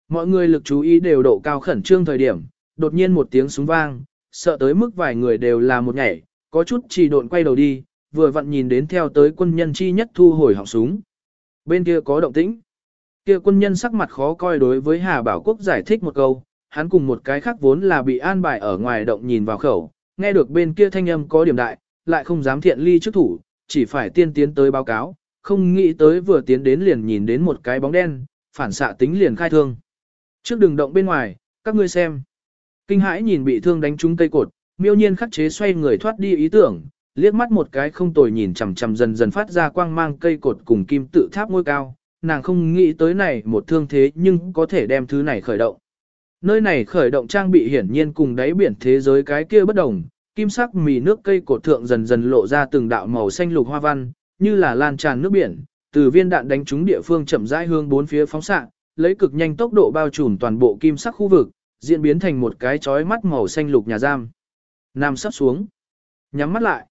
Mọi người lực chú ý đều độ cao khẩn trương thời điểm, đột nhiên một tiếng súng vang, sợ tới mức vài người đều là một nhảy, có chút chỉ độn quay đầu đi, vừa vặn nhìn đến theo tới quân nhân chi nhất thu hồi họng súng. Bên kia có động tĩnh. Kia quân nhân sắc mặt khó coi đối với Hà Bảo Quốc giải thích một câu, hắn cùng một cái khác vốn là bị an bài ở ngoài động nhìn vào khẩu, nghe được bên kia thanh âm có điểm đại, lại không dám thiện ly trước thủ, chỉ phải tiên tiến tới báo cáo, không nghĩ tới vừa tiến đến liền nhìn đến một cái bóng đen, phản xạ tính liền khai thương. Trước đường động bên ngoài, các ngươi xem. Kinh hãi nhìn bị thương đánh trúng cây cột, miêu nhiên khắc chế xoay người thoát đi ý tưởng, liếc mắt một cái không tồi nhìn chằm chằm dần dần phát ra quang mang cây cột cùng kim tự tháp ngôi cao, nàng không nghĩ tới này một thương thế nhưng có thể đem thứ này khởi động. Nơi này khởi động trang bị hiển nhiên cùng đáy biển thế giới cái kia bất đồng, kim sắc mì nước cây cột thượng dần dần lộ ra từng đạo màu xanh lục hoa văn, như là lan tràn nước biển, từ viên đạn đánh trúng địa phương chậm rãi hương bốn phía phóng xạ, lấy cực nhanh tốc độ bao trùm toàn bộ kim sắc khu vực, diễn biến thành một cái chói mắt màu xanh lục nhà giam. Nam sắp xuống. Nhắm mắt lại.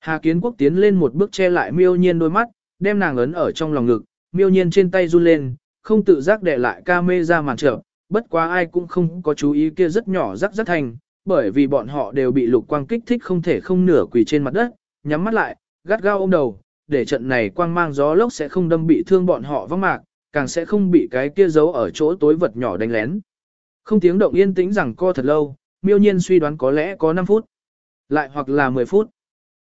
Hà Kiến Quốc tiến lên một bước che lại miêu nhiên đôi mắt, đem nàng ấn ở trong lòng ngực, miêu nhiên trên tay run lên, không tự giác để lại ca mê ra màn trở, bất quá ai cũng không có chú ý kia rất nhỏ rắc rất thành, bởi vì bọn họ đều bị lục quang kích thích không thể không nửa quỳ trên mặt đất, nhắm mắt lại, gắt gao ôm đầu, để trận này quang mang gió lốc sẽ không đâm bị thương bọn họ vắng mạc, càng sẽ không bị cái kia giấu ở chỗ tối vật nhỏ đánh lén. Không tiếng động yên tĩnh rằng co thật lâu, miêu nhiên suy đoán có lẽ có 5 phút, lại hoặc là 10 phút.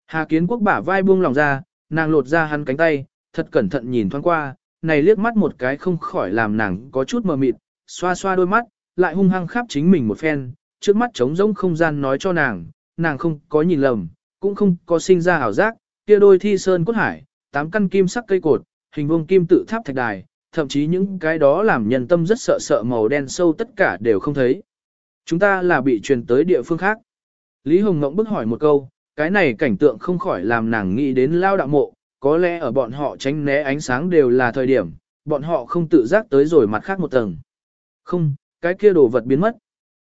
Hà kiến quốc bả vai buông lòng ra, nàng lột ra hắn cánh tay, thật cẩn thận nhìn thoáng qua, này liếc mắt một cái không khỏi làm nàng có chút mờ mịt, xoa xoa đôi mắt, lại hung hăng khắp chính mình một phen, trước mắt trống rỗng không gian nói cho nàng, nàng không có nhìn lầm, cũng không có sinh ra ảo giác, kia đôi thi sơn cốt hải, tám căn kim sắc cây cột, hình vuông kim tự tháp thạch đài, thậm chí những cái đó làm nhân tâm rất sợ sợ màu đen sâu tất cả đều không thấy. Chúng ta là bị truyền tới địa phương khác. Lý Hồng Ngộng bức hỏi một câu, cái này cảnh tượng không khỏi làm nàng nghĩ đến lao đạo mộ, có lẽ ở bọn họ tránh né ánh sáng đều là thời điểm, bọn họ không tự giác tới rồi mặt khác một tầng. Không, cái kia đồ vật biến mất.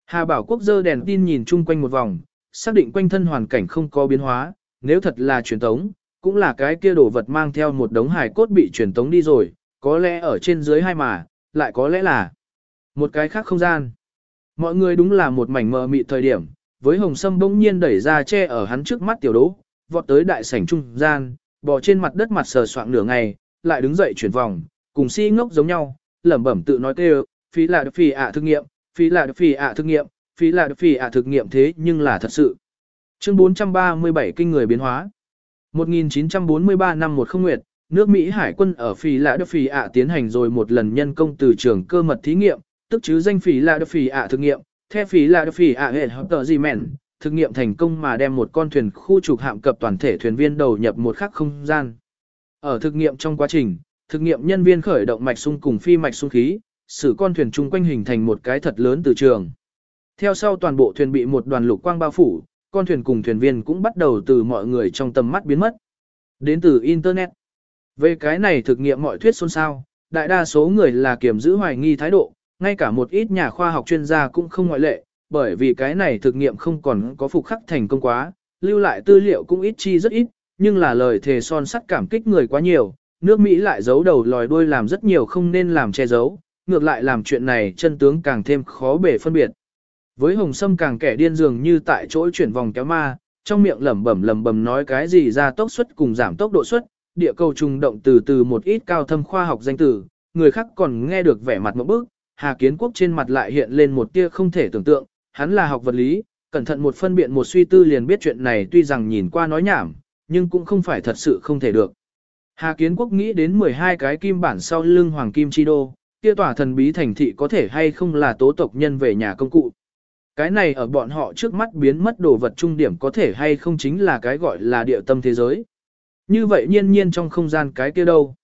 Hà Bảo Quốc dơ đèn tin nhìn chung quanh một vòng, xác định quanh thân hoàn cảnh không có biến hóa, nếu thật là truyền tống, cũng là cái kia đồ vật mang theo một đống hài cốt bị truyền tống đi rồi, có lẽ ở trên dưới hai mà, lại có lẽ là một cái khác không gian. Mọi người đúng là một mảnh mờ mịt thời điểm, với hồng sâm bỗng nhiên đẩy ra che ở hắn trước mắt tiểu đố vọt tới đại sảnh trung gian, bò trên mặt đất mặt sờ soạng nửa ngày, lại đứng dậy chuyển vòng, cùng si ngốc giống nhau, lẩm bẩm tự nói kêu, phí là được phì ạ thực nghiệm, phí là được phì ạ thực nghiệm, phí là được phì ạ thực nghiệm thế nhưng là thật sự. Chương 437 Kinh người biến hóa 1943 năm một không nguyệt, nước Mỹ Hải quân ở Phì Lạ Đức Phì ạ tiến hành rồi một lần nhân công từ trường cơ mật thí nghiệm, tức chứ danh Phì Lạ Đức Phì ạ thực nghiệm, theo Phì Lạ Đức Phì ạ hệ hợp tờ gì mẹn, thực nghiệm thành công mà đem một con thuyền khu trục hạm cập toàn thể thuyền viên đầu nhập một khắc không gian. Ở thực nghiệm trong quá trình, thực nghiệm nhân viên khởi động mạch sung cùng phi mạch sung khí, sử con thuyền chung quanh hình thành một cái thật lớn từ trường. Theo sau toàn bộ thuyền bị một đoàn lục quang bao phủ, con thuyền cùng thuyền viên cũng bắt đầu từ mọi người trong tầm mắt biến mất. Đến từ Internet. Về cái này thực nghiệm mọi thuyết xôn xao, đại đa số người là kiểm giữ hoài nghi thái độ, ngay cả một ít nhà khoa học chuyên gia cũng không ngoại lệ, bởi vì cái này thực nghiệm không còn có phục khắc thành công quá, lưu lại tư liệu cũng ít chi rất ít, nhưng là lời thề son sắt cảm kích người quá nhiều, nước Mỹ lại giấu đầu lòi đuôi làm rất nhiều không nên làm che giấu, ngược lại làm chuyện này chân tướng càng thêm khó bể phân biệt. Với Hồng Sâm càng kẻ điên dường như tại chỗ chuyển vòng kéo ma, trong miệng lẩm bẩm lẩm bẩm nói cái gì ra tốc suất cùng giảm tốc độ suất, địa cầu trùng động từ từ một ít cao thâm khoa học danh từ, người khác còn nghe được vẻ mặt một bước, Hà Kiến Quốc trên mặt lại hiện lên một tia không thể tưởng tượng, hắn là học vật lý, cẩn thận một phân biện một suy tư liền biết chuyện này tuy rằng nhìn qua nói nhảm, nhưng cũng không phải thật sự không thể được. Hà Kiến Quốc nghĩ đến 12 cái kim bản sau lưng Hoàng Kim Chi Đô, kia tỏa thần bí thành thị có thể hay không là tố tộc nhân về nhà công cụ. Cái này ở bọn họ trước mắt biến mất đồ vật trung điểm có thể hay không chính là cái gọi là địa tâm thế giới. Như vậy nhiên nhiên trong không gian cái kia đâu.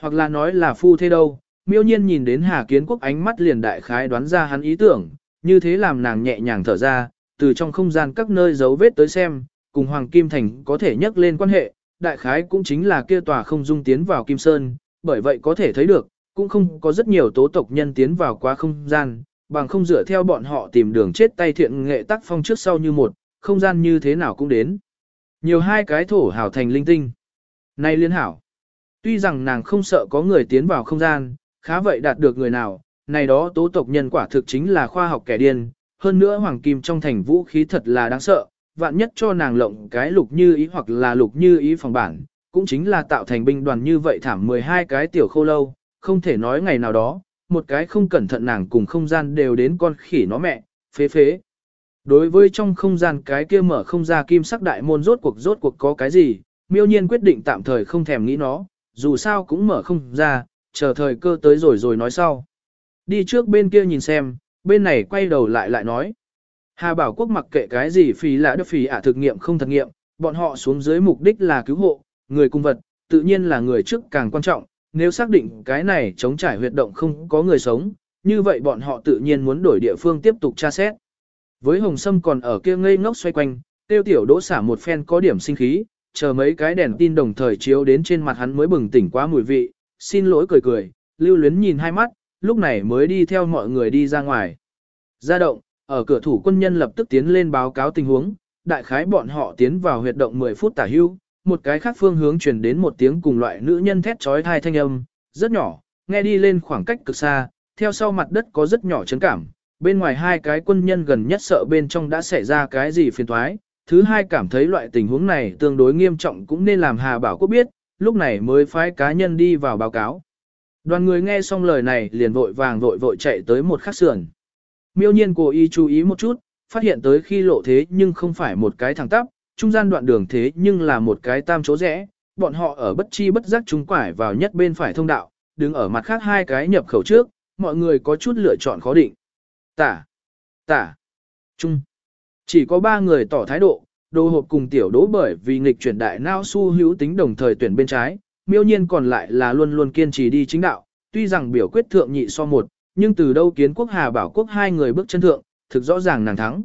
Hoặc là nói là phu thế đâu, miêu nhiên nhìn đến Hà Kiến Quốc ánh mắt liền đại khái đoán ra hắn ý tưởng, như thế làm nàng nhẹ nhàng thở ra, từ trong không gian các nơi dấu vết tới xem, cùng Hoàng Kim Thành có thể nhắc lên quan hệ, đại khái cũng chính là kia tòa không dung tiến vào Kim Sơn, bởi vậy có thể thấy được, cũng không có rất nhiều tố tộc nhân tiến vào qua không gian, bằng không dựa theo bọn họ tìm đường chết tay thiện nghệ tác phong trước sau như một, không gian như thế nào cũng đến. Nhiều hai cái thổ hảo thành linh tinh. Này liên hảo, tuy rằng nàng không sợ có người tiến vào không gian, khá vậy đạt được người nào, này đó tố tộc nhân quả thực chính là khoa học kẻ điên, hơn nữa hoàng kim trong thành vũ khí thật là đáng sợ, vạn nhất cho nàng lộng cái lục như ý hoặc là lục như ý phòng bản, cũng chính là tạo thành binh đoàn như vậy thảm 12 cái tiểu khô lâu, không thể nói ngày nào đó, một cái không cẩn thận nàng cùng không gian đều đến con khỉ nó mẹ, phế phế. Đối với trong không gian cái kia mở không ra kim sắc đại môn rốt cuộc rốt cuộc có cái gì, miêu nhiên quyết định tạm thời không thèm nghĩ nó, dù sao cũng mở không ra, chờ thời cơ tới rồi rồi nói sau. Đi trước bên kia nhìn xem, bên này quay đầu lại lại nói. Hà Bảo Quốc mặc kệ cái gì phí lạ đức phí ả thực nghiệm không thực nghiệm, bọn họ xuống dưới mục đích là cứu hộ, người cung vật, tự nhiên là người trước càng quan trọng, nếu xác định cái này chống trải huyệt động không có người sống, như vậy bọn họ tự nhiên muốn đổi địa phương tiếp tục tra xét. Với Hồng Sâm còn ở kia ngây ngốc xoay quanh, tiêu tiểu đỗ xả một phen có điểm sinh khí, chờ mấy cái đèn tin đồng thời chiếu đến trên mặt hắn mới bừng tỉnh quá mùi vị, xin lỗi cười cười, lưu luyến nhìn hai mắt, lúc này mới đi theo mọi người đi ra ngoài. Ra động, ở cửa thủ quân nhân lập tức tiến lên báo cáo tình huống, đại khái bọn họ tiến vào huyệt động 10 phút tả hưu, một cái khác phương hướng truyền đến một tiếng cùng loại nữ nhân thét trói thai thanh âm, rất nhỏ, nghe đi lên khoảng cách cực xa, theo sau mặt đất có rất nhỏ chấn cảm, bên ngoài hai cái quân nhân gần nhất sợ bên trong đã xảy ra cái gì phiền thoái, thứ hai cảm thấy loại tình huống này tương đối nghiêm trọng cũng nên làm Hà Bảo Quốc biết, lúc này mới phái cá nhân đi vào báo cáo. Đoàn người nghe xong lời này liền vội vàng vội vội chạy tới một khắc sườn. Miêu nhiên cố ý chú ý một chút, phát hiện tới khi lộ thế nhưng không phải một cái thẳng tắp, trung gian đoạn đường thế nhưng là một cái tam chỗ rẽ, bọn họ ở bất chi bất giác chúng quải vào nhất bên phải thông đạo, đứng ở mặt khác hai cái nhập khẩu trước, mọi người có chút lựa chọn khó định. Tả, tả, trung. Chỉ có ba người tỏ thái độ, đồ hộp cùng tiểu đỗ bởi vì nghịch chuyển đại não su hữu tính đồng thời tuyển bên trái, miêu nhiên còn lại là luôn luôn kiên trì đi chính đạo, tuy rằng biểu quyết thượng nhị so một, nhưng từ đâu kiến quốc hà bảo quốc hai người bước chân thượng, thực rõ ràng nàng thắng.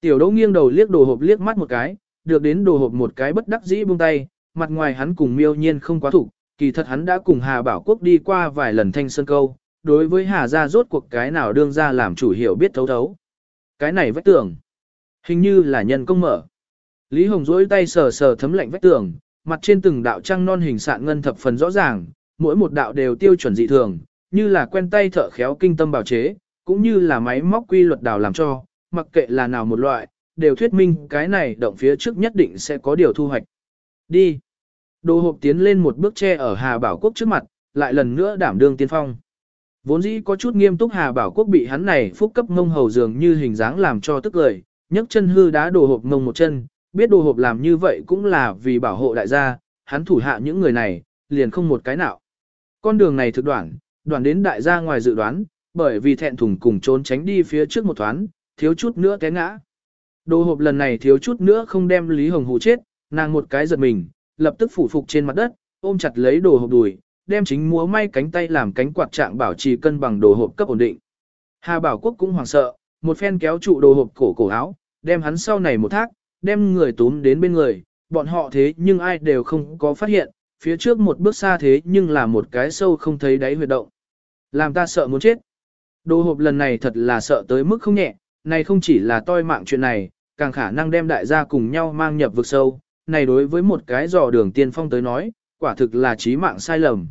Tiểu đỗ nghiêng đầu liếc đồ hộp liếc mắt một cái, được đến đồ hộp một cái bất đắc dĩ buông tay, mặt ngoài hắn cùng miêu nhiên không quá thủ, kỳ thật hắn đã cùng Hà Bảo Quốc đi qua vài lần thanh sơn câu, đối với Hà gia rốt cuộc cái nào đương ra làm chủ hiểu biết thấu thấu. Cái này vách tường, hình như là nhân công mở. Lý Hồng duỗi tay sờ sờ thấm lạnh vách tường, mặt trên từng đạo trăng non hình sạn ngân thập phần rõ ràng, mỗi một đạo đều tiêu chuẩn dị thường, như là quen tay thợ khéo kinh tâm bảo chế, cũng như là máy móc quy luật đào làm cho, mặc kệ là nào một loại, đều thuyết minh cái này động phía trước nhất định sẽ có điều thu hoạch. Đi. Đồ hộp tiến lên một bước che ở Hà Bảo Quốc trước mặt, lại lần nữa đảm đương tiên phong. Vốn dĩ có chút nghiêm túc Hà Bảo Quốc bị hắn này phúc cấp mông hầu dường như hình dáng làm cho tức lời, nhấc chân hư đá đồ hộp mông một chân, biết đồ hộp làm như vậy cũng là vì bảo hộ đại gia, hắn thủ hạ những người này, liền không một cái nào. Con đường này thực đoạn, đoạn đến đại gia ngoài dự đoán, bởi vì thẹn thùng cùng trốn tránh đi phía trước một thoáng, thiếu chút nữa té ngã. Đồ hộp lần này thiếu chút nữa không đem Lý Hồng hù chết, nàng một cái giật mình, lập tức phủ phục trên mặt đất, ôm chặt lấy đồ hộp đùi, đem chính múa may cánh tay làm cánh quạt trạng bảo trì cân bằng đồ hộp cấp ổn định. Hà Bảo Quốc cũng hoảng sợ, một phen kéo trụ đồ hộp cổ cổ áo, đem hắn sau này một thác, đem người túm đến bên người, bọn họ thế nhưng ai đều không có phát hiện, phía trước một bước xa thế nhưng là một cái sâu không thấy đáy huyệt động. Làm ta sợ muốn chết. Đồ hộp lần này thật là sợ tới mức không nhẹ, này không chỉ là toi mạng chuyện này, càng khả năng đem đại gia cùng nhau mang nhập vực sâu, này đối với một cái dò đường tiên phong tới nói, quả thực là trí mạng sai lầm.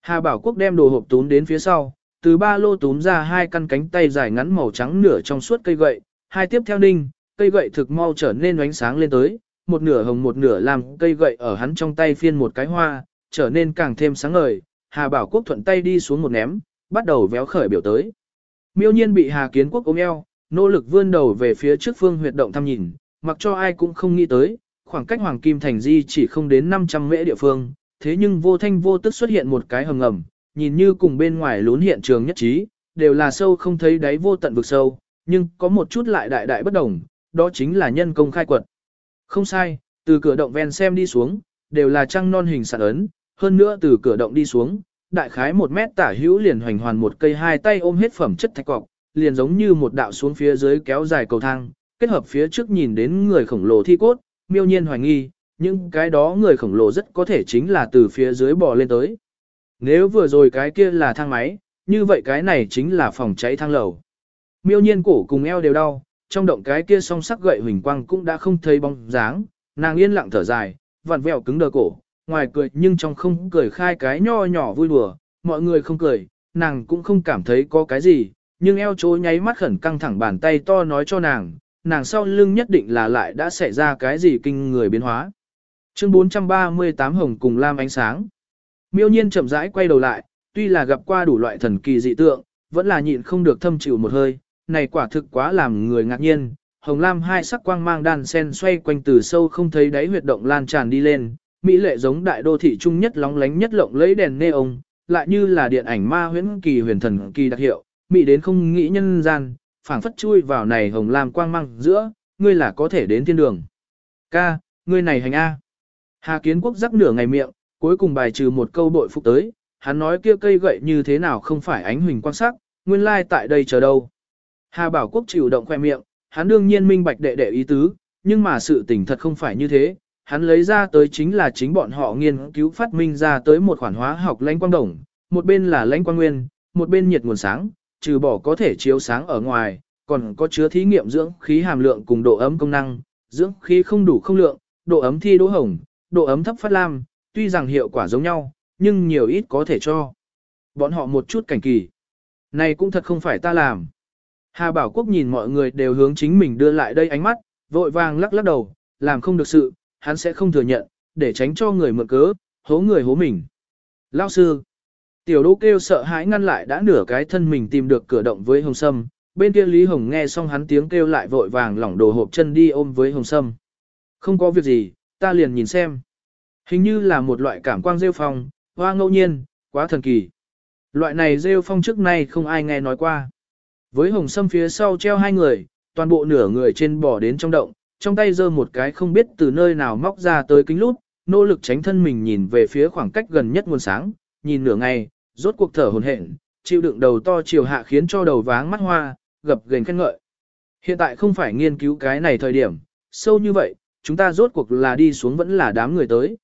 Hà Bảo Quốc đem đồ hộp túm đến phía sau, từ ba lô túm ra hai căn cánh tay dài ngắn màu trắng nửa trong suốt cây gậy, hai tiếp theo ninh, cây gậy thực mau trở nên ánh sáng lên tới, một nửa hồng một nửa làm cây gậy ở hắn trong tay phiên một cái hoa, trở nên càng thêm sáng ngời. Hà Bảo Quốc thuận tay đi xuống một ném, bắt đầu véo khởi biểu tới. Miêu nhiên bị Hà Kiến Quốc ôm eo, nỗ lực vươn đầu về phía trước phương huyệt động thăm nhìn, mặc cho ai cũng không nghĩ tới, khoảng cách Hoàng Kim Thành Di chỉ không đến 500 mễ địa phương, thế nhưng vô thanh vô tức xuất hiện một cái hầm ngầm, nhìn như cùng bên ngoài lún hiện trường nhất trí, đều là sâu không thấy đáy vô tận vực sâu, nhưng có một chút lại đại đại bất đồng, đó chính là nhân công khai quật. Không sai, từ cửa động ven xem đi xuống, đều là trăng non hình sạn ấn, hơn nữa từ cửa động đi xuống, đại khái một mét tả hữu liền hoành hoàn một cây hai tay ôm hết phẩm chất thạch cọc, liền giống như một đạo xuống phía dưới kéo dài cầu thang, kết hợp phía trước nhìn đến người khổng lồ thi cốt, miêu nhiên hoài nghi, nhưng cái đó người khổng lồ rất có thể chính là từ phía dưới bò lên tới. Nếu vừa rồi cái kia là thang máy, như vậy cái này chính là phòng cháy thang lầu. Miêu nhiên cổ cùng eo đều đau, trong động cái kia song sắc gậy huỳnh quang cũng đã không thấy bóng dáng, nàng yên lặng thở dài, vặn vẹo cứng đờ cổ, ngoài cười nhưng trong không cười khai cái nho nhỏ vui đùa, mọi người không cười, nàng cũng không cảm thấy có cái gì, nhưng eo chối nháy mắt khẩn căng thẳng bàn tay to nói cho nàng, nàng sau lưng nhất định là lại đã xảy ra cái gì kinh người biến hóa. Chương 438 Hồng cùng Lam ánh sáng. Miêu nhiên chậm rãi quay đầu lại, tuy là gặp qua đủ loại thần kỳ dị tượng, vẫn là nhịn không được thâm chịu một hơi, này quả thực quá làm người ngạc nhiên. Hồng Lam hai sắc quang mang đan sen xoay quanh từ sâu không thấy đáy huyệt động lan tràn đi lên, mỹ lệ giống đại đô thị trung nhất lóng lánh nhất lộng lấy đèn neon, lại như là điện ảnh ma huyễn kỳ huyền thần kỳ đặc hiệu, mỹ đến không nghĩ nhân gian, phảng phất chui vào này hồng lam quang mang giữa, ngươi là có thể đến thiên đường. Ca, ngươi này hành A. Hà kiến quốc rắc nửa ngày miệng, cuối cùng bài trừ một câu bội phục tới, hắn nói kia cây gậy như thế nào không phải ánh huỳnh quan sắc, nguyên lai tại đây chờ đâu. Hà bảo quốc chịu động khoe miệng, hắn đương nhiên minh bạch đệ đệ ý tứ, nhưng mà sự tình thật không phải như thế, hắn lấy ra tới chính là chính bọn họ nghiên cứu phát minh ra tới một khoản hóa học lãnh quang đồng, một bên là lãnh quang nguyên, một bên nhiệt nguồn sáng, trừ bỏ có thể chiếu sáng ở ngoài, còn có chứa thí nghiệm dưỡng khí hàm lượng cùng độ ấm công năng, dưỡng khí không đủ không lượng, độ ấm thi đỗ hồng, độ ấm thấp phát lam, tuy rằng hiệu quả giống nhau, nhưng nhiều ít có thể cho. Bọn họ một chút cảnh kỳ. Này cũng thật không phải ta làm. Hà Bảo Quốc nhìn mọi người đều hướng chính mình đưa lại đây ánh mắt, vội vàng lắc lắc đầu, làm không được sự, hắn sẽ không thừa nhận, để tránh cho người mượn cớ, hố người hố mình. Lao sư. Tiểu đỗ kêu sợ hãi ngăn lại đã nửa cái thân mình tìm được cửa động với hồng sâm, bên kia Lý Hồng nghe xong hắn tiếng kêu lại vội vàng lỏng đồ hộp chân đi ôm với hồng sâm. Không có việc gì, ta liền nhìn xem. Hình như là một loại cảm quang rêu phong, hoa ngẫu nhiên, quá thần kỳ. Loại này rêu phong trước nay không ai nghe nói qua. Với hồng sâm phía sau treo hai người, toàn bộ nửa người trên bỏ đến trong động, trong tay giơ một cái không biết từ nơi nào móc ra tới kính lút, nỗ lực tránh thân mình nhìn về phía khoảng cách gần nhất nguồn sáng, nhìn nửa ngày, rốt cuộc thở hồn hển, chịu đựng đầu to chiều hạ khiến cho đầu váng mắt hoa, gập gềnh khen ngợi. Hiện tại không phải nghiên cứu cái này thời điểm, sâu như vậy, chúng ta rốt cuộc là đi xuống vẫn là đám người tới.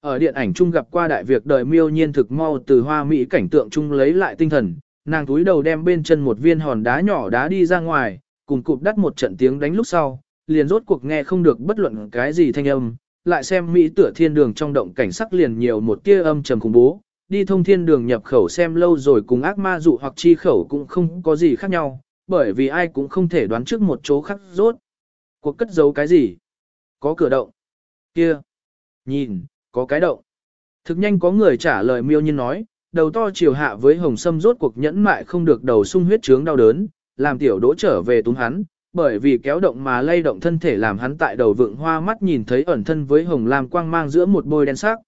Ở điện ảnh chung gặp qua đại việc đời miêu nhiên thực mau từ hoa mỹ cảnh tượng chung lấy lại tinh thần, nàng túi đầu đem bên chân một viên hòn đá nhỏ đá đi ra ngoài, cùng cụp đắt một trận tiếng đánh lúc sau, liền rốt cuộc nghe không được bất luận cái gì thanh âm, lại xem Mỹ tửa thiên đường trong động cảnh sắc liền nhiều một tia âm trầm khủng bố, đi thông thiên đường nhập khẩu xem lâu rồi cùng ác ma dụ hoặc chi khẩu cũng không có gì khác nhau, bởi vì ai cũng không thể đoán trước một chỗ khác rốt. Cuộc cất giấu cái gì? Có cửa động. Kia. Nhìn, có cái động. Thực nhanh có người trả lời miêu nhiên nói, đầu to chiều hạ với hồng sâm rốt cuộc nhẫn mại không được đầu sung huyết trướng đau đớn, làm tiểu đỗ trở về túng hắn, bởi vì kéo động mà lay động thân thể làm hắn tại đầu vượng hoa mắt nhìn thấy ẩn thân với hồng lam quang mang giữa một bôi đen sắc.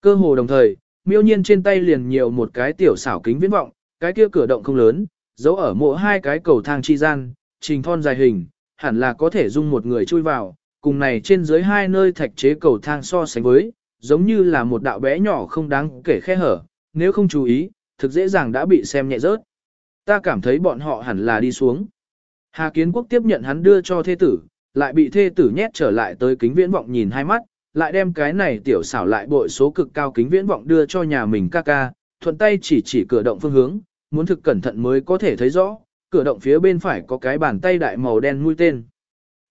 Cơ hồ đồng thời, miêu nhiên trên tay liền nhiều một cái tiểu xảo kính viễn vọng, cái kia cửa động không lớn, giấu ở mỗi hai cái cầu thang chi gian, trình thon dài hình, hẳn là có thể dung một người chui vào, cùng này trên dưới hai nơi thạch chế cầu thang so sánh với, giống như là một đạo bé nhỏ không đáng kể khe hở, nếu không chú ý, thực dễ dàng đã bị xem nhẹ rớt. Ta cảm thấy bọn họ hẳn là đi xuống. Hà Kiến Quốc tiếp nhận hắn đưa cho thê tử, lại bị thê tử nhét trở lại tới kính viễn vọng nhìn hai mắt, lại đem cái này tiểu xảo lại bội số cực cao kính viễn vọng đưa cho nhà mình ca ca, thuận tay chỉ chỉ cửa động phương hướng, muốn thực cẩn thận mới có thể thấy rõ, cửa động phía bên phải có cái bàn tay đại màu đen mũi tên.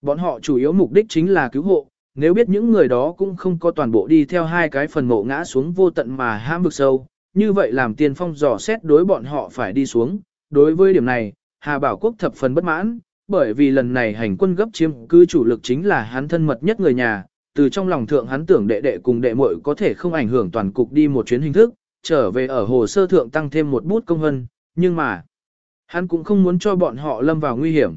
Bọn họ chủ yếu mục đích chính là cứu hộ, nếu biết những người đó cũng không có toàn bộ đi theo hai cái phần mộ ngã xuống vô tận mà ham vực sâu, như vậy làm tiên phong dò xét đối bọn họ phải đi xuống. Đối với điểm này, Hà Bảo Quốc thập phần bất mãn, bởi vì lần này hành quân gấp chiếm cư chủ lực chính là hắn thân mật nhất người nhà, từ trong lòng thượng hắn tưởng đệ đệ cùng đệ muội có thể không ảnh hưởng toàn cục đi một chuyến hình thức, trở về ở hồ sơ thượng tăng thêm một bút công hân, nhưng mà, hắn cũng không muốn cho bọn họ lâm vào nguy hiểm.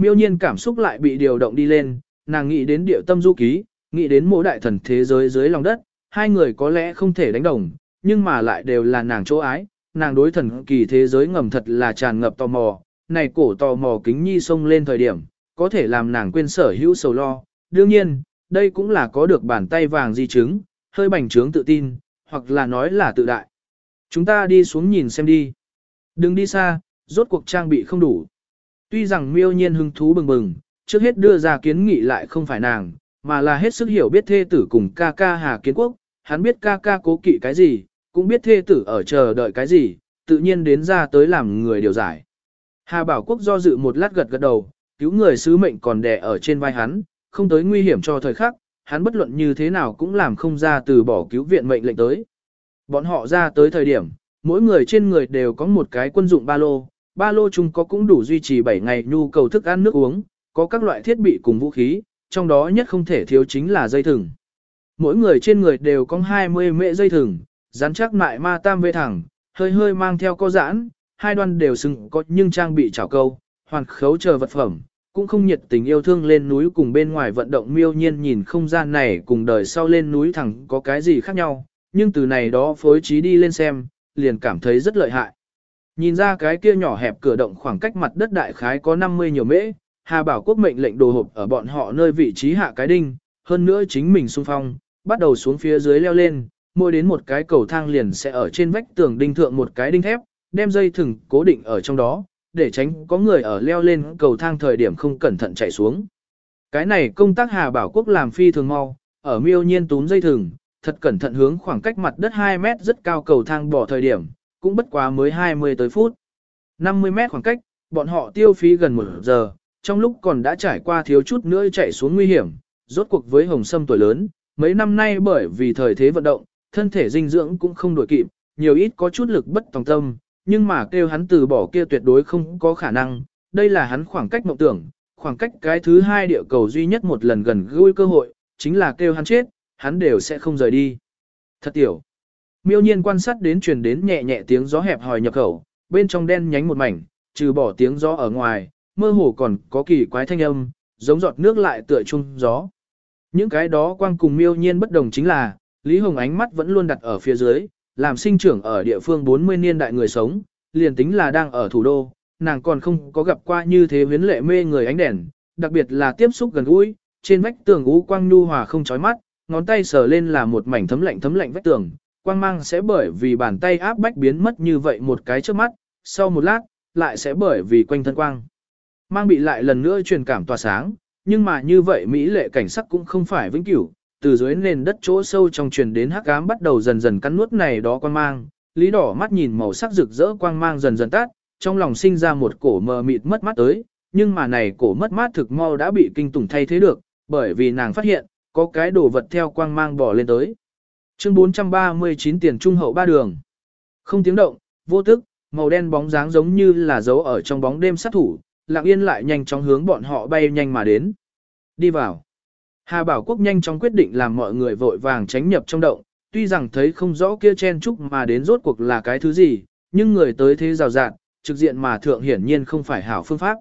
Miêu nhiên cảm xúc lại bị điều động đi lên, nàng nghĩ đến địa tâm du ký, nghĩ đến mỗi đại thần thế giới dưới lòng đất, hai người có lẽ không thể đánh đồng, nhưng mà lại đều là nàng chỗ ái, nàng đối thần kỳ thế giới ngầm thật là tràn ngập tò mò, này cổ tò mò kính nhi sông lên thời điểm, có thể làm nàng quên sở hữu sầu lo, đương nhiên, đây cũng là có được bàn tay vàng di chứng, hơi bành trướng tự tin, hoặc là nói là tự đại. Chúng ta đi xuống nhìn xem đi. Đừng đi xa, rốt cuộc trang bị không đủ. Tuy rằng miêu nhiên hứng thú bừng bừng, trước hết đưa ra kiến nghị lại không phải nàng, mà là hết sức hiểu biết thê tử cùng ca ca Hà Kiến Quốc, hắn biết ca ca cố kỵ cái gì, cũng biết thê tử ở chờ đợi cái gì, tự nhiên đến ra tới làm người điều giải. Hà Bảo Quốc do dự một lát gật gật đầu, cứu người sứ mệnh còn đè ở trên vai hắn, không tới nguy hiểm cho thời khắc, hắn bất luận như thế nào cũng làm không ra từ bỏ cứu viện mệnh lệnh tới. Bọn họ ra tới thời điểm, mỗi người trên người đều có một cái quân dụng ba lô, ba lô chung có cũng đủ duy trì 7 ngày nhu cầu thức ăn nước uống, có các loại thiết bị cùng vũ khí, trong đó nhất không thể thiếu chính là dây thừng. Mỗi người trên người đều có 20 mệ dây thừng, rắn chắc mại ma tam vê thẳng, hơi hơi mang theo co giãn, hai đoan đều sừng có nhưng trang bị chảo câu, hoàn khấu chờ vật phẩm, cũng không nhiệt tình yêu thương lên núi cùng bên ngoài vận động miêu nhiên nhìn không gian này cùng đời sau lên núi thẳng có cái gì khác nhau, nhưng từ này đó phối trí đi lên xem, liền cảm thấy rất lợi hại. Nhìn ra cái kia nhỏ hẹp cửa động khoảng cách mặt đất đại khái có 50 nhiều mễ, Hà Bảo Quốc mệnh lệnh đồ hộp ở bọn họ nơi vị trí hạ cái đinh, hơn nữa chính mình xung phong, bắt đầu xuống phía dưới leo lên, mỗi đến một cái cầu thang liền sẽ ở trên vách tường đinh thượng một cái đinh thép, đem dây thừng cố định ở trong đó, để tránh có người ở leo lên cầu thang thời điểm không cẩn thận chạy xuống. Cái này công tác Hà Bảo Quốc làm phi thường mau, ở miêu nhiên túm dây thừng, thật cẩn thận hướng khoảng cách mặt đất 2 mét rất cao cầu thang bỏ thời điểm, cũng bất quá mới 20 tới phút. 50 mét khoảng cách, bọn họ tiêu phí gần một giờ, trong lúc còn đã trải qua thiếu chút nữa chạy xuống nguy hiểm, rốt cuộc với hồng sâm tuổi lớn, mấy năm nay bởi vì thời thế vận động, thân thể dinh dưỡng cũng không đổi kịp, nhiều ít có chút lực bất tòng tâm, nhưng mà kêu hắn từ bỏ kia tuyệt đối không có khả năng, đây là hắn khoảng cách mộng tưởng, khoảng cách cái thứ hai địa cầu duy nhất một lần gần gũi cơ hội, chính là kêu hắn chết, hắn đều sẽ không rời đi. Thật tiểu. Miêu nhiên quan sát đến truyền đến nhẹ nhẹ tiếng gió hẹp hòi nhập khẩu, bên trong đen nhánh một mảnh, trừ bỏ tiếng gió ở ngoài, mơ hồ còn có kỳ quái thanh âm, giống giọt nước lại tựa chung gió. Những cái đó quang cùng miêu nhiên bất đồng chính là, Lý Hồng ánh mắt vẫn luôn đặt ở phía dưới, làm sinh trưởng ở địa phương 40 niên đại người sống, liền tính là đang ở thủ đô, nàng còn không có gặp qua như thế huyến lệ mê người ánh đèn, đặc biệt là tiếp xúc gần gũi, trên vách tường ú quang nhu hòa không chói mắt, ngón tay sờ lên là một mảnh thấm lạnh thấm lạnh vách tường, quang mang sẽ bởi vì bàn tay áp bách biến mất như vậy một cái trước mắt, sau một lát, lại sẽ bởi vì quanh thân quang. Mang bị lại lần nữa truyền cảm tỏa sáng, nhưng mà như vậy Mỹ lệ cảnh sắc cũng không phải vĩnh cửu, từ dưới nền đất chỗ sâu trong truyền đến hắc ám bắt đầu dần dần cắn nuốt này đó quang mang, lý đỏ mắt nhìn màu sắc rực rỡ quang mang dần dần tắt, trong lòng sinh ra một cổ mờ mịt mất mát tới, nhưng mà này cổ mất mát thực mau đã bị kinh tủng thay thế được, bởi vì nàng phát hiện, có cái đồ vật theo quang mang bỏ lên tới. Chương 439 tiền trung hậu ba đường. Không tiếng động, vô tức, màu đen bóng dáng giống như là dấu ở trong bóng đêm sát thủ, lặng yên lại nhanh chóng hướng bọn họ bay nhanh mà đến. Đi vào. Hà Bảo Quốc nhanh chóng quyết định làm mọi người vội vàng tránh nhập trong động, tuy rằng thấy không rõ kia chen trúc mà đến rốt cuộc là cái thứ gì, nhưng người tới thế rào rạt, trực diện mà thượng hiển nhiên không phải hảo phương pháp.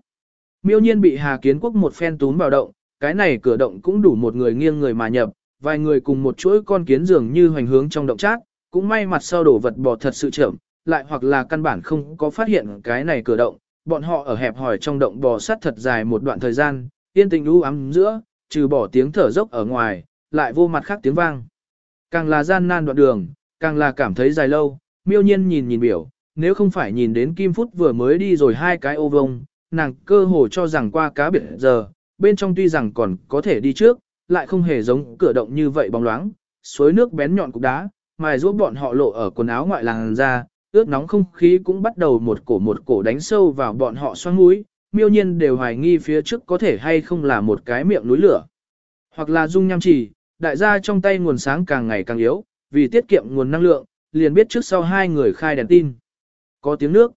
Miêu nhiên bị Hà Kiến Quốc một phen túm vào động, cái này cửa động cũng đủ một người nghiêng người mà nhập, vài người cùng một chuỗi con kiến dường như hoành hướng trong động chát, cũng may mặt sau đổ vật bò thật sự chậm, lại hoặc là căn bản không có phát hiện cái này cửa động, bọn họ ở hẹp hỏi trong động bò sát thật dài một đoạn thời gian, yên tình u ám giữa, trừ bỏ tiếng thở dốc ở ngoài, lại vô mặt khác tiếng vang. Càng là gian nan đoạn đường, càng là cảm thấy dài lâu, miêu nhiên nhìn nhìn biểu, nếu không phải nhìn đến Kim Phút vừa mới đi rồi hai cái ô vông, nàng cơ hồ cho rằng qua cá biệt giờ, bên trong tuy rằng còn có thể đi trước, lại không hề giống cửa động như vậy bóng loáng, suối nước bén nhọn cục đá, mài giúp bọn họ lộ ở quần áo ngoại làng ra, ướt nóng không khí cũng bắt đầu một cổ một cổ đánh sâu vào bọn họ xoang mũi, miêu nhiên đều hoài nghi phía trước có thể hay không là một cái miệng núi lửa. Hoặc là dung nham trì, đại gia trong tay nguồn sáng càng ngày càng yếu, vì tiết kiệm nguồn năng lượng, liền biết trước sau hai người khai đèn tin. Có tiếng nước.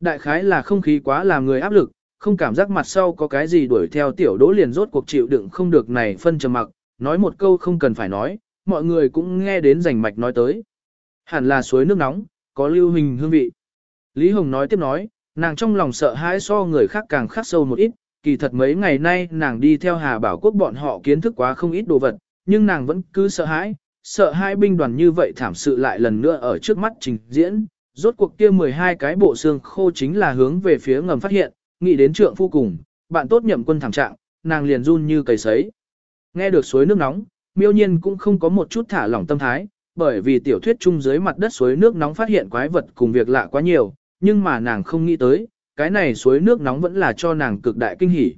Đại khái là không khí quá làm người áp lực, không cảm giác mặt sau có cái gì đuổi theo tiểu đỗ liền rốt cuộc chịu đựng không được này phân trầm mặc, nói một câu không cần phải nói, mọi người cũng nghe đến rành mạch nói tới. Hẳn là suối nước nóng, có lưu hình hương vị. Lý Hồng nói tiếp nói, nàng trong lòng sợ hãi so người khác càng khắc sâu một ít, kỳ thật mấy ngày nay nàng đi theo Hà Bảo Quốc bọn họ kiến thức quá không ít đồ vật, nhưng nàng vẫn cứ sợ hãi, sợ hai binh đoàn như vậy thảm sự lại lần nữa ở trước mắt trình diễn, rốt cuộc kia 12 cái bộ xương khô chính là hướng về phía ngầm phát hiện, nghĩ đến trượng phu cùng, bạn tốt nhậm quân thảm trạng, nàng liền run như cầy sấy. Nghe được suối nước nóng, miêu nhiên cũng không có một chút thả lỏng tâm thái, bởi vì tiểu thuyết chung dưới mặt đất suối nước nóng phát hiện quái vật cùng việc lạ quá nhiều, nhưng mà nàng không nghĩ tới, cái này suối nước nóng vẫn là cho nàng cực đại kinh hỉ.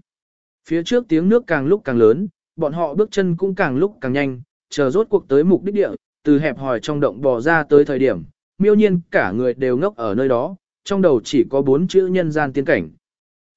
Phía trước tiếng nước càng lúc càng lớn, bọn họ bước chân cũng càng lúc càng nhanh, chờ rốt cuộc tới mục đích địa, từ hẹp hòi trong động bò ra tới thời điểm, miêu nhiên cả người đều ngốc ở nơi đó, trong đầu chỉ có bốn chữ nhân gian tiên cảnh.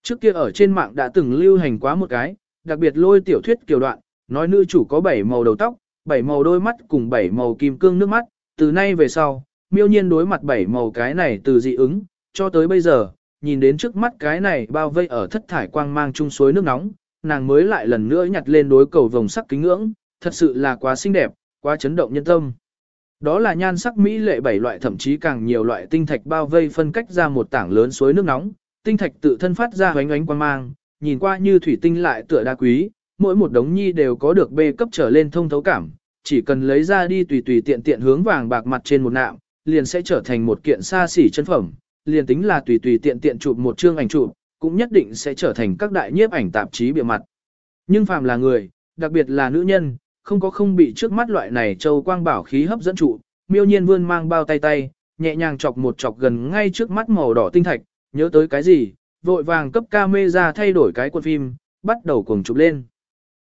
Trước kia ở trên mạng đã từng lưu hành quá một cái, đặc biệt lôi tiểu thuyết kiều đoạn, nói nữ chủ có bảy màu đầu tóc, bảy màu đôi mắt cùng bảy màu kim cương nước mắt, từ nay về sau, miêu nhiên đối mặt bảy màu cái này từ dị ứng, cho tới bây giờ, nhìn đến trước mắt cái này bao vây ở thất thải quang mang chung suối nước nóng, nàng mới lại lần nữa nhặt lên đối cầu vòng sắc kính ngưỡng, thật sự là quá xinh đẹp, quá chấn động nhân tâm. Đó là nhan sắc mỹ lệ bảy loại thậm chí càng nhiều loại tinh thạch bao vây phân cách ra một tảng lớn suối nước nóng, tinh thạch tự thân phát ra ánh ánh quang mang, nhìn qua như thủy tinh lại tựa đá quý, mỗi một đống nhi đều có được bê cấp trở lên thông thấu cảm, chỉ cần lấy ra đi tùy tùy tiện tiện hướng vàng bạc mặt trên một nạm, liền sẽ trở thành một kiện xa xỉ chân phẩm, liền tính là tùy tùy tiện tiện chụp một chương ảnh chụp, cũng nhất định sẽ trở thành các đại nhiếp ảnh tạp chí bìa mặt. Nhưng phàm là người, đặc biệt là nữ nhân, không có không bị trước mắt loại này châu quang bảo khí hấp dẫn trụ, miêu nhiên vươn mang bao tay tay, nhẹ nhàng chọc một chọc gần ngay trước mắt màu đỏ tinh thạch, nhớ tới cái gì, vội vàng cấp camera thay đổi cái cuộn phim, bắt đầu cuồng chụp lên.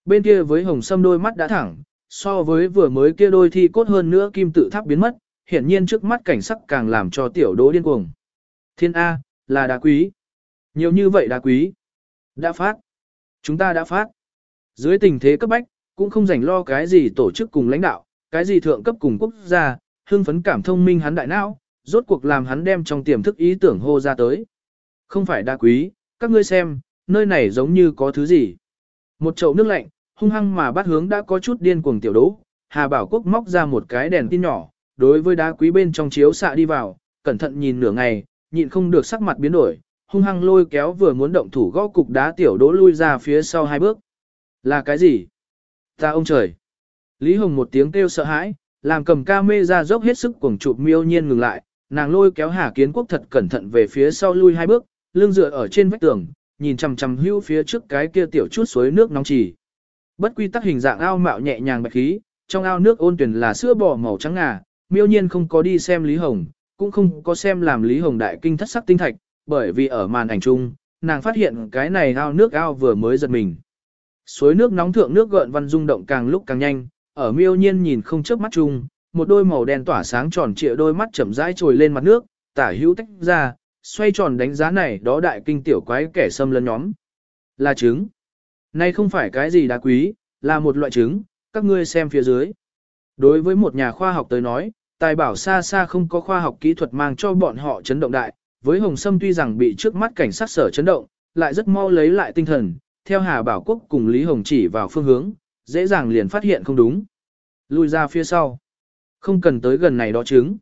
Bên kia với hồng sâm đôi mắt đã thẳng, so với vừa mới kia đôi thi cốt hơn nữa kim tự tháp biến mất, hiển nhiên trước mắt cảnh sắc càng làm cho tiểu đỗ điên cuồng. Thiên A, là đá quý. Nhiều như vậy đá quý. Đã phát. Chúng ta đã phát. Dưới tình thế cấp bách, cũng không rảnh lo cái gì tổ chức cùng lãnh đạo, cái gì thượng cấp cùng quốc gia, hương phấn cảm thông minh hắn đại não, rốt cuộc làm hắn đem trong tiềm thức ý tưởng hô ra tới. Không phải đa quý, các ngươi xem, nơi này giống như có thứ gì. Một chậu nước lạnh, hung hăng mà bắt hướng đã có chút điên cuồng tiểu đỗ, Hà Bảo Quốc móc ra một cái đèn tin nhỏ, đối với đá quý bên trong chiếu xạ đi vào, cẩn thận nhìn nửa ngày, nhịn không được sắc mặt biến đổi, hung hăng lôi kéo vừa muốn động thủ gõ cục đá tiểu đỗ lui ra phía sau hai bước. Là cái gì? Ta ông trời! Lý Hồng một tiếng kêu sợ hãi, làm cầm ca mê ra dốc hết sức cuồng chụp miêu nhiên ngừng lại, nàng lôi kéo Hà Kiến Quốc thật cẩn thận về phía sau lui hai bước, lưng dựa ở trên vách tường, nhìn chằm chằm hưu phía trước cái kia tiểu chút suối nước nóng chỉ. Bất quy tắc hình dạng ao mạo nhẹ nhàng bạch khí, trong ao nước ôn tuyển là sữa bò màu trắng ngà, miêu nhiên không có đi xem Lý Hồng, cũng không có xem làm Lý Hồng đại kinh thất sắc tinh thạch, bởi vì ở màn ảnh chung, nàng phát hiện cái này ao nước ao vừa mới giật mình. Suối nước nóng thượng nước gợn văn rung động càng lúc càng nhanh, ở miêu nhiên nhìn không chớp mắt chung, một đôi màu đen tỏa sáng tròn trịa đôi mắt chậm rãi trồi lên mặt nước, tả hữu tách ra, xoay tròn đánh giá này đó đại kinh tiểu quái kẻ xâm lấn nhóm. Là trứng. Này không phải cái gì đá quý, là một loại trứng, các ngươi xem phía dưới. Đối với một nhà khoa học tới nói, tài bảo xa xa không có khoa học kỹ thuật mang cho bọn họ chấn động đại, với Hồng Sâm tuy rằng bị trước mắt cảnh sát sở chấn động, lại rất mau lấy lại tinh thần, theo Hà Bảo Quốc cùng Lý Hồng chỉ vào phương hướng, dễ dàng liền phát hiện không đúng. lùi ra phía sau. Không cần tới gần này đó chứng.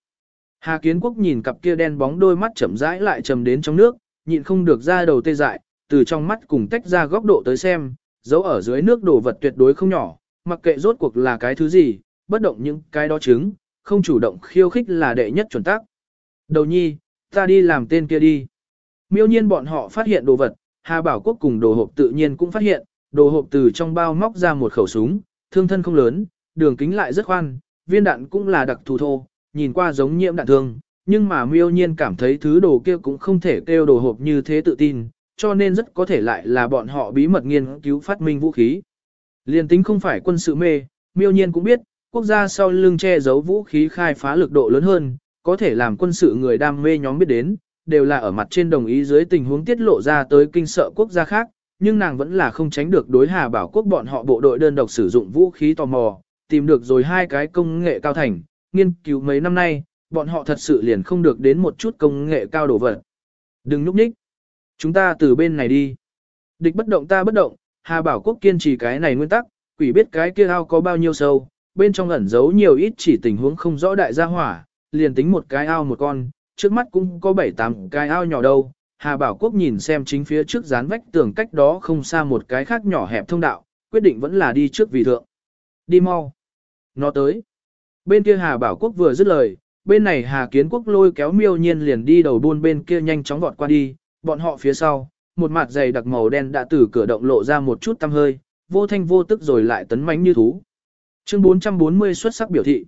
Hà Kiến Quốc nhìn cặp kia đen bóng đôi mắt chậm rãi lại chầm đến trong nước, nhịn không được ra đầu tê dại, từ trong mắt cùng tách ra góc độ tới xem, dấu ở dưới nước đồ vật tuyệt đối không nhỏ, mặc kệ rốt cuộc là cái thứ gì, bất động những cái đó chứng, không chủ động khiêu khích là đệ nhất chuẩn tắc. Đầu nhi, ta đi làm tên kia đi. Miêu nhiên bọn họ phát hiện đồ vật, Hà Bảo Quốc cùng đồ hộp tự nhiên cũng phát hiện, đồ hộp từ trong bao móc ra một khẩu súng, thương thân không lớn, đường kính lại rất khoan, viên đạn cũng là đặc thù thô, nhìn qua giống nhiễm đạn thương, nhưng mà miêu nhiên cảm thấy thứ đồ kia cũng không thể kêu đồ hộp như thế tự tin, cho nên rất có thể lại là bọn họ bí mật nghiên cứu phát minh vũ khí. Liên tính không phải quân sự mê, miêu nhiên cũng biết, quốc gia sau lưng che giấu vũ khí khai phá lực độ lớn hơn, có thể làm quân sự người đam mê nhóm biết đến, đều là ở mặt trên đồng ý dưới tình huống tiết lộ ra tới kinh sợ quốc gia khác, nhưng nàng vẫn là không tránh được đối Hà Bảo Quốc bọn họ bộ đội đơn độc sử dụng vũ khí tò mò, tìm được rồi hai cái công nghệ cao thành, nghiên cứu mấy năm nay, bọn họ thật sự liền không được đến một chút công nghệ cao đồ vật. Đừng núp ních. Chúng ta từ bên này đi. Địch bất động ta bất động, Hà Bảo Quốc kiên trì cái này nguyên tắc, quỷ biết cái kia ao có bao nhiêu sâu, bên trong ẩn giấu nhiều ít chỉ tình huống không rõ đại gia hỏa, liền tính một cái ao một con, trước mắt cũng có bảy tám cái ao nhỏ đâu. Hà Bảo Quốc nhìn xem chính phía trước dán vách tường cách đó không xa một cái khác nhỏ hẹp thông đạo, quyết định vẫn là đi trước vì thượng. Đi mau. Nó tới. Bên kia Hà Bảo Quốc vừa dứt lời, bên này Hà Kiến Quốc lôi kéo miêu nhiên liền đi đầu buôn bên kia nhanh chóng vọt qua đi, bọn họ phía sau, một mặt dày đặc màu đen đã từ cửa động lộ ra một chút tăm hơi, vô thanh vô tức rồi lại tấn mãnh như thú. Chương 440 xuất sắc biểu thị.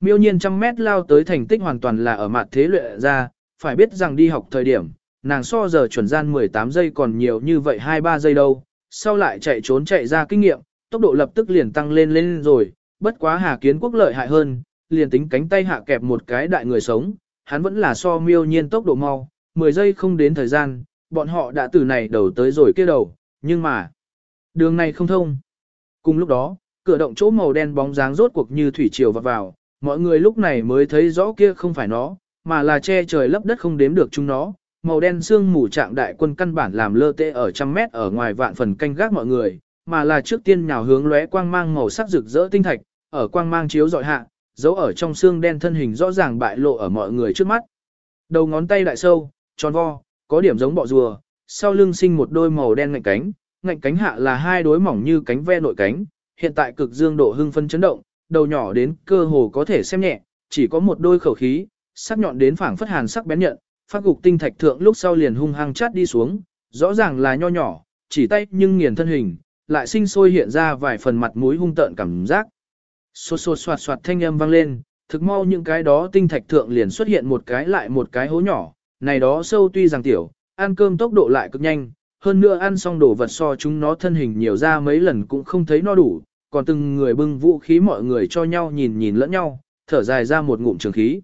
Miêu nhiên trăm mét lao tới thành tích hoàn toàn là ở mặt thế luyện ra, phải biết rằng đi học thời điểm, nàng so giờ chuẩn gian 18 giây còn nhiều như vậy 2-3 giây đâu, sau lại chạy trốn chạy ra kinh nghiệm, tốc độ lập tức liền tăng lên lên rồi, bất quá Hà Kiến Quốc lợi hại hơn, liền tính cánh tay hạ kẹp một cái đại người sống, hắn vẫn là so miêu nhiên tốc độ mau, 10 giây không đến thời gian, bọn họ đã từ này đầu tới rồi kia đầu, nhưng mà, đường này không thông. Cùng lúc đó, cửa động chỗ màu đen bóng dáng rốt cuộc như thủy triều vọt vào, mọi người lúc này mới thấy rõ kia không phải nó, mà là che trời lấp đất không đếm được chúng nó. Màu đen xương mù trạng đại quân căn bản làm lơ tê ở trăm mét ở ngoài vạn phần canh gác mọi người, mà là trước tiên nhào hướng lóe quang mang màu sắc rực rỡ tinh thạch, ở quang mang chiếu dọi hạ, dấu ở trong xương đen thân hình rõ ràng bại lộ ở mọi người trước mắt. Đầu ngón tay đại sâu, tròn vo, có điểm giống bọ rùa, sau lưng sinh một đôi màu đen ngạnh cánh, ngạnh cánh hạ là hai đối mỏng như cánh ve nội cánh, hiện tại cực dương độ hưng phân chấn động, đầu nhỏ đến cơ hồ có thể xem nhẹ, chỉ có một đôi khẩu khí, sắc nhọn đến phảng phất hàn sắc bén nhận, phát gục tinh thạch thượng lúc sau liền hung hăng chát đi xuống, rõ ràng là nho nhỏ, chỉ tay nhưng nghiền thân hình, lại sinh sôi hiện ra vài phần mặt mũi hung tợn cảm giác. Xô xô soạt soạt thanh âm vang lên, thực mau những cái đó tinh thạch thượng liền xuất hiện một cái lại một cái hố nhỏ, này đó sâu tuy rằng tiểu, ăn cơm tốc độ lại cực nhanh, hơn nữa ăn xong đồ vật so chúng nó thân hình nhiều ra mấy lần cũng không thấy no đủ, còn từng người bưng vũ khí mọi người cho nhau nhìn nhìn lẫn nhau, thở dài ra một ngụm trường khí.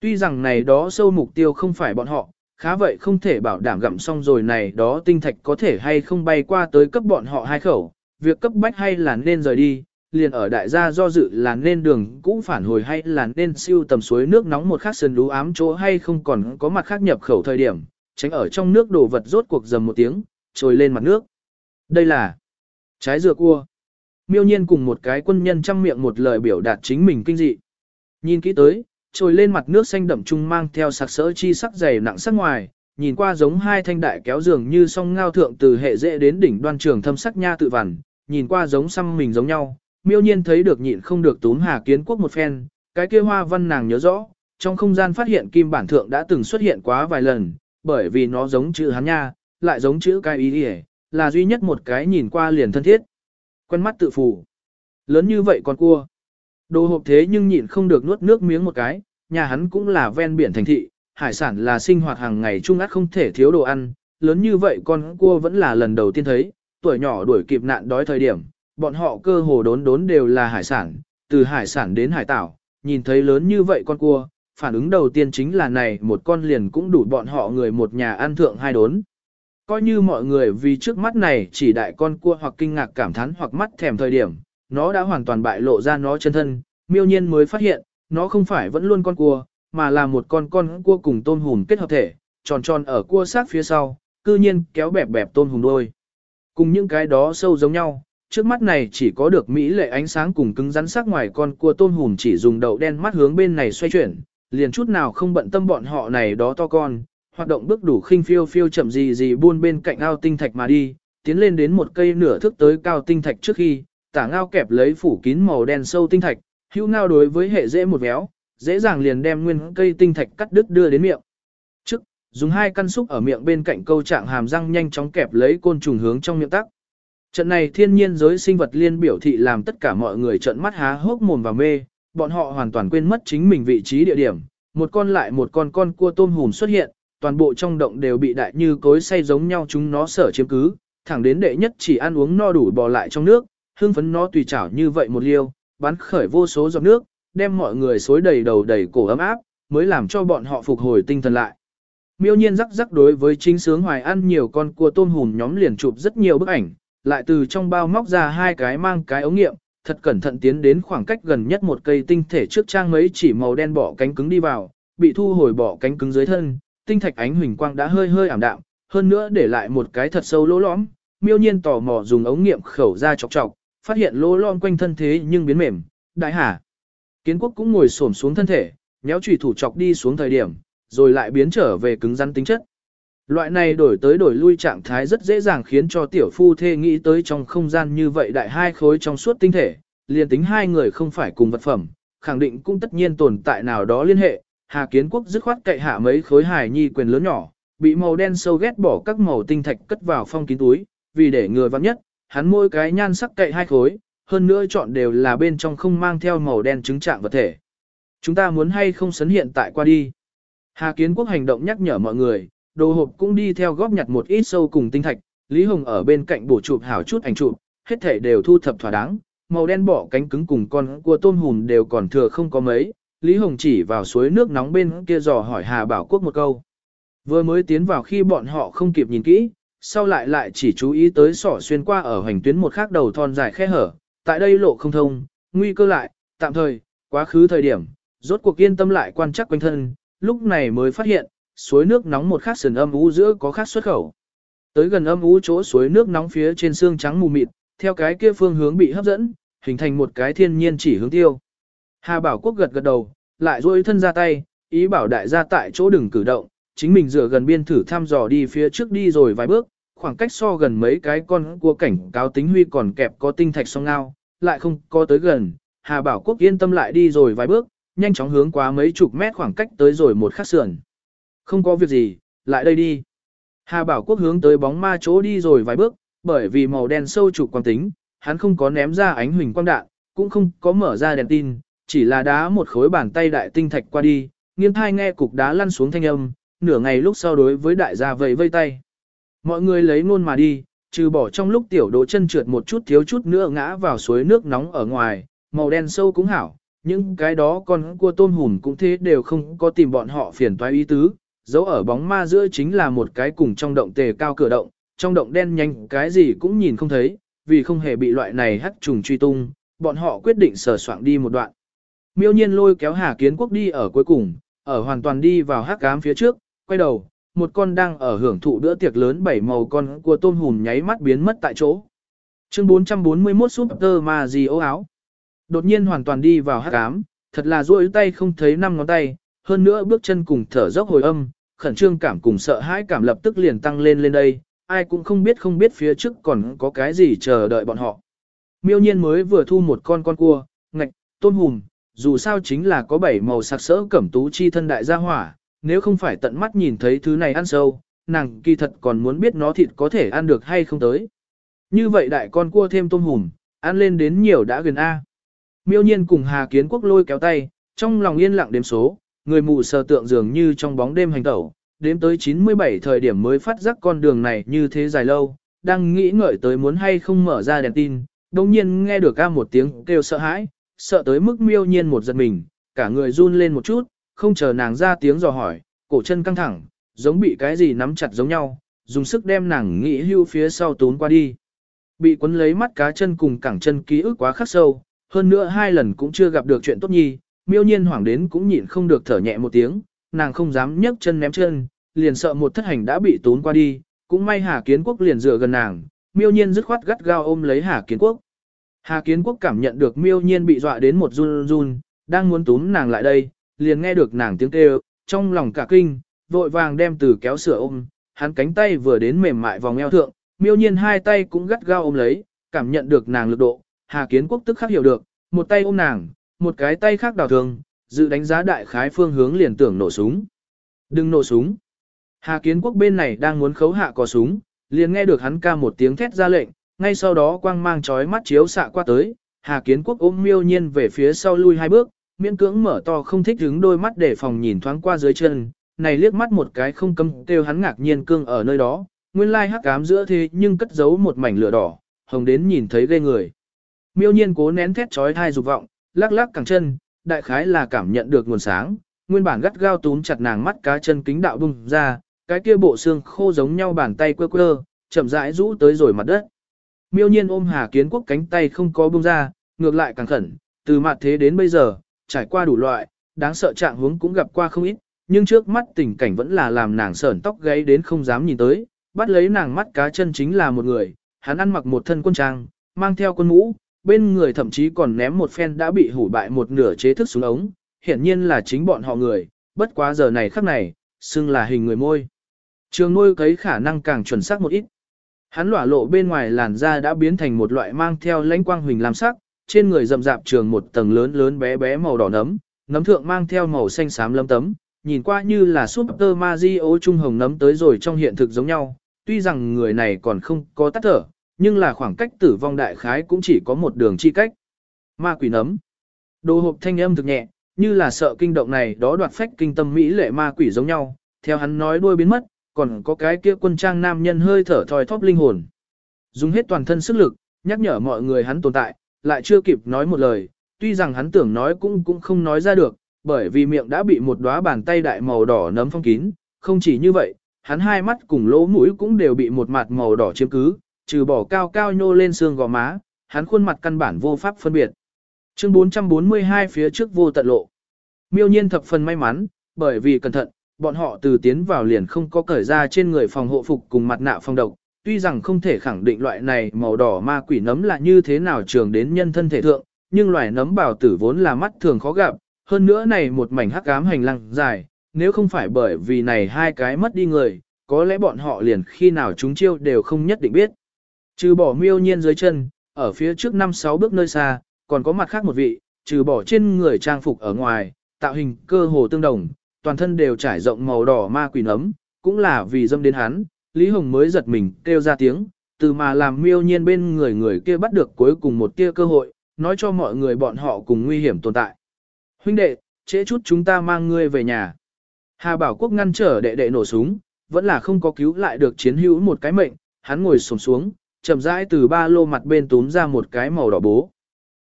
Tuy rằng này đó sâu mục tiêu không phải bọn họ, khá vậy không thể bảo đảm gặm xong rồi này đó tinh thạch có thể hay không bay qua tới cấp bọn họ hai khẩu, việc cấp bách hay là nên rời đi, liền ở đại gia do dự là nên đường cũng phản hồi hay là nên siêu tầm suối nước nóng một khắc sơn lú ám chỗ hay không còn có mặt khác nhập khẩu thời điểm, tránh ở trong nước đổ vật rốt cuộc dầm một tiếng, trồi lên mặt nước. Đây là trái dừa cua. Miêu nhiên cùng một cái quân nhân chăm miệng một lời biểu đạt chính mình kinh dị. Nhìn kỹ tới, trồi lên mặt nước xanh đậm trung mang theo sạc sỡ chi sắc dày nặng sắc ngoài, nhìn qua giống hai thanh đại kéo giường như song ngao thượng từ hệ dễ đến đỉnh đoan trường thâm sắc nha tự vằn, nhìn qua giống xăm mình giống nhau, miêu nhiên thấy được nhịn không được túm hà kiến quốc một phen, cái kia hoa văn nàng nhớ rõ, trong không gian phát hiện kim bản thượng đã từng xuất hiện quá vài lần, bởi vì nó giống chữ hắn nha, lại giống chữ cái ý đi là duy nhất một cái nhìn qua liền thân thiết. Quen mắt tự phủ. Lớn như vậy con cua. Đồ hộp thế nhưng nhịn không được nuốt nước miếng một cái, nhà hắn cũng là ven biển thành thị, hải sản là sinh hoạt hàng ngày chung ắt không thể thiếu đồ ăn, lớn như vậy con cua vẫn là lần đầu tiên thấy, tuổi nhỏ đuổi kịp nạn đói thời điểm, bọn họ cơ hồ đốn đốn đều là hải sản, từ hải sản đến hải tảo, nhìn thấy lớn như vậy con cua, phản ứng đầu tiên chính là này một con liền cũng đủ bọn họ người một nhà ăn thượng hai đốn. Coi như mọi người vì trước mắt này chỉ đại con cua hoặc kinh ngạc cảm thán hoặc mắt thèm thời điểm, nó đã hoàn toàn bại lộ ra nó chân thân, miêu nhiên mới phát hiện, nó không phải vẫn luôn con cua, mà là một con con cua cùng tôm hùm kết hợp thể, tròn tròn ở cua sát phía sau, cư nhiên kéo bẹp bẹp tôm hùm đôi. Cùng những cái đó sâu giống nhau, trước mắt này chỉ có được mỹ lệ ánh sáng cùng cứng rắn sắc ngoài con cua tôm hùm chỉ dùng đầu đen mắt hướng bên này xoay chuyển, liền chút nào không bận tâm bọn họ này đó to con, hoạt động bước đủ khinh phiêu phiêu chậm gì gì buôn bên cạnh ao tinh thạch mà đi, tiến lên đến một cây nửa thước tới cao tinh thạch trước khi, tả ngao kẹp lấy phủ kín màu đen sâu tinh thạch, hữu ngao đối với hệ dễ một véo, dễ dàng liền đem nguyên cây tinh thạch cắt đứt đưa đến miệng. Trước, dùng hai căn xúc ở miệng bên cạnh câu trạng hàm răng nhanh chóng kẹp lấy côn trùng hướng trong miệng tắc. Trận này thiên nhiên giới sinh vật liên biểu thị làm tất cả mọi người trợn mắt há hốc mồm và mê, bọn họ hoàn toàn quên mất chính mình vị trí địa điểm, một con lại một con con cua tôm hùm xuất hiện, toàn bộ trong động đều bị đại như cối say giống nhau chúng nó sở chiếm cứ, thẳng đến đệ nhất chỉ ăn uống no đủ bò lại trong nước, hương phấn nó tùy chảo như vậy một liêu, bắn khởi vô số giọt nước, đem mọi người xối đầy đầu đầy cổ ấm áp, mới làm cho bọn họ phục hồi tinh thần lại. Miêu nhiên rắc rắc đối với chính sướng hoài ăn nhiều con cua tôm hùm nhóm liền chụp rất nhiều bức ảnh, lại từ trong bao móc ra hai cái mang cái ống nghiệm, thật cẩn thận tiến đến khoảng cách gần nhất một cây tinh thể trước trang mấy chỉ màu đen bỏ cánh cứng đi vào, bị thu hồi bỏ cánh cứng dưới thân, tinh thạch ánh huỳnh quang đã hơi hơi ảm đạm, hơn nữa để lại một cái thật sâu lỗ lõm, miêu nhiên tò mò dùng ống nghiệm khẩu ra chọc chọc, phát hiện lỗ lõm quanh thân thế nhưng biến mềm, đại hả. Kiến quốc cũng ngồi xổm xuống thân thể, nhéo chủy thủ chọc đi xuống thời điểm, rồi lại biến trở về cứng rắn tính chất. Loại này đổi tới đổi lui trạng thái rất dễ dàng khiến cho tiểu phu thê nghĩ tới trong không gian như vậy đại hai khối trong suốt tinh thể, liền tính hai người không phải cùng vật phẩm, khẳng định cũng tất nhiên tồn tại nào đó liên hệ. Hà Kiến Quốc dứt khoát cậy hạ mấy khối hài nhi quyền lớn nhỏ, bị màu đen sâu ghét bỏ các màu tinh thạch cất vào phong kín túi, vì để người vắng nhất, hắn mỗi cái nhan sắc cậy hai khối, hơn nữa chọn đều là bên trong không mang theo màu đen chứng trạng vật thể. Chúng ta muốn hay không sấn hiện tại qua đi. Hà Kiến Quốc hành động nhắc nhở mọi người, đồ hộp cũng đi theo góp nhặt một ít sâu cùng tinh thạch, Lý Hồng ở bên cạnh bổ chụp hảo chút ảnh chụp, hết thể đều thu thập thỏa đáng, màu đen bỏ cánh cứng cùng con cua tôm hùm đều còn thừa không có mấy, Lý Hồng chỉ vào suối nước nóng bên kia dò hỏi Hà Bảo Quốc một câu. Vừa mới tiến vào khi bọn họ không kịp nhìn kỹ, sau lại lại chỉ chú ý tới sỏ xuyên qua ở hoành tuyến một khác đầu thon dài khe hở, tại đây lộ không thông, nguy cơ lại, tạm thời, quá khứ thời điểm, rốt cuộc yên tâm lại quan chắc quanh thân, lúc này mới phát hiện, suối nước nóng một khắc sườn âm u giữa có khắc xuất khẩu. Tới gần âm u chỗ suối nước nóng phía trên xương trắng mù mịt, theo cái kia phương hướng bị hấp dẫn, hình thành một cái thiên nhiên chỉ hướng tiêu. Hà Bảo Quốc gật gật đầu, lại duỗi thân ra tay, ý bảo đại gia tại chỗ đừng cử động, chính mình dựa gần biên thử thăm dò đi phía trước đi rồi vài bước, khoảng cách so gần mấy cái con cua cảnh cáo tính huy còn kẹp có tinh thạch song ngao, lại không có tới gần, Hà Bảo Quốc yên tâm lại đi rồi vài bước, nhanh chóng hướng qua mấy chục mét khoảng cách tới rồi một khắc sườn. Không có việc gì, lại đây đi. Hà Bảo Quốc hướng tới bóng ma chỗ đi rồi vài bước, bởi vì màu đen sâu trục quang tính, hắn không có ném ra ánh huỳnh quang đạn, cũng không có mở ra đèn tin, chỉ là đá một khối bàn tay đại tinh thạch qua đi, nghiêng thai nghe cục đá lăn xuống thanh âm, nửa ngày lúc sau đối với đại gia vẫy vây tay. Mọi người lấy ngôn mà đi, trừ bỏ trong lúc tiểu đỗ chân trượt một chút thiếu chút nữa ngã vào suối nước nóng ở ngoài, màu đen sâu cũng hảo, những cái đó con cua tôm hùm cũng thế đều không có tìm bọn họ phiền toái ý tứ, dấu ở bóng ma giữa chính là một cái cùng trong động tề cao cửa động, trong động đen nhanh cái gì cũng nhìn không thấy, vì không hề bị loại này hắc trùng truy tung, bọn họ quyết định sờ soạng đi một đoạn. Miêu nhiên lôi kéo Hà Kiến Quốc đi ở cuối cùng, ở hoàn toàn đi vào hắc cám phía trước, quay đầu, một con đang ở hưởng thụ bữa tiệc lớn bảy màu con của tôm hùm nháy mắt biến mất tại chỗ. Chương 441 Super Mario áo. Đột nhiên hoàn toàn đi vào hắc ám, thật là duỗi tay không thấy năm ngón tay, hơn nữa bước chân cùng thở dốc hồi âm, khẩn trương cảm cùng sợ hãi cảm lập tức liền tăng lên lên đây, ai cũng không biết không biết phía trước còn có cái gì chờ đợi bọn họ. Miêu nhiên mới vừa thu một con con cua, ngạch, tôn hùm, dù sao chính là có bảy màu sặc sỡ cẩm tú chi thân đại gia hỏa, nếu không phải tận mắt nhìn thấy thứ này ăn sâu, nàng kỳ thật còn muốn biết nó thịt có thể ăn được hay không tới. Như vậy đại con cua thêm tôm hùm, ăn lên đến nhiều đã gần A. Miêu nhiên cùng Hà Kiến Quốc lôi kéo tay, trong lòng yên lặng đếm số, người mù sờ tượng dường như trong bóng đêm hành tẩu, đếm tới 97 thời điểm mới phát giác con đường này như thế dài lâu, đang nghĩ ngợi tới muốn hay không mở ra đèn tin, đồng nhiên nghe được ca một tiếng kêu sợ hãi, sợ tới mức miêu nhiên một giật mình, cả người run lên một chút, không chờ nàng ra tiếng dò hỏi, cổ chân căng thẳng, giống bị cái gì nắm chặt giống nhau, dùng sức đem nàng nghĩ hưu phía sau tốn qua đi. Bị quấn lấy mắt cá chân cùng cẳng chân ký ức quá khắc sâu, hơn nữa hai lần cũng chưa gặp được chuyện tốt nhi, miêu nhiên hoảng đến cũng nhịn không được thở nhẹ một tiếng, nàng không dám nhấc chân ném chân, liền sợ một thất hành đã bị tốn qua đi, cũng may Hà Kiến Quốc liền dựa gần nàng, miêu nhiên dứt khoát gắt gao ôm lấy Hà Kiến Quốc. Hà Kiến Quốc cảm nhận được miêu nhiên bị dọa đến một run run, đang muốn túm nàng lại đây, liền nghe được nàng tiếng kêu, trong lòng cả kinh, vội vàng đem từ kéo sửa ôm, hắn cánh tay vừa đến mềm mại vòng eo thượng, miêu nhiên hai tay cũng gắt gao ôm lấy, cảm nhận được nàng lực độ, Hà Kiến Quốc tức khắc hiểu được, một tay ôm nàng, một cái tay khác đào thường, dự đánh giá đại khái phương hướng liền tưởng nổ súng. Đừng nổ súng. Hà Kiến Quốc bên này đang muốn khấu hạ có súng, liền nghe được hắn ca một tiếng thét ra lệnh, ngay sau đó quang mang chói mắt chiếu xạ qua tới, Hà Kiến Quốc ôm miêu nhiên về phía sau lui hai bước, miễn cưỡng mở to không thích đứng đôi mắt để phòng nhìn thoáng qua dưới chân, này liếc mắt một cái không cấm kêu hắn ngạc nhiên cương ở nơi đó, nguyên lai hắc ám giữa thế nhưng cất giấu một mảnh lửa đỏ, hồng đến nhìn thấy ghê người. Miêu nhiên cố nén thét chói tai dục vọng, lắc lắc càng chân, đại khái là cảm nhận được nguồn sáng, nguyên bản gắt gao túm chặt nàng mắt cá chân kính đạo bung ra, cái kia bộ xương khô giống nhau bàn tay quơ quơ, chậm rãi rũ tới rồi mặt đất. Miêu nhiên ôm Hà Kiến Quốc cánh tay không có bung ra, ngược lại càng khẩn, từ mặt thế đến bây giờ, trải qua đủ loại, đáng sợ trạng huống cũng gặp qua không ít, nhưng trước mắt tình cảnh vẫn là làm nàng sởn tóc gáy đến không dám nhìn tới, bắt lấy nàng mắt cá chân chính là một người, hắn ăn mặc một thân quân trang, mang theo quân mũ, bên người thậm chí còn ném một phen đã bị hủ bại một nửa chế thức xuống ống, hiển nhiên là chính bọn họ người, bất quá giờ này khắc này, xưng là hình người môi. Trường nuôi cấy khả năng càng chuẩn xác một ít. Hắn lỏa lộ bên ngoài làn da đã biến thành một loại mang theo lãnh quang huỳnh lam sắc, trên người rậm rạp trường một tầng lớn lớn bé bé màu đỏ nấm, nấm thượng mang theo màu xanh xám lâm tấm, nhìn qua như là Super Mario trung hồng nấm tới rồi trong hiện thực giống nhau, tuy rằng người này còn không có tắt thở, nhưng là khoảng cách tử vong đại khái cũng chỉ có một đường chi cách. Ma quỷ nấm. Đồ hộp thanh âm thực nhẹ, như là sợ kinh động này đó đoạt phách kinh tâm mỹ lệ ma quỷ giống nhau, theo hắn nói đuôi biến mất, còn có cái kia quân trang nam nhân hơi thở thòi thóp linh hồn. Dùng hết toàn thân sức lực, nhắc nhở mọi người hắn tồn tại, lại chưa kịp nói một lời, tuy rằng hắn tưởng nói cũng cũng không nói ra được, bởi vì miệng đã bị một đóa bàn tay đại màu đỏ nấm phong kín, không chỉ như vậy, hắn hai mắt cùng lỗ mũi cũng đều bị một mặt màu đỏ chiếm cứ, trừ bỏ cao cao nhô lên xương gò má, hắn khuôn mặt căn bản vô pháp phân biệt. Chương 442 phía trước vô tận lộ. Miêu nhiên thập phần may mắn, bởi vì cẩn thận, bọn họ từ tiến vào liền không có cởi ra trên người phòng hộ phục cùng mặt nạ phòng độc. Tuy rằng không thể khẳng định loại này màu đỏ ma quỷ nấm là như thế nào trường đến nhân thân thể thượng, nhưng loài nấm bào tử vốn là mắt thường khó gặp, hơn nữa này một mảnh hắc ám hành lang dài, nếu không phải bởi vì này hai cái mất đi người, có lẽ bọn họ liền khi nào chúng chiêu đều không nhất định biết. Trừ bỏ miêu nhiên dưới chân, ở phía trước năm sáu bước nơi xa, còn có mặt khác một vị, trừ bỏ trên người trang phục ở ngoài, tạo hình cơ hồ tương đồng, toàn thân đều trải rộng màu đỏ ma quỷ nấm, cũng là vì dâm đến hắn, Lý Hồng mới giật mình kêu ra tiếng, từ mà làm miêu nhiên bên người người kia bắt được cuối cùng một tia cơ hội, nói cho mọi người bọn họ cùng nguy hiểm tồn tại. Huynh đệ, trễ chút chúng ta mang ngươi về nhà. Hà Bảo Quốc ngăn trở đệ đệ nổ súng, vẫn là không có cứu lại được chiến hữu một cái mệnh, hắn ngồi xổm xuống, chậm rãi từ ba lô mặt bên túm ra một cái màu đỏ bố.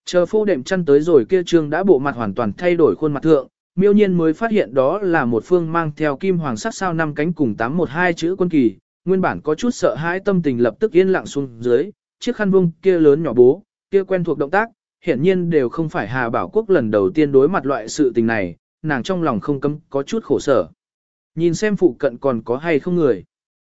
Chờ phô đệm chăn tới rồi kia trương đã bộ mặt hoàn toàn thay đổi khuôn mặt thượng, miêu nhiên mới phát hiện đó là một phương mang theo kim hoàng sắc sao năm cánh cùng tám một hai chữ quân kỳ, nguyên bản có chút sợ hãi tâm tình lập tức yên lặng xuống dưới, chiếc khăn vung kia lớn nhỏ bố, kia quen thuộc động tác, hiển nhiên đều không phải Hà Bảo Quốc lần đầu tiên đối mặt loại sự tình này, nàng trong lòng không cấm có chút khổ sở. Nhìn xem phụ cận còn có hay không người.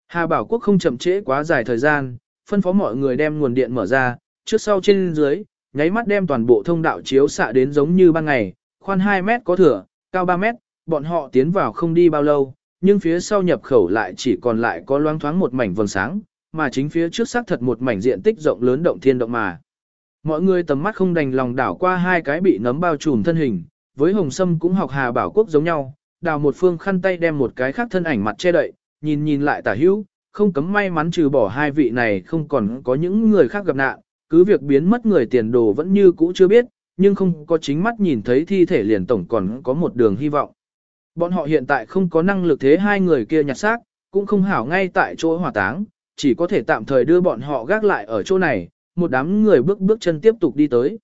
Hà Bảo Quốc không chậm trễ quá dài thời gian, phân phó mọi người đem nguồn điện mở ra, trước sau trên dưới, nháy mắt đem toàn bộ thông đạo chiếu xạ đến giống như ban ngày, khoan 2 mét có thừa, cao 3 mét, bọn họ tiến vào không đi bao lâu, nhưng phía sau nhập khẩu lại chỉ còn lại có loáng thoáng một mảnh vầng sáng, mà chính phía trước xác thật một mảnh diện tích rộng lớn động thiên động mà. Mọi người tầm mắt không đành lòng đảo qua hai cái bị nấm bao trùm thân hình, với Hồng Sâm cũng học Hà Bảo Quốc giống nhau, đào một phương khăn tay đem một cái khác thân ảnh mặt che đậy, nhìn nhìn lại tả hữu, không cấm may mắn trừ bỏ hai vị này không còn có những người khác gặp nạn, cứ việc biến mất người tiền đồ vẫn như cũ chưa biết, nhưng không có chính mắt nhìn thấy thi thể liền tổng còn có một đường hy vọng. Bọn họ hiện tại không có năng lực thế hai người kia nhặt xác, cũng không hảo ngay tại chỗ hỏa táng, chỉ có thể tạm thời đưa bọn họ gác lại ở chỗ này, một đám người bước bước chân tiếp tục đi tới.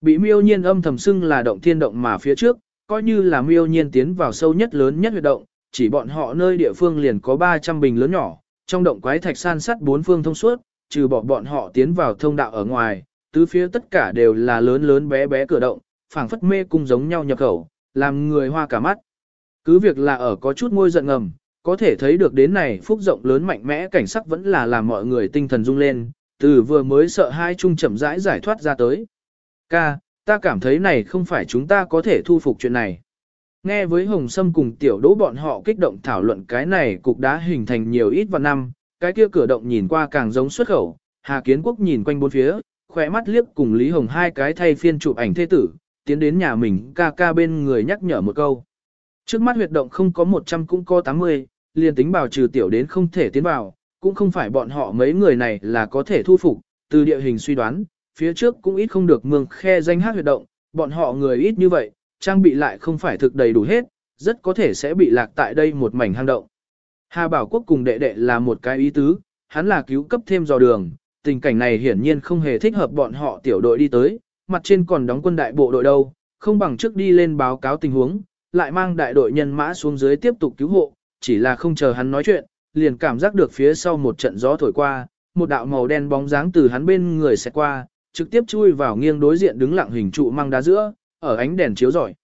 Bị miêu nhiên âm thầm xưng là động thiên động mà phía trước, coi như là miêu nhiên tiến vào sâu nhất lớn nhất huyệt động, chỉ bọn họ nơi địa phương liền có 300 bình lớn nhỏ, trong động quái thạch san sắt bốn phương thông suốt, trừ bỏ bọn họ tiến vào thông đạo ở ngoài, tứ phía tất cả đều là lớn lớn bé bé cửa động, phảng phất mê cung giống nhau nhập khẩu, làm người hoa cả mắt. Cứ việc là ở có chút ngôi giận ngầm, có thể thấy được đến này phúc rộng lớn mạnh mẽ cảnh sắc vẫn là làm mọi người tinh thần rung lên, từ vừa mới sợ hai chung chậm rãi giải thoát ra tới. Ca, ta cảm thấy này không phải chúng ta có thể thu phục chuyện này. Nghe với Hồng Sâm cùng tiểu đỗ bọn họ kích động thảo luận cái này cục đá hình thành nhiều ít vào năm, cái kia cửa động nhìn qua càng giống xuất khẩu, Hà Kiến Quốc nhìn quanh bốn phía, khỏe mắt liếc cùng Lý Hồng hai cái thay phiên chụp ảnh thế tử, tiến đến nhà mình ca ca bên người nhắc nhở một câu. Trước mắt huyệt động không có 100 cũng có 80, liền tính bảo trừ tiểu đến không thể tiến vào, cũng không phải bọn họ mấy người này là có thể thu phục, từ địa hình suy đoán, phía trước cũng ít không được mương khe danh hát huyệt động, bọn họ người ít như vậy, trang bị lại không phải thực đầy đủ hết, rất có thể sẽ bị lạc tại đây một mảnh hang động. Hà Bảo Quốc cùng đệ đệ là một cái ý tứ, hắn là cứu cấp thêm dò đường, tình cảnh này hiển nhiên không hề thích hợp bọn họ tiểu đội đi tới, mặt trên còn đóng quân đại bộ đội đâu, không bằng trước đi lên báo cáo tình huống, lại mang đại đội nhân mã xuống dưới tiếp tục cứu hộ, chỉ là không chờ hắn nói chuyện, liền cảm giác được phía sau một trận gió thổi qua, một đạo màu đen bóng dáng từ hắn bên người sẽ qua, trực tiếp chui vào nghiêng đối diện đứng lặng hình trụ mang đá giữa, ở ánh đèn chiếu rọi.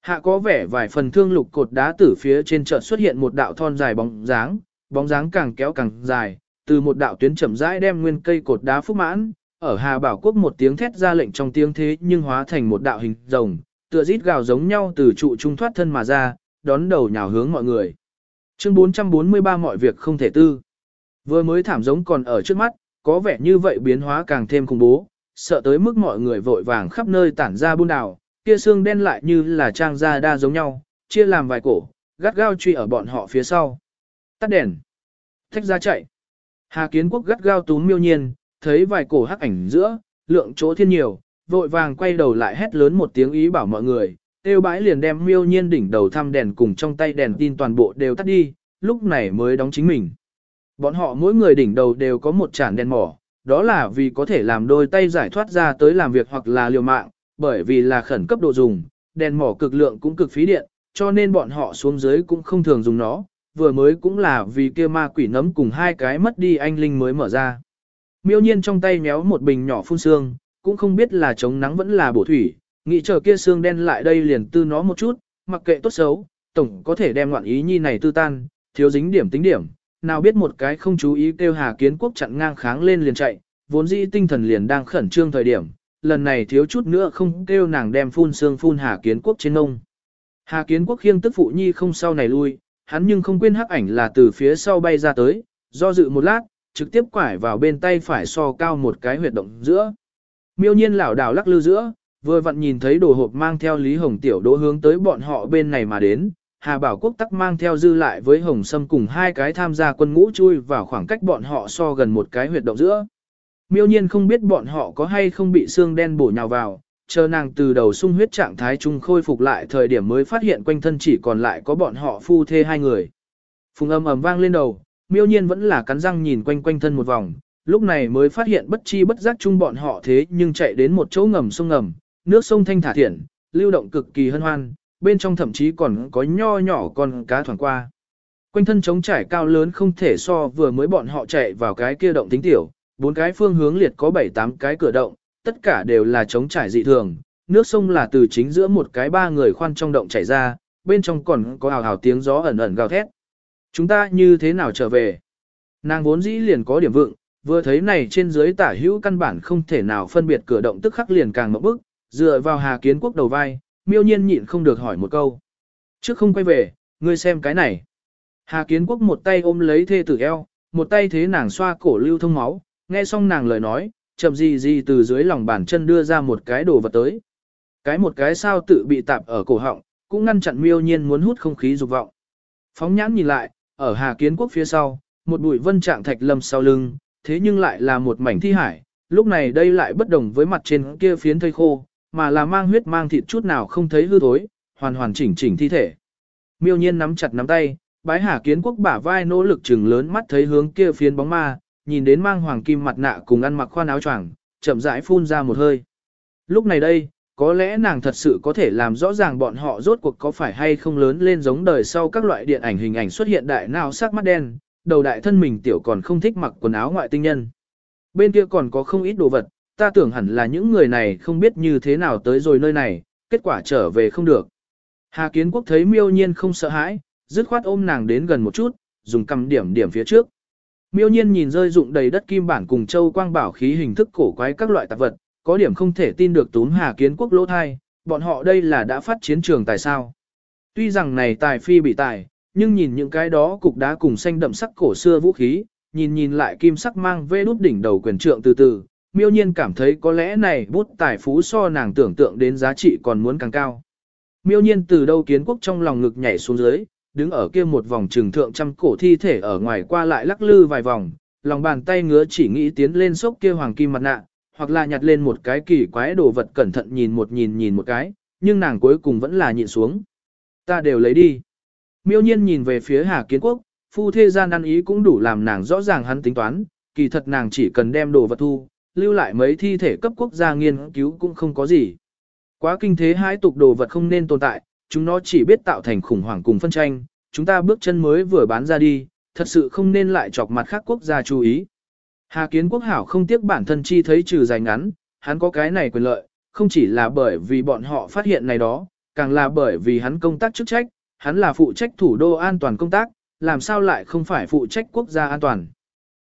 Hạ có vẻ vài phần thương lục cột đá từ phía trên chợt xuất hiện một đạo thon dài bóng dáng, bóng dáng càng kéo càng dài, từ một đạo tuyến chậm rãi đem nguyên cây cột đá phúc mãn, ở Hà Bảo Quốc một tiếng thét ra lệnh trong tiếng thế nhưng hóa thành một đạo hình rồng, tựa rít gào giống nhau từ trụ trung thoát thân mà ra, đón đầu nhào hướng mọi người. Chương 443 mọi việc không thể tư. Vừa mới thảm giống còn ở trước mắt, có vẻ như vậy biến hóa càng thêm khủng bố, sợ tới mức mọi người vội vàng khắp nơi tản ra buôn đảo, kia xương đen lại như là trang da đa giống nhau, chia làm vài cổ, gắt gao truy ở bọn họ phía sau. Tắt đèn. Thách ra chạy. Hà kiến quốc gắt gao túm miêu nhiên, thấy vài cổ hắc ảnh giữa, lượng chỗ thiên nhiều, vội vàng quay đầu lại hét lớn một tiếng ý bảo mọi người, tiêu bãi liền đem miêu nhiên đỉnh đầu thăm đèn cùng trong tay đèn tin toàn bộ đều tắt đi, lúc này mới đóng chính mình. Bọn họ mỗi người đỉnh đầu đều có một chản đèn mỏ, đó là vì có thể làm đôi tay giải thoát ra tới làm việc hoặc là liều mạng, bởi vì là khẩn cấp độ dùng, đèn mỏ cực lượng cũng cực phí điện, cho nên bọn họ xuống dưới cũng không thường dùng nó, vừa mới cũng là vì kia ma quỷ nấm cùng hai cái mất đi anh linh mới mở ra. Miêu nhiên trong tay méo một bình nhỏ phun xương, cũng không biết là chống nắng vẫn là bổ thủy, nghĩ chờ kia xương đen lại đây liền tư nó một chút, mặc kệ tốt xấu, tổng có thể đem ngoạn ý nhi này tư tan, thiếu dính điểm tính điểm, nào biết một cái không chú ý kêu Hà Kiến Quốc chặn ngang kháng lên liền chạy, vốn dĩ tinh thần liền đang khẩn trương thời điểm, lần này thiếu chút nữa không kêu nàng đem phun xương phun Hà Kiến Quốc trên ông. Hà Kiến Quốc khiêng tức phụ nhi không sau này lui, hắn nhưng không quên hắc ảnh là từ phía sau bay ra tới, do dự một lát, trực tiếp quải vào bên tay phải so cao một cái huyệt động giữa. Miêu nhiên lảo đảo lắc lư giữa, vừa vặn nhìn thấy đồ hộp mang theo Lý Hồng Tiểu Đỗ hướng tới bọn họ bên này mà đến, Hà Bảo Quốc tắc mang theo dư lại với Hồng Sâm cùng hai cái tham gia quân ngũ chui vào khoảng cách bọn họ so gần một cái huyệt động giữa. Miêu nhiên không biết bọn họ có hay không bị xương đen bổ nhào vào, chờ nàng từ đầu sung huyết trạng thái trung khôi phục lại thời điểm mới phát hiện quanh thân chỉ còn lại có bọn họ phu thê hai người. Phùng âm ầm vang lên đầu, miêu nhiên vẫn là cắn răng nhìn quanh quanh thân một vòng, lúc này mới phát hiện bất chi bất giác chung bọn họ thế nhưng chạy đến một chỗ ngầm sông ngầm, nước sông thanh thả thiện, lưu động cực kỳ hân hoan, bên trong thậm chí còn có nho nhỏ con cá thoảng qua. Quanh thân trống trải cao lớn không thể so vừa mới bọn họ chạy vào cái kia động tính tiểu, bốn cái phương hướng liệt có bảy tám cái cửa động, tất cả đều là chống trải dị thường, nước sông là từ chính giữa một cái ba người khoan trong động chảy ra, bên trong còn có hào hào tiếng gió ẩn ẩn gào thét. Chúng ta như thế nào trở về? Nàng vốn dĩ liền có điểm vượng, vừa thấy này trên dưới tả hữu căn bản không thể nào phân biệt cửa động tức khắc liền càng mộng bức, dựa vào Hà Kiến Quốc đầu vai, miêu nhiên nhịn không được hỏi một câu. Trước không quay về, ngươi xem cái này. Hà Kiến Quốc một tay ôm lấy thê tử eo, một tay thế nàng xoa cổ lưu thông máu, nghe xong nàng lời nói, chậm gì gì từ dưới lòng bàn chân đưa ra một cái đồ vật tới. Cái một cái sao tự bị tạp ở cổ họng, cũng ngăn chặn miêu nhiên muốn hút không khí dục vọng. Phóng nhãn nhìn lại, ở Hà Kiến Quốc phía sau, một bụi vân trạng thạch lâm sau lưng, thế nhưng lại là một mảnh thi hải, lúc này đây lại bất đồng với mặt trên kia phiến thây khô, mà là mang huyết mang thịt chút nào không thấy hư thối, hoàn hoàn chỉnh chỉnh thi thể. Miêu nhiên nắm chặt nắm tay, bái Hà Kiến Quốc bả vai nỗ lực chừng lớn mắt thấy hướng kia phiến bóng ma, nhìn đến mang hoàng kim mặt nạ cùng ăn mặc khoan áo choàng, chậm rãi phun ra một hơi. Lúc này đây, có lẽ nàng thật sự có thể làm rõ ràng bọn họ rốt cuộc có phải hay không lớn lên giống đời sau các loại điện ảnh hình ảnh xuất hiện đại nào sắc mắt đen, đầu đại thân mình tiểu còn không thích mặc quần áo ngoại tinh nhân. Bên kia còn có không ít đồ vật, ta tưởng hẳn là những người này không biết như thế nào tới rồi nơi này, kết quả trở về không được. Hà Kiến Quốc thấy miêu nhiên không sợ hãi, dứt khoát ôm nàng đến gần một chút, dùng cầm điểm điểm phía trước. Miêu nhiên nhìn rơi dụng đầy đất kim bản cùng châu quang bảo khí hình thức cổ quái các loại tạp vật, có điểm không thể tin được túm Hà Kiến Quốc lỗ thai, bọn họ đây là đã phát chiến trường tại sao. Tuy rằng này tài phi bị tài, nhưng nhìn những cái đó cục đá cùng xanh đậm sắc cổ xưa vũ khí, nhìn nhìn lại kim sắc mang vê đút đỉnh đầu quyền trượng từ từ, miêu nhiên cảm thấy có lẽ này bút tài phú so nàng tưởng tượng đến giá trị còn muốn càng cao. Miêu nhiên từ đâu kiến quốc trong lòng ngực nhảy xuống dưới, đứng ở kia một vòng trường thượng trăm cổ thi thể ở ngoài qua lại lắc lư vài vòng, lòng bàn tay ngứa chỉ nghĩ tiến lên sốc kia hoàng kim mặt nạ, hoặc là nhặt lên một cái kỳ quái đồ vật cẩn thận nhìn một nhìn nhìn một cái, nhưng nàng cuối cùng vẫn là nhịn xuống. Ta đều lấy đi. Miêu nhiên nhìn về phía Hà Kiến Quốc, phu thê gian ăn ý cũng đủ làm nàng rõ ràng hắn tính toán, kỳ thật nàng chỉ cần đem đồ vật thu, lưu lại mấy thi thể cấp quốc gia nghiên cứu cũng không có gì. Quá kinh thế hai tục đồ vật không nên tồn tại, chúng nó chỉ biết tạo thành khủng hoảng cùng phân tranh, chúng ta bước chân mới vừa bán ra đi, thật sự không nên lại chọc mặt khác quốc gia chú ý. Hà Kiến Quốc hảo không tiếc bản thân chi thấy trừ dài ngắn, hắn có cái này quyền lợi, không chỉ là bởi vì bọn họ phát hiện này đó, càng là bởi vì hắn công tác chức trách, hắn là phụ trách thủ đô an toàn công tác, làm sao lại không phải phụ trách quốc gia an toàn.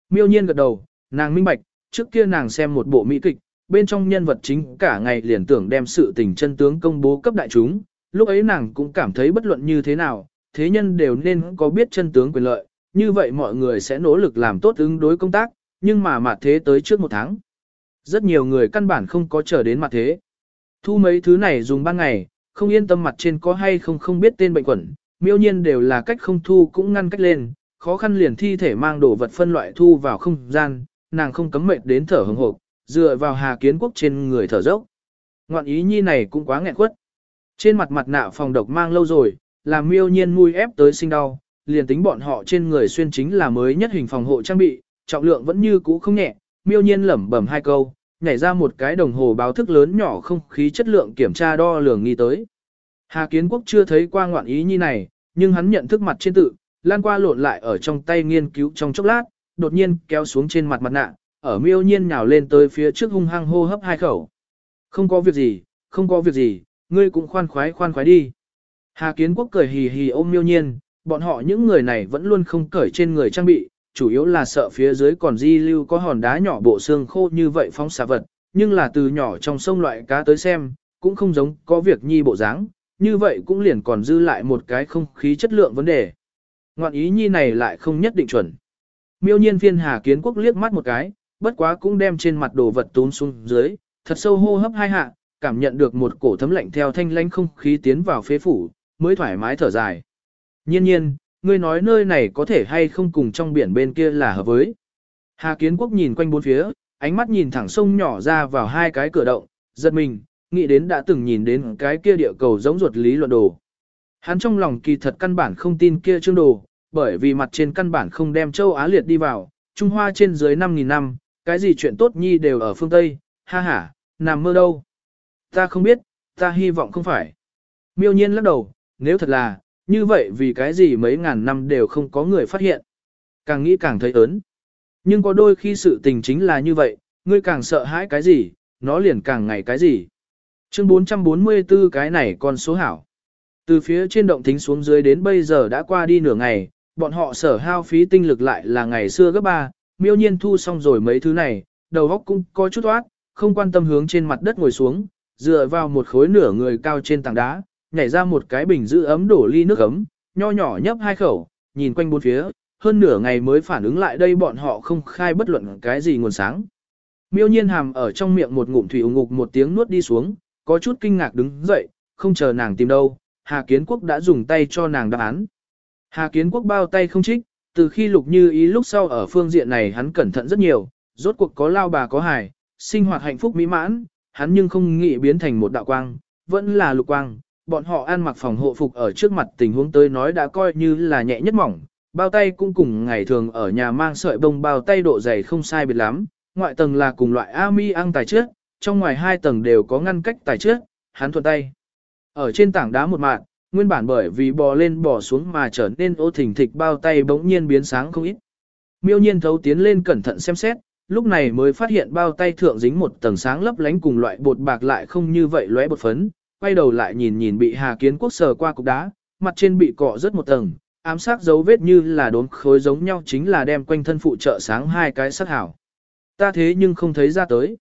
Miêu nhiên gật đầu, nàng minh bạch, trước kia nàng xem một bộ mỹ kịch, bên trong nhân vật chính cả ngày liền tưởng đem sự tình chân tướng công bố cấp đại chúng, lúc ấy nàng cũng cảm thấy bất luận như thế nào, thế nhân đều nên có biết chân tướng quyền lợi, như vậy mọi người sẽ nỗ lực làm tốt ứng đối công tác, nhưng mà mặt thế tới trước một tháng. Rất nhiều người căn bản không có chờ đến mặt thế. Thu mấy thứ này dùng ban ngày, không yên tâm mặt trên có hay không không biết tên bệnh quẩn, miêu nhiên đều là cách không thu cũng ngăn cách lên, khó khăn liền thi thể mang đồ vật phân loại thu vào không gian, nàng không cấm mệt đến thở hừng hộp, dựa vào hà kiến quốc trên người thở dốc. Ngoạn ý nhi này cũng quá nghẹn quất. Trên mặt mặt nạ phòng độc mang lâu rồi, làm miêu nhiên mùi ép tới sinh đau, liền tính bọn họ trên người xuyên chính là mới nhất hình phòng hộ trang bị, trọng lượng vẫn như cũ không nhẹ, miêu nhiên lẩm bẩm hai câu, nhảy ra một cái đồng hồ báo thức lớn nhỏ không khí chất lượng kiểm tra đo lường nghi tới. Hà Kiến Quốc chưa thấy qua ngoạn ý như này, nhưng hắn nhận thức mặt trên tự, lan qua lộn lại ở trong tay nghiên cứu trong chốc lát, đột nhiên kéo xuống trên mặt mặt nạ, ở miêu nhiên nhào lên tới phía trước hung hăng hô hấp hai khẩu. Không có việc gì, không có việc gì, ngươi cũng khoan khoái khoan khoái đi. Hà Kiến Quốc cười hì hì ôm miêu nhiên, bọn họ những người này vẫn luôn không cởi trên người trang bị, chủ yếu là sợ phía dưới còn di lưu có hòn đá nhỏ bộ xương khô như vậy phóng xà vật, nhưng là từ nhỏ trong sông loại cá tới xem, cũng không giống có việc nhi bộ dáng, như vậy cũng liền còn dư lại một cái không khí chất lượng vấn đề. Ngoạn ý nhi này lại không nhất định chuẩn. Miêu nhiên phiên hà kiến quốc liếc mắt một cái, bất quá cũng đem trên mặt đồ vật tún xuống dưới, thật sâu hô hấp hai hạ, cảm nhận được một cổ thấm lạnh theo thanh lãnh không khí tiến vào phế phủ, mới thoải mái thở dài. Nhiên nhiên, ngươi nói nơi này có thể hay không cùng trong biển bên kia là hợp với. Hà Kiến Quốc nhìn quanh bốn phía, ánh mắt nhìn thẳng sông nhỏ ra vào hai cái cửa động, giật mình, nghĩ đến đã từng nhìn đến cái kia địa cầu giống ruột lý luận đồ. Hắn trong lòng kỳ thật căn bản không tin kia chương đồ, bởi vì mặt trên căn bản không đem châu Á liệt đi vào, Trung Hoa trên dưới 5.000 năm, Cái gì chuyện tốt nhi đều ở phương Tây, ha ha, nằm mơ đâu. Ta không biết, ta hy vọng không phải. Miêu nhiên lắc đầu, nếu thật là, như vậy vì cái gì mấy ngàn năm đều không có người phát hiện. Càng nghĩ càng thấy ớn. Nhưng có đôi khi sự tình chính là như vậy, ngươi càng sợ hãi cái gì, nó liền càng ngày cái gì. Chương 444 cái này con số hảo. Từ phía trên động thính xuống dưới đến bây giờ đã qua đi nửa ngày, bọn họ sở hao phí tinh lực lại là ngày xưa gấp ba, miêu nhiên thu xong rồi mấy thứ này, đầu óc cũng có chút oát, không quan tâm hướng trên mặt đất ngồi xuống, dựa vào một khối nửa người cao trên tảng đá, nhảy ra một cái bình giữ ấm đổ ly nước ấm, nho nhỏ nhấp hai khẩu, nhìn quanh bốn phía, hơn nửa ngày mới phản ứng lại đây bọn họ không khai bất luận cái gì nguồn sáng. Miêu nhiên hàm ở trong miệng một ngụm thủy ngục một tiếng nuốt đi xuống, có chút kinh ngạc đứng dậy, không chờ nàng tìm đâu, Hà Kiến Quốc đã dùng tay cho nàng đáp án. Hà Kiến Quốc bao tay không trích, từ khi lục như ý lúc sau ở phương diện này hắn cẩn thận rất nhiều, rốt cuộc có lao bà có hài, sinh hoạt hạnh phúc mỹ mãn, hắn nhưng không nghĩ biến thành một đạo quang, vẫn là lục quang. Bọn họ ăn mặc phòng hộ phục ở trước mặt tình huống tới nói đã coi như là nhẹ nhất mỏng, bao tay cũng cùng ngày thường ở nhà mang sợi bông bao tay độ dày không sai biệt lắm, ngoại tầng là cùng loại ami ăn tài trước, trong ngoài hai tầng đều có ngăn cách tài trước, hắn thuận tay. Ở trên tảng đá một mạng, nguyên bản bởi vì bò lên bò xuống mà trở nên ô thình thịch bao tay bỗng nhiên biến sáng không ít. Miêu nhiên thấu tiến lên cẩn thận xem xét, lúc này mới phát hiện bao tay thượng dính một tầng sáng lấp lánh cùng loại bột bạc lại không như vậy lóe bột phấn, quay đầu lại nhìn nhìn bị Hà Kiến Quốc sờ qua cục đá, mặt trên bị cọ rất một tầng, ám sát dấu vết như là đốn khối giống nhau chính là đem quanh thân phụ trợ sáng hai cái sắc hảo. Ta thế nhưng không thấy ra tới.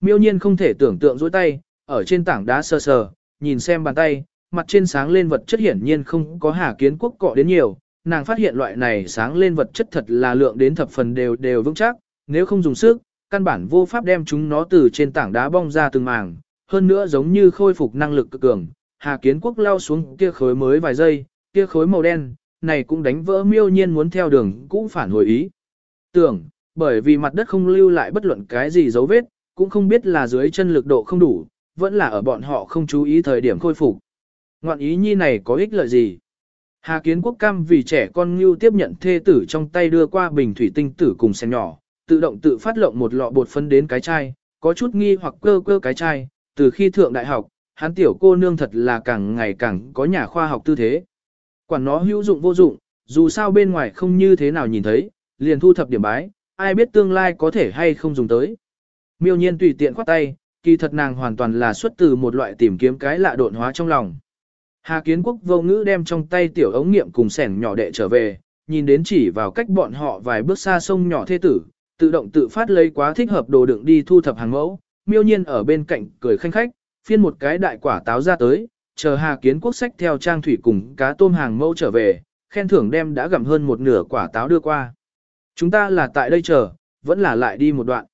Miêu nhiên không thể tưởng tượng dối tay, ở trên tảng đá sờ sờ, nhìn xem bàn tay, mặt trên sáng lên vật chất hiển nhiên không có Hà Kiến Quốc cọ đến nhiều, nàng phát hiện loại này sáng lên vật chất thật là lượng đến thập phần đều đều vững chắc, nếu không dùng sức, căn bản vô pháp đem chúng nó từ trên tảng đá bong ra từng màng, hơn nữa giống như khôi phục năng lực cực cường. Hà Kiến Quốc lao xuống kia khối mới vài giây, kia khối màu đen, này cũng đánh vỡ miêu nhiên muốn theo đường cũ phản hồi ý. Tưởng, bởi vì mặt đất không lưu lại bất luận cái gì dấu vết, cũng không biết là dưới chân lực độ không đủ, vẫn là ở bọn họ không chú ý thời điểm khôi phục. Ngoạn ý nhi này có ích lợi gì? Hà Kiến Quốc cam vì trẻ con Ngưu tiếp nhận thê tử trong tay đưa qua bình thủy tinh tử cùng xem nhỏ, tự động tự phát lộng một lọ bột phân đến cái chai, có chút nghi hoặc cơ cơ cái chai, từ khi thượng đại học, hắn tiểu cô nương thật là càng ngày càng có nhà khoa học tư thế. Quản nó hữu dụng vô dụng, dù sao bên ngoài không như thế nào nhìn thấy, liền thu thập điểm bái, ai biết tương lai có thể hay không dùng tới. Miêu nhiên tùy tiện khoát tay, kỳ thật nàng hoàn toàn là xuất từ một loại tìm kiếm cái lạ độn hóa trong lòng. Hà Kiến Quốc vô ngữ đem trong tay tiểu ống nghiệm cùng sẻng nhỏ đệ trở về, nhìn đến chỉ vào cách bọn họ vài bước xa sông nhỏ thê tử, tự động tự phát lấy quá thích hợp đồ đựng đi thu thập hàng mẫu, miêu nhiên ở bên cạnh cười khanh khách, phiên một cái đại quả táo ra tới, chờ Hà Kiến Quốc sách theo trang thủy cùng cá tôm hàng mẫu trở về, khen thưởng đem đã gặm hơn một nửa quả táo đưa qua. Chúng ta là tại đây chờ, vẫn là lại đi một đoạn.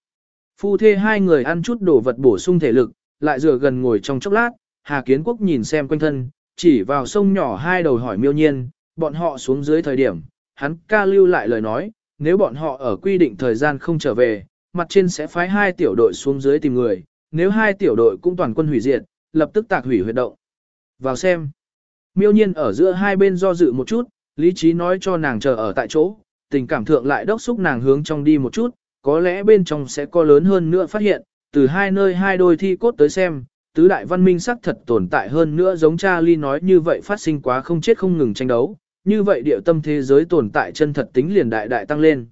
Phu thê hai người ăn chút đồ vật bổ sung thể lực, lại rửa gần ngồi trong chốc lát, Hà Kiến Quốc nhìn xem quanh thân, chỉ vào sông nhỏ hai đầu hỏi miêu nhiên, bọn họ xuống dưới thời điểm, hắn ca lưu lại lời nói, nếu bọn họ ở quy định thời gian không trở về, mặt trên sẽ phái hai tiểu đội xuống dưới tìm người, nếu hai tiểu đội cũng toàn quân hủy diệt, lập tức tạc hủy huyệt động. Vào xem. Miêu nhiên ở giữa hai bên do dự một chút, lý trí nói cho nàng chờ ở tại chỗ, tình cảm thượng lại đốc xúc nàng hướng trong đi một chút, có lẽ bên trong sẽ có lớn hơn nữa phát hiện, từ hai nơi hai đôi thi cốt tới xem, tứ đại văn minh sắc thật tồn tại hơn nữa giống cha ly nói như vậy phát sinh quá không chết không ngừng tranh đấu, như vậy địa tâm thế giới tồn tại chân thật tính liền đại đại tăng lên.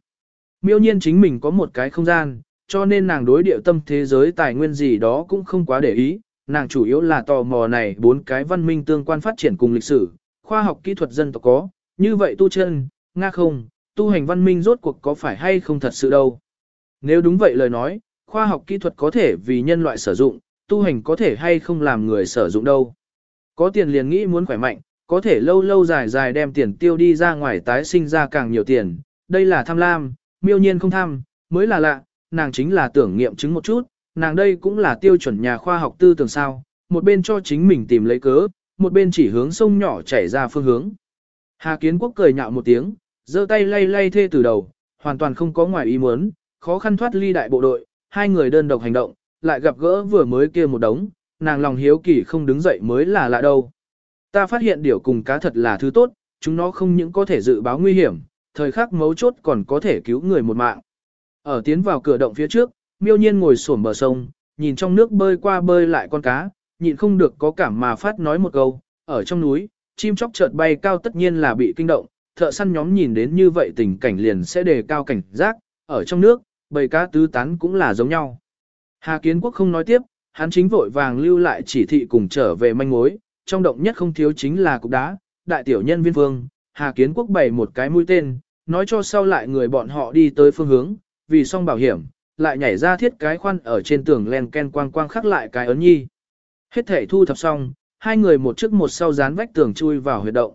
Miêu nhiên chính mình có một cái không gian, cho nên nàng đối địa tâm thế giới tài nguyên gì đó cũng không quá để ý, nàng chủ yếu là tò mò này bốn cái văn minh tương quan phát triển cùng lịch sử, khoa học kỹ thuật dân tộc có, như vậy tu chân, nga không, tu hành văn minh rốt cuộc có phải hay không thật sự đâu. Nếu đúng vậy lời nói, khoa học kỹ thuật có thể vì nhân loại sử dụng, tu hành có thể hay không làm người sử dụng đâu. Có tiền liền nghĩ muốn khỏe mạnh, có thể lâu lâu dài dài đem tiền tiêu đi ra ngoài tái sinh ra càng nhiều tiền, đây là tham lam, miêu nhiên không tham, mới là lạ, nàng chính là tưởng nghiệm chứng một chút, nàng đây cũng là tiêu chuẩn nhà khoa học tư tưởng sao, một bên cho chính mình tìm lấy cớ, một bên chỉ hướng sông nhỏ chảy ra phương hướng. Hà Kiến Quốc cười nhạo một tiếng, giơ tay lay lay thê từ đầu, hoàn toàn không có ngoài ý muốn, khó khăn thoát ly đại bộ đội, hai người đơn độc hành động, lại gặp gỡ vừa mới kia một đống, nàng lòng hiếu kỳ không đứng dậy mới là lạ đâu. Ta phát hiện điểu cùng cá thật là thứ tốt, chúng nó không những có thể dự báo nguy hiểm, thời khắc mấu chốt còn có thể cứu người một mạng. Ở tiến vào cửa động phía trước, miêu nhiên ngồi xổm bờ sông, nhìn trong nước bơi qua bơi lại con cá, nhịn không được có cảm mà phát nói một câu, ở trong núi, chim chóc chợt bay cao tất nhiên là bị kinh động, thợ săn nhóm nhìn đến như vậy tình cảnh liền sẽ đề cao cảnh giác, ở trong nước, bầy cá tứ tán cũng là giống nhau. Hà Kiến Quốc không nói tiếp, hắn chính vội vàng lưu lại chỉ thị cùng trở về manh mối, trong động nhất không thiếu chính là cục đá, đại tiểu nhân viên phương, Hà Kiến Quốc bày một cái mũi tên, nói cho sau lại người bọn họ đi tới phương hướng, vì xong bảo hiểm, lại nhảy ra thiết cái khoan ở trên tường len ken quang quang khắc lại cái ấn nhi. Hết thể thu thập xong, hai người một trước một sau dán vách tường chui vào huyệt động.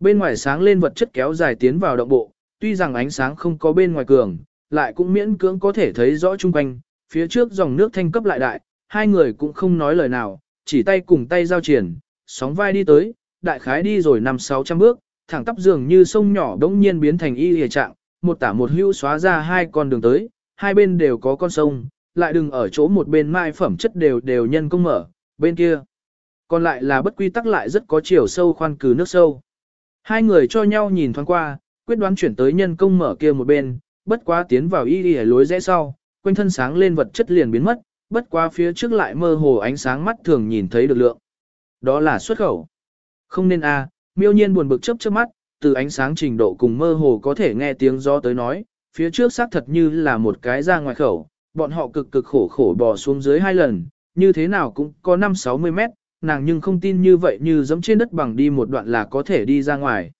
Bên ngoài sáng lên vật chất kéo dài tiến vào động bộ, tuy rằng ánh sáng không có bên ngoài cường, lại cũng miễn cưỡng có thể thấy rõ chung quanh, phía trước dòng nước thanh cấp lại đại, hai người cũng không nói lời nào, chỉ tay cùng tay giao triển, sóng vai đi tới, đại khái đi rồi năm sáu trăm bước, thẳng tắp dường như sông nhỏ đống nhiên biến thành y hề trạng, một tả một hữu xóa ra hai con đường tới, hai bên đều có con sông, lại đừng ở chỗ một bên mai phẩm chất đều đều nhân công mở, bên kia. Còn lại là bất quy tắc lại rất có chiều sâu khoan cử nước sâu. Hai người cho nhau nhìn thoáng qua, quyết đoán chuyển tới nhân công mở kia một bên, bất quá tiến vào y y lối rẽ sau, quanh thân sáng lên vật chất liền biến mất, bất quá phía trước lại mơ hồ ánh sáng mắt thường nhìn thấy được lượng. Đó là xuất khẩu. Không nên a, miêu nhiên buồn bực chớp chớp mắt, từ ánh sáng trình độ cùng mơ hồ có thể nghe tiếng gió tới nói, phía trước xác thật như là một cái ra ngoài khẩu, bọn họ cực cực khổ khổ bò xuống dưới hai lần, như thế nào cũng có 5-60 mét, nàng nhưng không tin như vậy như dẫm trên đất bằng đi một đoạn là có thể đi ra ngoài.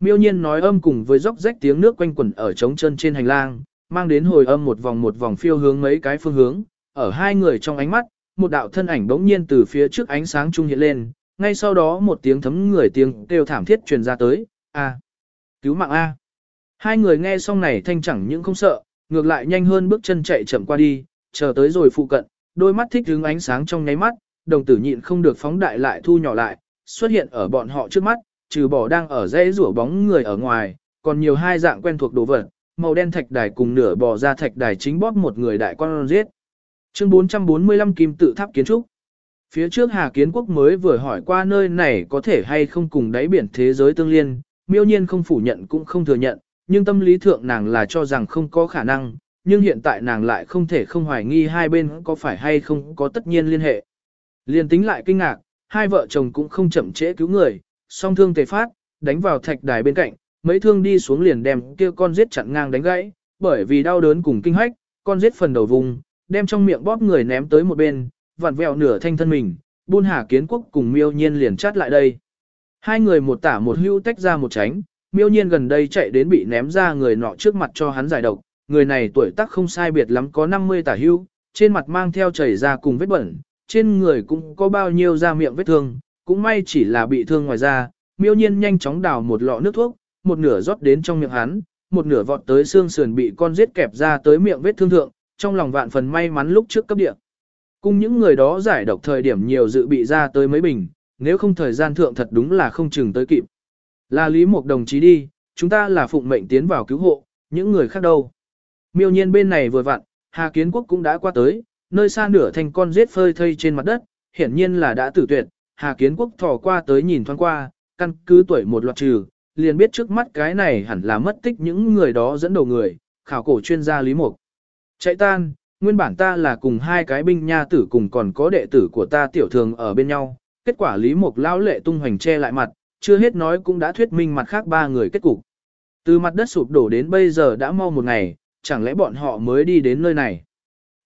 Miêu nhiên nói âm cùng với róc rách tiếng nước quanh quẩn ở trống chân trên hành lang, mang đến hồi âm một vòng một vòng phiêu hướng mấy cái phương hướng, ở hai người trong ánh mắt, một đạo thân ảnh bỗng nhiên từ phía trước ánh sáng trung hiện lên, ngay sau đó một tiếng thấm người tiếng kêu thảm thiết truyền ra tới, a, cứu mạng a. Hai người nghe xong này thanh chẳng những không sợ, ngược lại nhanh hơn bước chân chạy chậm qua đi, chờ tới rồi phụ cận, đôi mắt thích hướng ánh sáng trong nháy mắt, đồng tử nhịn không được phóng đại lại thu nhỏ lại, xuất hiện ở bọn họ trước mắt, trừ bỏ đang ở dãy rủa bóng người ở ngoài, còn nhiều hai dạng quen thuộc đồ vật, màu đen thạch đài cùng nửa bò ra thạch đài chính bóp một người đại con giết. Chương 445 kim tự tháp kiến trúc. Phía trước Hà Kiến Quốc mới vừa hỏi qua nơi này có thể hay không cùng đáy biển thế giới tương liên, miêu nhiên không phủ nhận cũng không thừa nhận, nhưng tâm lý thượng nàng là cho rằng không có khả năng, nhưng hiện tại nàng lại không thể không hoài nghi hai bên có phải hay không có tất nhiên liên hệ. Liên tính lại kinh ngạc, hai vợ chồng cũng không chậm trễ cứu người, song thương tề phát, đánh vào thạch đài bên cạnh, mấy thương đi xuống liền đem kia con giết chặn ngang đánh gãy, bởi vì đau đớn cùng kinh hách, con giết phần đầu vùng, đem trong miệng bóp người ném tới một bên, vặn vẹo nửa thanh thân mình, buôn hà kiến quốc cùng miêu nhiên liền chát lại đây. Hai người một tả một hưu tách ra một tránh, miêu nhiên gần đây chạy đến bị ném ra người nọ trước mặt cho hắn giải độc, người này tuổi tác không sai biệt lắm có 50 tả hưu, trên mặt mang theo chảy ra cùng vết bẩn, trên người cũng có bao nhiêu da miệng vết thương, cũng may chỉ là bị thương ngoài da, miêu nhiên nhanh chóng đào một lọ nước thuốc, một nửa rót đến trong miệng hắn, một nửa vọt tới xương sườn bị con giết kẹp ra tới miệng vết thương thượng, trong lòng vạn phần may mắn lúc trước cấp địa. Cùng những người đó giải độc thời điểm nhiều dự bị ra tới mấy bình, nếu không thời gian thượng thật đúng là không chừng tới kịp. Là Lý Mộc đồng chí đi, chúng ta là phụng mệnh tiến vào cứu hộ, những người khác đâu. Miêu nhiên bên này vừa vặn, Hà Kiến Quốc cũng đã qua tới, nơi xa nửa thành con giết phơi thây trên mặt đất, hiển nhiên là đã tử tuyệt, Hà Kiến Quốc thò qua tới nhìn thoáng qua, căn cứ tuổi một loạt trừ, liền biết trước mắt cái này hẳn là mất tích những người đó dẫn đầu người, khảo cổ chuyên gia Lý Mộc. Chạy tan, nguyên bản ta là cùng hai cái binh nha tử cùng còn có đệ tử của ta tiểu thường ở bên nhau, kết quả Lý Mục lão lệ tung hoành che lại mặt, chưa hết nói cũng đã thuyết minh mặt khác ba người kết cục. Từ mặt đất sụp đổ đến bây giờ đã mau một ngày, chẳng lẽ bọn họ mới đi đến nơi này.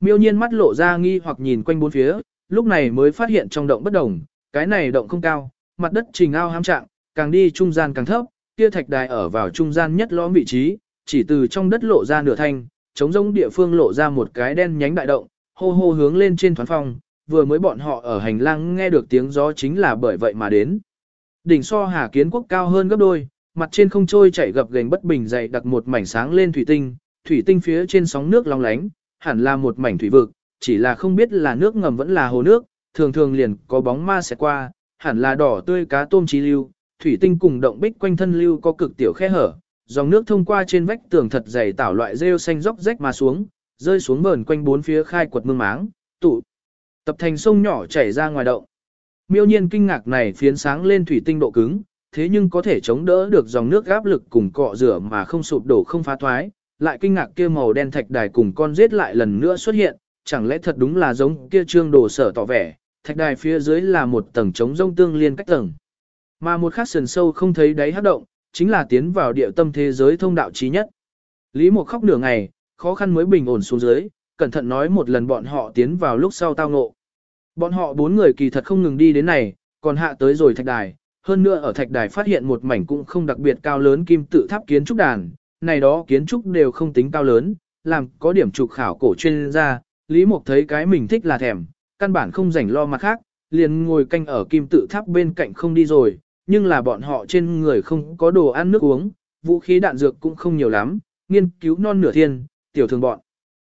Miêu nhiên mắt lộ ra nghi hoặc nhìn quanh bốn phía, lúc này mới phát hiện trong động bất đồng, cái này động không cao, mặt đất trình ao ham trạng, càng đi trung gian càng thấp, kia thạch đài ở vào trung gian nhất lõm vị trí, chỉ từ trong đất lộ ra nửa thanh, chống rỗng địa phương lộ ra một cái đen nhánh đại động, hô hô hướng lên trên thoán phong, vừa mới bọn họ ở hành lang nghe được tiếng gió chính là bởi vậy mà đến. Đỉnh so Hà Kiến Quốc cao hơn gấp đôi, mặt trên không trôi chảy gập gành bất bình dày đặt một mảnh sáng lên thủy tinh, thủy tinh phía trên sóng nước long lánh, hẳn là một mảnh thủy vực, chỉ là không biết là nước ngầm vẫn là hồ nước, thường thường liền có bóng ma sẽ qua, hẳn là đỏ tươi cá tôm trí lưu, thủy tinh cùng động bích quanh thân lưu có cực tiểu khe hở, dòng nước thông qua trên vách tường thật dày tảo loại rêu xanh róc rách mà xuống, rơi xuống bờn quanh bốn phía khai quật mương máng, tụ tập thành sông nhỏ chảy ra ngoài động. Miêu nhiên kinh ngạc này phiến sáng lên thủy tinh độ cứng, thế nhưng có thể chống đỡ được dòng nước áp lực cùng cọ rửa mà không sụp đổ không phá thoái, lại kinh ngạc kia màu đen thạch đài cùng con giết lại lần nữa xuất hiện, chẳng lẽ thật đúng là giống kia trương đồ sở tỏ vẻ, thạch đài phía dưới là một tầng trống rông tương liên cách tầng. Mà một khắc sườn sâu không thấy đáy hát động, chính là tiến vào địa tâm thế giới thông đạo trí nhất. Lý Mục khóc nửa ngày, khó khăn mới bình ổn xuống dưới, cẩn thận nói một lần bọn họ tiến vào lúc sau tao ngộ. Bọn họ bốn người kỳ thật không ngừng đi đến này, còn hạ tới rồi thạch đài, hơn nữa ở thạch đài phát hiện một mảnh cũng không đặc biệt cao lớn kim tự tháp kiến trúc đàn, này đó kiến trúc đều không tính cao lớn, làm có điểm trục khảo cổ chuyên gia, Lý Mục thấy cái mình thích là thèm, căn bản không rảnh lo mặt khác, liền ngồi canh ở kim tự tháp bên cạnh không đi rồi, nhưng là bọn họ trên người không có đồ ăn nước uống, vũ khí đạn dược cũng không nhiều lắm, nghiên cứu non nửa thiên, tiểu thường bọn.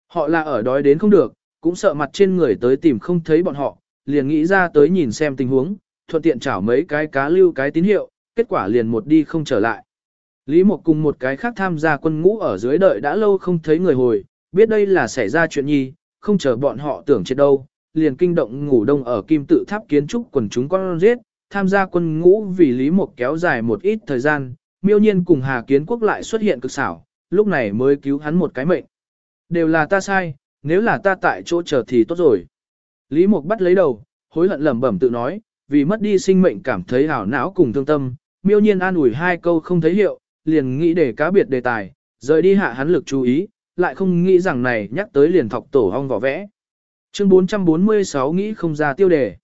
Họ là ở đói đến không được, cũng sợ mặt trên người tới tìm không thấy bọn họ, liền nghĩ ra tới nhìn xem tình huống, thuận tiện chảo mấy cái cá lưu cái tín hiệu, kết quả liền một đi không trở lại. Lý Mộc cùng một cái khác tham gia quân ngũ ở dưới đợi đã lâu không thấy người hồi, biết đây là xảy ra chuyện nhi, không chờ bọn họ tưởng chết đâu, liền kinh động ngủ đông ở kim tự tháp kiến trúc quần chúng con giết, tham gia quân ngũ vì Lý Mộc kéo dài một ít thời gian, miêu nhiên cùng Hà Kiến Quốc lại xuất hiện cực xảo, lúc này mới cứu hắn một cái mệnh. Đều là ta sai, nếu là ta tại chỗ chờ thì tốt rồi. Lý Mộc bắt lấy đầu, hối hận lẩm bẩm tự nói, vì mất đi sinh mệnh cảm thấy hảo não cùng thương tâm, miêu nhiên an ủi hai câu không thấy hiệu, liền nghĩ để cá biệt đề tài, rời đi hạ hắn lực chú ý, lại không nghĩ rằng này nhắc tới liền thọc tổ hong vỏ vẽ. Chương 446 nghĩ không ra tiêu đề.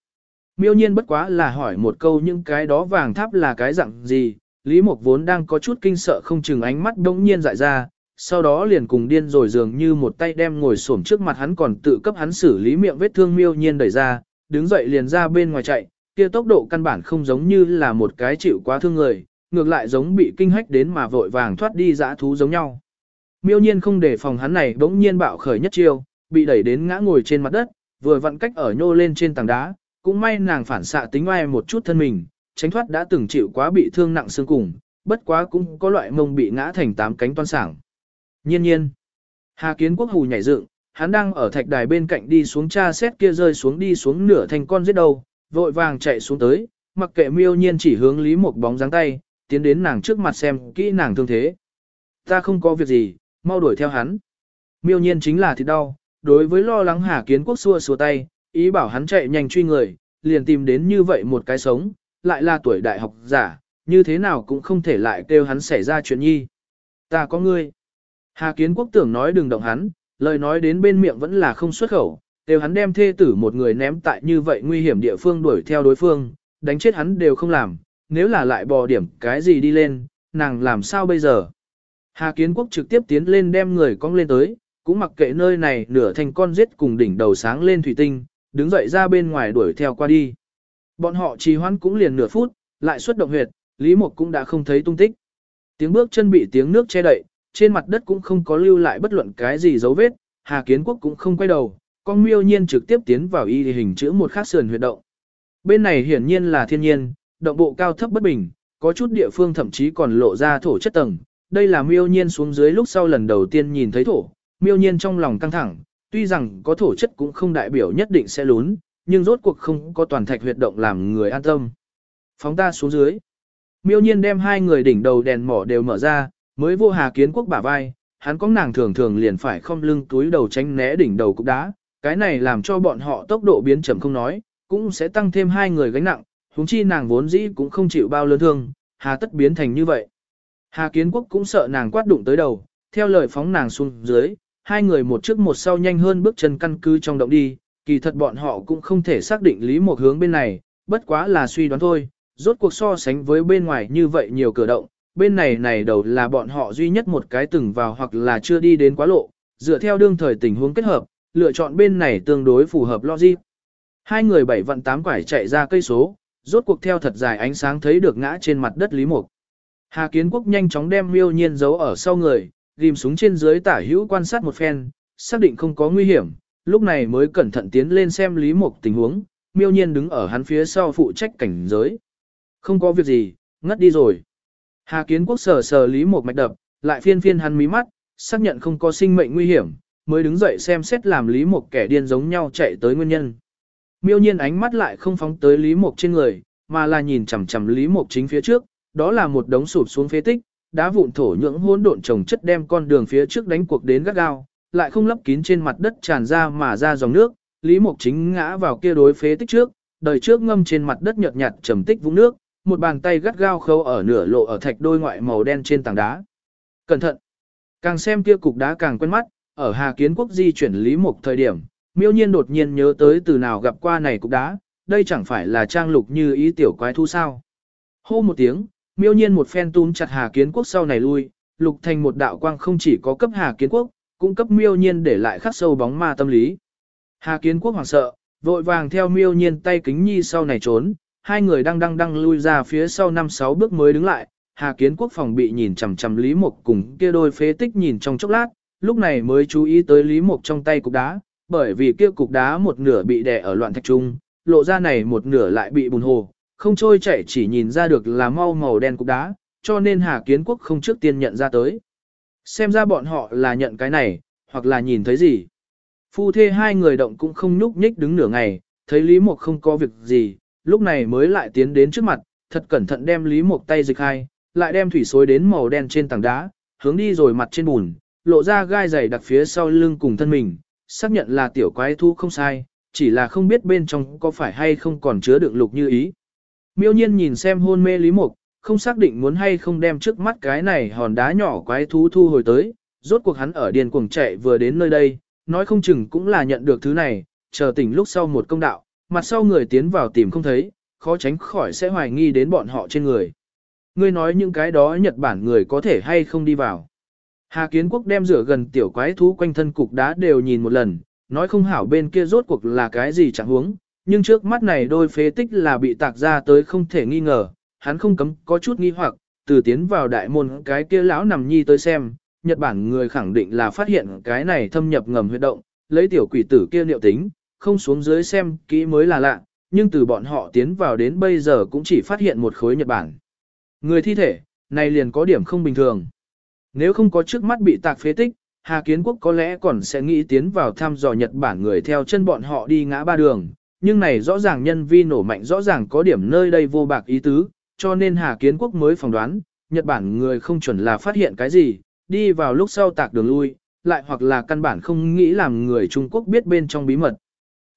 Miêu nhiên bất quá là hỏi một câu những cái đó vàng tháp là cái dạng gì, Lý Mộc vốn đang có chút kinh sợ không chừng ánh mắt đống nhiên dại ra, sau đó liền cùng điên rồi dường như một tay đem ngồi xổm trước mặt hắn còn tự cấp hắn xử lý miệng vết thương miêu nhiên đẩy ra, đứng dậy liền ra bên ngoài chạy, kia tốc độ căn bản không giống như là một cái chịu quá thương người, ngược lại giống bị kinh hách đến mà vội vàng thoát đi dã thú giống nhau. Miêu nhiên không để phòng hắn này bỗng nhiên bạo khởi nhất chiêu, bị đẩy đến ngã ngồi trên mặt đất, vừa vặn cách ở nhô lên trên tảng đá, cũng may nàng phản xạ tính oai một chút thân mình, tránh thoát đã từng chịu quá bị thương nặng xương cùng, bất quá cũng có loại mông bị ngã thành tám cánh toan sảng. Nhiên nhiên, Hà Kiến Quốc hù nhảy dựng, hắn đang ở thạch đài bên cạnh đi xuống tra xét kia rơi xuống đi xuống nửa thành con giết đầu, vội vàng chạy xuống tới, mặc kệ miêu nhiên chỉ hướng lý một bóng dáng tay, tiến đến nàng trước mặt xem kỹ nàng thương thế. Ta không có việc gì, mau đuổi theo hắn. Miêu nhiên chính là thịt đau, đối với lo lắng Hà Kiến Quốc xua xua tay, ý bảo hắn chạy nhanh truy người, liền tìm đến như vậy một cái sống, lại là tuổi đại học giả, như thế nào cũng không thể lại kêu hắn xảy ra chuyện nhi. Ta có ngươi. Hà Kiến Quốc tưởng nói đừng động hắn, lời nói đến bên miệng vẫn là không xuất khẩu, đều hắn đem thê tử một người ném tại như vậy nguy hiểm địa phương đuổi theo đối phương, đánh chết hắn đều không làm, nếu là lại bò điểm cái gì đi lên, nàng làm sao bây giờ? Hà Kiến Quốc trực tiếp tiến lên đem người cong lên tới, cũng mặc kệ nơi này nửa thành con giết cùng đỉnh đầu sáng lên thủy tinh, đứng dậy ra bên ngoài đuổi theo qua đi. Bọn họ trì hoãn cũng liền nửa phút, lại xuất động huyệt, Lý Mộc cũng đã không thấy tung tích. Tiếng bước chân bị tiếng nước che đậy, trên mặt đất cũng không có lưu lại bất luận cái gì dấu vết, Hà Kiến Quốc cũng không quay đầu, con miêu nhiên trực tiếp tiến vào y hình chữ một khắc sườn huyệt động. Bên này hiển nhiên là thiên nhiên, động bộ cao thấp bất bình, có chút địa phương thậm chí còn lộ ra thổ chất tầng. Đây là miêu nhiên xuống dưới lúc sau lần đầu tiên nhìn thấy thổ, miêu nhiên trong lòng căng thẳng, tuy rằng có thổ chất cũng không đại biểu nhất định sẽ lún, nhưng rốt cuộc không có toàn thạch huyệt động làm người an tâm. Phóng ta xuống dưới. Miêu nhiên đem hai người đỉnh đầu đèn mỏ đều mở ra, mới vô hà kiến quốc bả vai, hắn có nàng thường thường liền phải không lưng túi đầu tránh né đỉnh đầu cục đá, cái này làm cho bọn họ tốc độ biến chậm không nói, cũng sẽ tăng thêm hai người gánh nặng, huống chi nàng vốn dĩ cũng không chịu bao lớn thương, hà tất biến thành như vậy. Hà kiến quốc cũng sợ nàng quát đụng tới đầu, theo lời phóng nàng xuống dưới, hai người một trước một sau nhanh hơn bước chân căn cứ trong động đi, kỳ thật bọn họ cũng không thể xác định lý một hướng bên này, bất quá là suy đoán thôi, rốt cuộc so sánh với bên ngoài như vậy nhiều cửa động, bên này này đầu là bọn họ duy nhất một cái từng vào hoặc là chưa đi đến quá lộ, dựa theo đương thời tình huống kết hợp, lựa chọn bên này tương đối phù hợp logic. Hai người bảy vận tám quải chạy ra cây số, rốt cuộc theo thật dài ánh sáng thấy được ngã trên mặt đất Lý Mục. Hà Kiến Quốc nhanh chóng đem miêu nhiên giấu ở sau người, ghim súng trên dưới tả hữu quan sát một phen, xác định không có nguy hiểm, lúc này mới cẩn thận tiến lên xem Lý Mục tình huống, miêu nhiên đứng ở hắn phía sau phụ trách cảnh giới. Không có việc gì, ngất đi rồi. Hà Kiến Quốc sờ sờ Lý Mục mạch đập, lại phiên phiên hắn mí mắt, xác nhận không có sinh mệnh nguy hiểm, mới đứng dậy xem xét làm Lý Mục kẻ điên giống nhau chạy tới nguyên nhân. Miêu nhiên ánh mắt lại không phóng tới Lý Mục trên người, mà là nhìn chằm chằm Lý Mục chính phía trước, đó là một đống sụp xuống phế tích, đá vụn thổ nhưỡng hỗn độn trồng chất đem con đường phía trước đánh cuộc đến gắt gao, lại không lấp kín trên mặt đất tràn ra mà ra dòng nước, Lý Mộc Chính ngã vào kia đối phế tích trước, đời trước ngâm trên mặt đất nhợt nhạt trầm tích vũng nước, một bàn tay gắt gao khâu ở nửa lộ ở thạch đôi ngoại màu đen trên tảng đá. Cẩn thận! Càng xem kia cục đá càng quen mắt, ở Hà Kiến Quốc di chuyển Lý Mộc thời điểm, miêu nhiên đột nhiên nhớ tới từ nào gặp qua này cục đá, đây chẳng phải là trang lục như ý tiểu quái thu sao. Hô một tiếng, miêu nhiên một phen túm chặt Hà Kiến Quốc sau này lui, lục thành một đạo quang không chỉ có cấp Hà Kiến Quốc, cũng cấp miêu nhiên để lại khắc sâu bóng ma tâm lý. Hà Kiến Quốc hoảng sợ, vội vàng theo miêu nhiên tay kính nhi sau này trốn, hai người đang đang đang lui ra phía sau năm sáu bước mới đứng lại, Hà Kiến Quốc phòng bị nhìn chằm chằm Lý Mục cùng kia đôi phế tích nhìn trong chốc lát, lúc này mới chú ý tới Lý Mục trong tay cục đá, bởi vì kia cục đá một nửa bị đè ở loạn thạch trung, lộ ra này một nửa lại bị bùn hồ, không trôi chảy chỉ nhìn ra được là mau màu đen cục đá, cho nên Hà Kiến Quốc không trước tiên nhận ra tới. Xem ra bọn họ là nhận cái này, hoặc là nhìn thấy gì. Phu thê hai người động cũng không nhúc nhích đứng nửa ngày, thấy Lý Mục không có việc gì, lúc này mới lại tiến đến trước mặt, thật cẩn thận đem Lý Mục tay dịch hai, lại đem thủy xối đến màu đen trên tảng đá, hướng đi rồi mặt trên bùn, lộ ra gai dày đặc phía sau lưng cùng thân mình, xác nhận là tiểu quái thu không sai, chỉ là không biết bên trong có phải hay không còn chứa đựng lục như ý. Miêu nhiên nhìn xem hôn mê Lý Mục, không xác định muốn hay không đem trước mắt cái này hòn đá nhỏ quái thú thu hồi tới, rốt cuộc hắn ở điền cuồng chạy vừa đến nơi đây, nói không chừng cũng là nhận được thứ này, chờ tỉnh lúc sau một công đạo, mặt sau người tiến vào tìm không thấy, khó tránh khỏi sẽ hoài nghi đến bọn họ trên người. Ngươi nói những cái đó Nhật Bản người có thể hay không đi vào. Hà Kiến Quốc đem rửa gần tiểu quái thú quanh thân cục đá đều nhìn một lần, nói không hảo bên kia rốt cuộc là cái gì chẳng huống, nhưng trước mắt này đôi phế tích là bị tạc ra tới không thể nghi ngờ, hắn không cấm có chút nghi hoặc, từ tiến vào đại môn cái kia lão nằm nhi tới xem, Nhật Bản người khẳng định là phát hiện cái này thâm nhập ngầm huyệt động, lấy tiểu quỷ tử kia liệu tính, không xuống dưới xem kỹ mới là lạ, nhưng từ bọn họ tiến vào đến bây giờ cũng chỉ phát hiện một khối Nhật Bản. Người thi thể, này liền có điểm không bình thường. Nếu không có trước mắt bị tạc phế tích, Hà Kiến Quốc có lẽ còn sẽ nghĩ tiến vào thăm dò Nhật Bản người theo chân bọn họ đi ngã ba đường, nhưng này rõ ràng nhân vi nổ mạnh rõ ràng có điểm nơi đây vô bạc ý tứ, cho nên Hà Kiến Quốc mới phỏng đoán, Nhật Bản người không chuẩn là phát hiện cái gì, đi vào lúc sau tạc đường lui, lại hoặc là căn bản không nghĩ làm người Trung Quốc biết bên trong bí mật.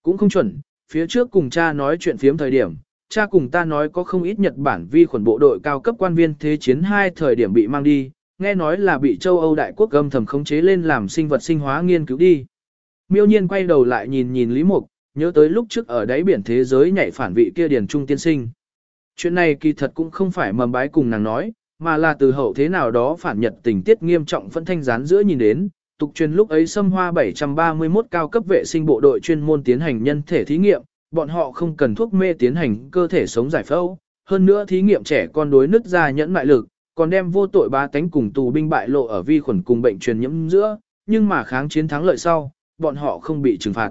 Cũng không chuẩn, phía trước cùng cha nói chuyện phiếm thời điểm, cha cùng ta nói có không ít Nhật Bản vi khuẩn bộ đội cao cấp quan viên thế chiến hai thời điểm bị mang đi, nghe nói là bị châu Âu đại quốc gâm thầm khống chế lên làm sinh vật sinh hóa nghiên cứu đi. Miêu nhiên quay đầu lại nhìn nhìn Lý Mục, nhớ tới lúc trước ở đáy biển thế giới nhảy phản vị kia điển trung tiên sinh. Chuyện này kỳ thật cũng không phải mầm bái cùng nàng nói, mà là từ hậu thế nào đó phản nhật tình tiết nghiêm trọng phân thanh gián giữa nhìn đến, tục truyền lúc ấy xâm hoa 731 cao cấp vệ sinh bộ đội chuyên môn tiến hành nhân thể thí nghiệm, bọn họ không cần thuốc mê tiến hành cơ thể sống giải phẫu, hơn nữa thí nghiệm trẻ con đối nứt ra nhẫn mại lực, còn đem vô tội ba tánh cùng tù binh bại lộ ở vi khuẩn cùng bệnh truyền nhiễm giữa, nhưng mà kháng chiến thắng lợi sau, bọn họ không bị trừng phạt,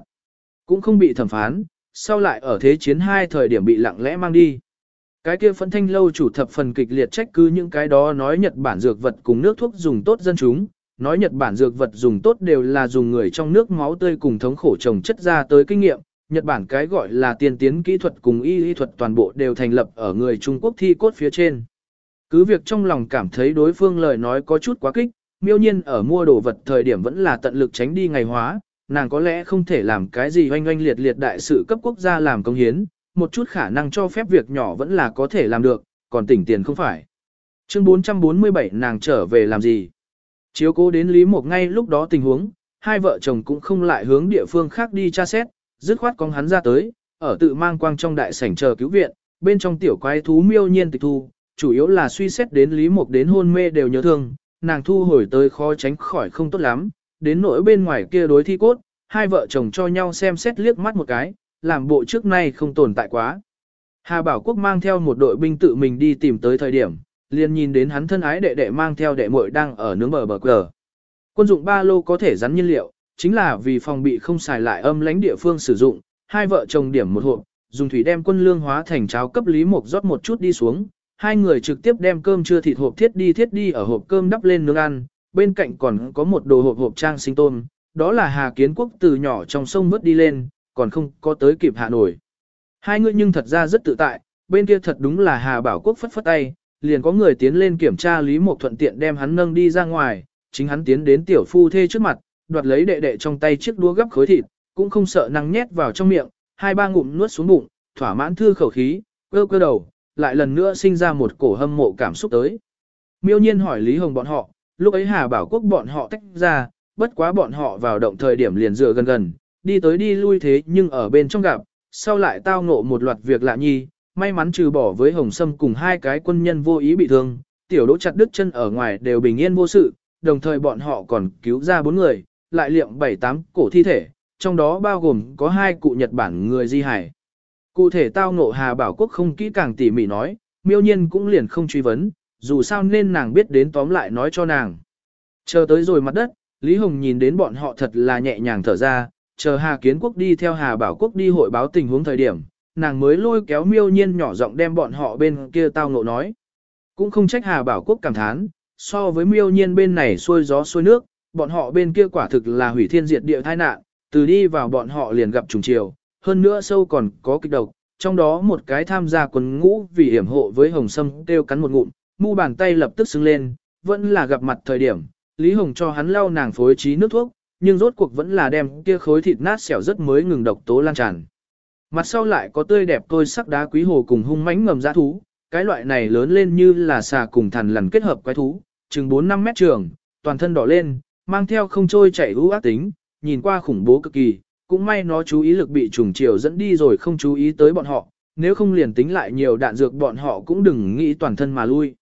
cũng không bị thẩm phán, sau lại ở thế chiến hai thời điểm bị lặng lẽ mang đi. Cái kia phân thanh lâu chủ thập phần kịch liệt trách cứ những cái đó nói Nhật Bản dược vật cùng nước thuốc dùng tốt dân chúng, nói Nhật Bản dược vật dùng tốt đều là dùng người trong nước máu tươi cùng thống khổ trồng chất ra tới kinh nghiệm. Nhật Bản cái gọi là tiên tiến kỹ thuật cùng y y thuật toàn bộ đều thành lập ở người Trung Quốc thi cốt phía trên. Cứ việc trong lòng cảm thấy đối phương lời nói có chút quá kích, miêu nhiên ở mua đồ vật thời điểm vẫn là tận lực tránh đi ngày hóa, nàng có lẽ không thể làm cái gì oanh oanh liệt liệt đại sự cấp quốc gia làm công hiến, một chút khả năng cho phép việc nhỏ vẫn là có thể làm được, còn tỉnh tiền không phải. Chương 447 nàng trở về làm gì? Chiếu cố đến Lý Mộc ngay lúc đó tình huống, hai vợ chồng cũng không lại hướng địa phương khác đi tra xét, dứt khoát con hắn ra tới, ở tự mang quang trong đại sảnh chờ cứu viện, bên trong tiểu quái thú miêu nhiên tịch thu, chủ yếu là suy xét đến Lý Mộc đến hôn mê đều nhớ thương, nàng thu hồi tới khó tránh khỏi không tốt lắm, đến nỗi bên ngoài kia đối thi cốt, hai vợ chồng cho nhau xem xét liếc mắt một cái, làm bộ trước nay không tồn tại quá. Hà Bảo Quốc mang theo một đội binh tự mình đi tìm tới thời điểm, liền nhìn đến hắn thân ái đệ đệ mang theo đệ muội đang ở nướng bờ bờ cờ. Quân dụng ba lô có thể rắn nhiên liệu, chính là vì phòng bị không xài lại âm lãnh địa phương sử dụng, hai vợ chồng điểm một hộp, dùng thủy đem quân lương hóa thành cháo cấp lý mộc rót một chút đi xuống, hai người trực tiếp đem cơm trưa thịt hộp thiết đi thiết đi ở hộp cơm đắp lên nướng ăn, bên cạnh còn có một đồ hộp hộp trang sinh tôm, đó là Hà Kiến Quốc từ nhỏ trong sông vớt đi lên, còn không có tới kịp hạ nổi. Hai người nhưng thật ra rất tự tại, bên kia thật đúng là Hà Bảo Quốc phất phất tay, liền có người tiến lên kiểm tra Lý Mộc thuận tiện đem hắn nâng đi ra ngoài, chính hắn tiến đến tiểu phu thê trước mặt, đoạt lấy đệ đệ trong tay chiếc đũa gấp khối thịt, cũng không sợ năng nhét vào trong miệng, hai ba ngụm nuốt xuống bụng, thỏa mãn thư khẩu khí, cơ cơ đầu, lại lần nữa sinh ra một cổ hâm mộ cảm xúc tới. Miêu nhiên hỏi Lý Hồng bọn họ, lúc ấy Hà Bảo Quốc bọn họ tách ra, bất quá bọn họ vào động thời điểm liền dựa gần gần, đi tới đi lui thế nhưng ở bên trong gặp, sau lại tao ngộ một loạt việc lạ nhi, may mắn trừ bỏ với Hồng Sâm cùng hai cái quân nhân vô ý bị thương, tiểu đỗ chặt đứt chân ở ngoài đều bình yên vô sự, đồng thời bọn họ còn cứu ra bốn người, lại liệm bảy tám cổ thi thể, trong đó bao gồm có hai cụ Nhật Bản người di hải. Cụ thể tao ngộ Hà Bảo Quốc không kỹ càng tỉ mỉ nói, miêu nhiên cũng liền không truy vấn, dù sao nên nàng biết đến tóm lại nói cho nàng. Chờ tới rồi mặt đất, Lý Hồng nhìn đến bọn họ thật là nhẹ nhàng thở ra, chờ Hà Kiến Quốc đi theo Hà Bảo Quốc đi hội báo tình huống thời điểm, nàng mới lôi kéo miêu nhiên nhỏ giọng đem bọn họ bên kia tao ngộ nói. Cũng không trách Hà Bảo Quốc cảm thán, so với miêu nhiên bên này xuôi gió xuôi nước, bọn họ bên kia quả thực là hủy thiên diệt địa tai nạn, từ đi vào bọn họ liền gặp trùng chiều, hơn nữa sâu còn có kịch độc, trong đó một cái tham gia quần ngũ vì hiểm hộ với Hồng Sâm kêu cắn một ngụm, mu bàn tay lập tức xứng lên, vẫn là gặp mặt thời điểm, Lý Hồng cho hắn lau nàng phối trí nước thuốc, nhưng rốt cuộc vẫn là đem kia khối thịt nát xẻo rất mới ngừng độc tố lan tràn. Mặt sau lại có tươi đẹp tôi sắc đá quý hồ cùng hung mãnh ngầm dã thú, cái loại này lớn lên như là xà cùng thằn lằn kết hợp quái thú, chừng 4-5 mét trường, toàn thân đỏ lên, mang theo không trôi chảy u ác tính, nhìn qua khủng bố cực kỳ, cũng may nó chú ý lực bị trùng chiều dẫn đi rồi không chú ý tới bọn họ, nếu không liền tính lại nhiều đạn dược bọn họ cũng đừng nghĩ toàn thân mà lui.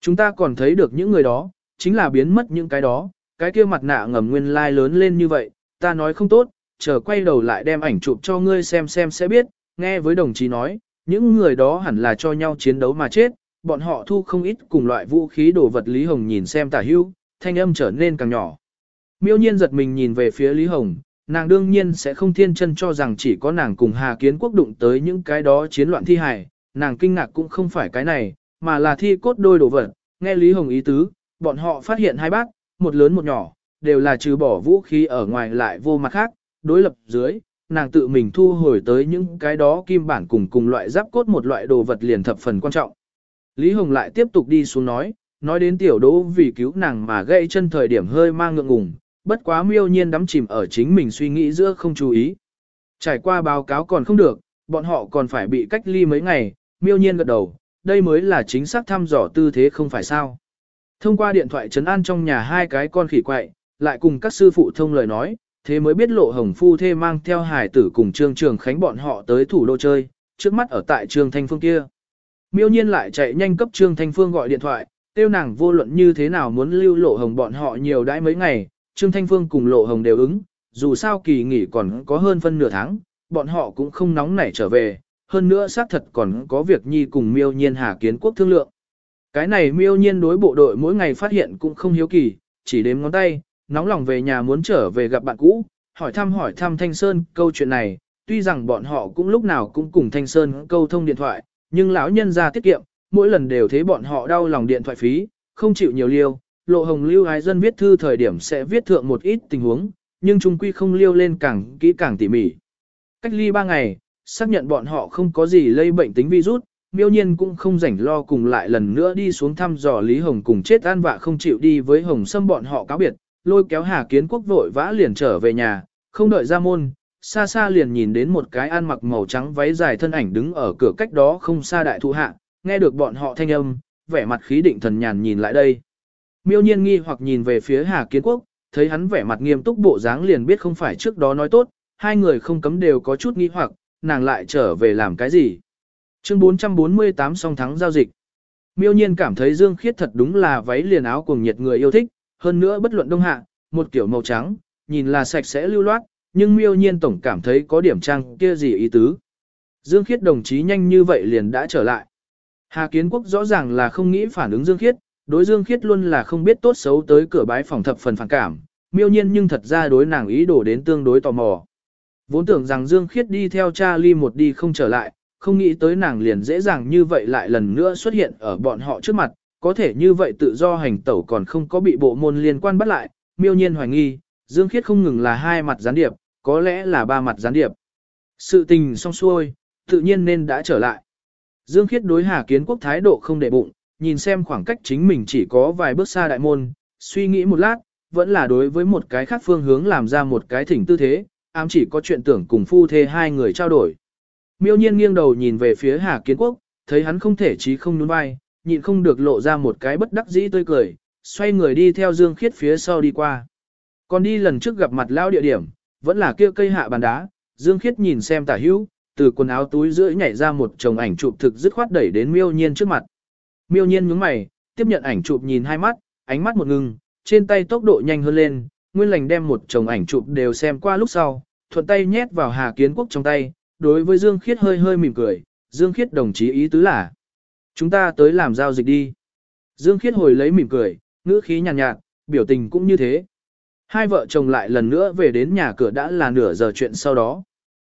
Chúng ta còn thấy được những người đó, chính là biến mất những cái đó, cái kia mặt nạ ngầm nguyên lai lớn lên như vậy, ta nói không tốt, chờ quay đầu lại đem ảnh chụp cho ngươi xem xem sẽ biết, nghe với đồng chí nói, những người đó hẳn là cho nhau chiến đấu mà chết, bọn họ thu không ít cùng loại vũ khí đồ vật Lý Hồng nhìn xem tả hưu, thanh âm trở nên càng nhỏ. Miêu nhiên giật mình nhìn về phía Lý Hồng, nàng đương nhiên sẽ không thiên chân cho rằng chỉ có nàng cùng Hà Kiến Quốc đụng tới những cái đó chiến loạn thi hài, nàng kinh ngạc cũng không phải cái này, mà là thi cốt đôi đồ vật, nghe Lý Hồng ý tứ, bọn họ phát hiện hai bác, một lớn một nhỏ, đều là trừ bỏ vũ khí ở ngoài lại vô mặt khác, đối lập dưới, nàng tự mình thu hồi tới những cái đó kim bản cùng cùng loại giáp cốt một loại đồ vật liền thập phần quan trọng. Lý Hồng lại tiếp tục đi xuống nói, nói đến tiểu đỗ vì cứu nàng mà gãy chân thời điểm hơi mang ngượng ngùng, bất quá miêu nhiên đắm chìm ở chính mình suy nghĩ giữa không chú ý. Trải qua báo cáo còn không được, bọn họ còn phải bị cách ly mấy ngày, miêu nhiên gật đầu, đây mới là chính xác thăm dò tư thế không phải sao. Thông qua điện thoại trấn an trong nhà hai cái con khỉ quậy, lại cùng các sư phụ thông lời nói, thế mới biết lộ hồng phu thê mang theo hải tử cùng trương trường khánh bọn họ tới thủ đô chơi, trước mắt ở tại trương thanh phương kia. Miêu nhiên lại chạy nhanh cấp trương thanh phương gọi điện thoại, tiêu nàng vô luận như thế nào muốn lưu lộ hồng bọn họ nhiều đãi mấy ngày, trương thanh phương cùng lộ hồng đều ứng, dù sao kỳ nghỉ còn có hơn phân nửa tháng, bọn họ cũng không nóng nảy trở về, hơn nữa xác thật còn có việc nhi cùng miêu nhiên hà kiến quốc thương lượng. Cái này miêu nhiên đối bộ đội mỗi ngày phát hiện cũng không hiếu kỳ, chỉ đếm ngón tay, nóng lòng về nhà muốn trở về gặp bạn cũ, hỏi thăm hỏi thăm Thanh Sơn câu chuyện này, tuy rằng bọn họ cũng lúc nào cũng cùng Thanh Sơn câu thông điện thoại, nhưng lão nhân ra tiết kiệm, mỗi lần đều thấy bọn họ đau lòng điện thoại phí, không chịu nhiều liêu, lộ hồng lưu ái dân viết thư thời điểm sẽ viết thượng một ít tình huống, nhưng trung quy không liêu lên càng kỹ càng tỉ mỉ. Cách ly 3 ngày, xác nhận bọn họ không có gì lây bệnh tính virus, miêu nhiên cũng không rảnh lo cùng lại lần nữa đi xuống thăm dò Lý Hồng cùng chết an vạ không chịu đi với Hồng Sâm bọn họ cáo biệt, lôi kéo Hà Kiến Quốc vội vã liền trở về nhà, không đợi ra môn, xa xa liền nhìn đến một cái ăn mặc màu trắng váy dài thân ảnh đứng ở cửa cách đó không xa đại thụ hạ, nghe được bọn họ thanh âm, vẻ mặt khí định thần nhàn nhìn lại đây. Miêu nhiên nghi hoặc nhìn về phía Hà Kiến Quốc, thấy hắn vẻ mặt nghiêm túc bộ dáng liền biết không phải trước đó nói tốt, hai người không cấm đều có chút nghi hoặc, nàng lại trở về làm cái gì. Chương 448 song thắng giao dịch. Miêu nhiên cảm thấy Dương Khiết thật đúng là váy liền áo cùng nhiệt người yêu thích, hơn nữa bất luận đông hạ, một kiểu màu trắng, nhìn là sạch sẽ lưu loát, nhưng miêu nhiên tổng cảm thấy có điểm trang kia gì ý tứ. Dương Khiết đồng chí nhanh như vậy liền đã trở lại. Hà Kiến Quốc rõ ràng là không nghĩ phản ứng Dương Khiết, đối Dương Khiết luôn là không biết tốt xấu tới cửa bái phòng thập phần phản cảm, miêu nhiên nhưng thật ra đối nàng ý đồ đến tương đối tò mò. Vốn tưởng rằng Dương Khiết đi theo cha ly một đi không trở lại, không nghĩ tới nàng liền dễ dàng như vậy lại lần nữa xuất hiện ở bọn họ trước mặt, có thể như vậy tự do hành tẩu còn không có bị bộ môn liên quan bắt lại, miêu nhiên hoài nghi, Dương Khiết không ngừng là hai mặt gián điệp, có lẽ là ba mặt gián điệp. Sự tình xong xuôi, tự nhiên nên đã trở lại. Dương Khiết đối Hà Kiến Quốc thái độ không để bụng, nhìn xem khoảng cách chính mình chỉ có vài bước xa đại môn, suy nghĩ một lát, vẫn là đối với một cái khác phương hướng làm ra một cái thỉnh tư thế, ám chỉ có chuyện tưởng cùng phu thê hai người trao đổi. Miêu nhiên nghiêng đầu nhìn về phía Hà Kiến Quốc, thấy hắn không thể chí không nhún vai, nhịn không được lộ ra một cái bất đắc dĩ tươi cười, xoay người đi theo Dương Khiết phía sau đi qua. Còn đi lần trước gặp mặt lao địa điểm, vẫn là kia cây hạ bàn đá, Dương Khiết nhìn xem tả hữu, từ quần áo túi giữa nhảy ra một chồng ảnh chụp thực dứt khoát đẩy đến miêu nhiên trước mặt. Miêu nhiên nhướng mày, tiếp nhận ảnh chụp nhìn hai mắt, ánh mắt một ngừng, trên tay tốc độ nhanh hơn lên, nguyên lành đem một chồng ảnh chụp đều xem qua lúc sau, thuận tay nhét vào Hà Kiến Quốc trong tay, đối với Dương Khiết hơi hơi mỉm cười, Dương Khiết đồng chí ý tứ là, chúng ta tới làm giao dịch đi. Dương Khiết hồi lấy mỉm cười, ngữ khí nhàn nhạt, nhạt, biểu tình cũng như thế. Hai vợ chồng lại lần nữa về đến nhà cửa đã là nửa giờ chuyện sau đó.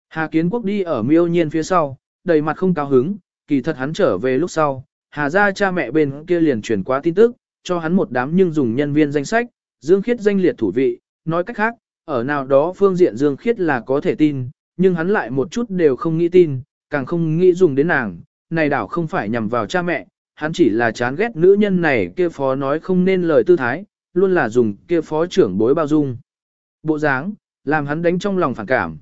Hà Kiến Quốc đi ở miêu nhiên phía sau, đầy mặt không cao hứng, kỳ thật hắn trở về lúc sau, Hà gia cha mẹ bên kia liền truyền qua tin tức, cho hắn một đám nhưng dùng nhân viên danh sách, Dương Khiết danh liệt thủ vị, nói cách khác, ở nào đó phương diện Dương Khiết là có thể tin, nhưng hắn lại một chút đều không nghĩ tin, càng không nghĩ dùng đến nàng, này đảo không phải nhằm vào cha mẹ, hắn chỉ là chán ghét nữ nhân này kia phó nói không nên lời tư thái, luôn là dùng kia phó trưởng bối bao dung. Bộ dáng, làm hắn đánh trong lòng phản cảm.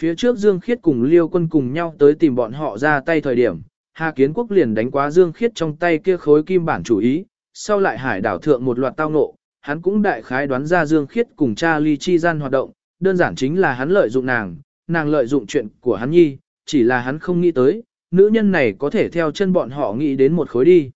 Phía trước Dương Khiết cùng Liêu quân cùng nhau tới tìm bọn họ ra tay thời điểm, Hà Kiến Quốc liền đánh quá Dương Khiết trong tay kia khối kim bản chủ ý, sau lại hải đảo thượng một loạt tao ngộ, hắn cũng đại khái đoán ra Dương Khiết cùng cha ly chi gian hoạt động, đơn giản chính là hắn lợi dụng nàng, nàng lợi dụng chuyện của hắn nhi, chỉ là hắn không nghĩ tới, nữ nhân này có thể theo chân bọn họ nghĩ đến một khối đi.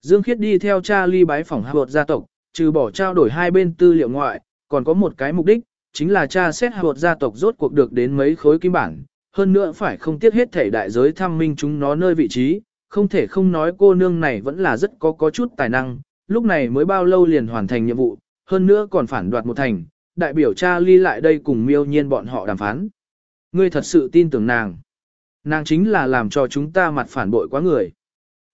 Dương Khiết đi theo cha ly bái phòng hạ gia tộc, trừ bỏ trao đổi hai bên tư liệu ngoại, còn có một cái mục đích, chính là cha xét hạ gia tộc rốt cuộc được đến mấy khối kim bản, hơn nữa phải không tiếc hết thể đại giới thăm minh chúng nó nơi vị trí, không thể không nói cô nương này vẫn là rất có có chút tài năng, lúc này mới bao lâu liền hoàn thành nhiệm vụ, hơn nữa còn phản đoạt một thành, đại biểu cha ly lại đây cùng miêu nhiên bọn họ đàm phán. Ngươi thật sự tin tưởng nàng. Nàng chính là làm cho chúng ta mặt phản bội quá người.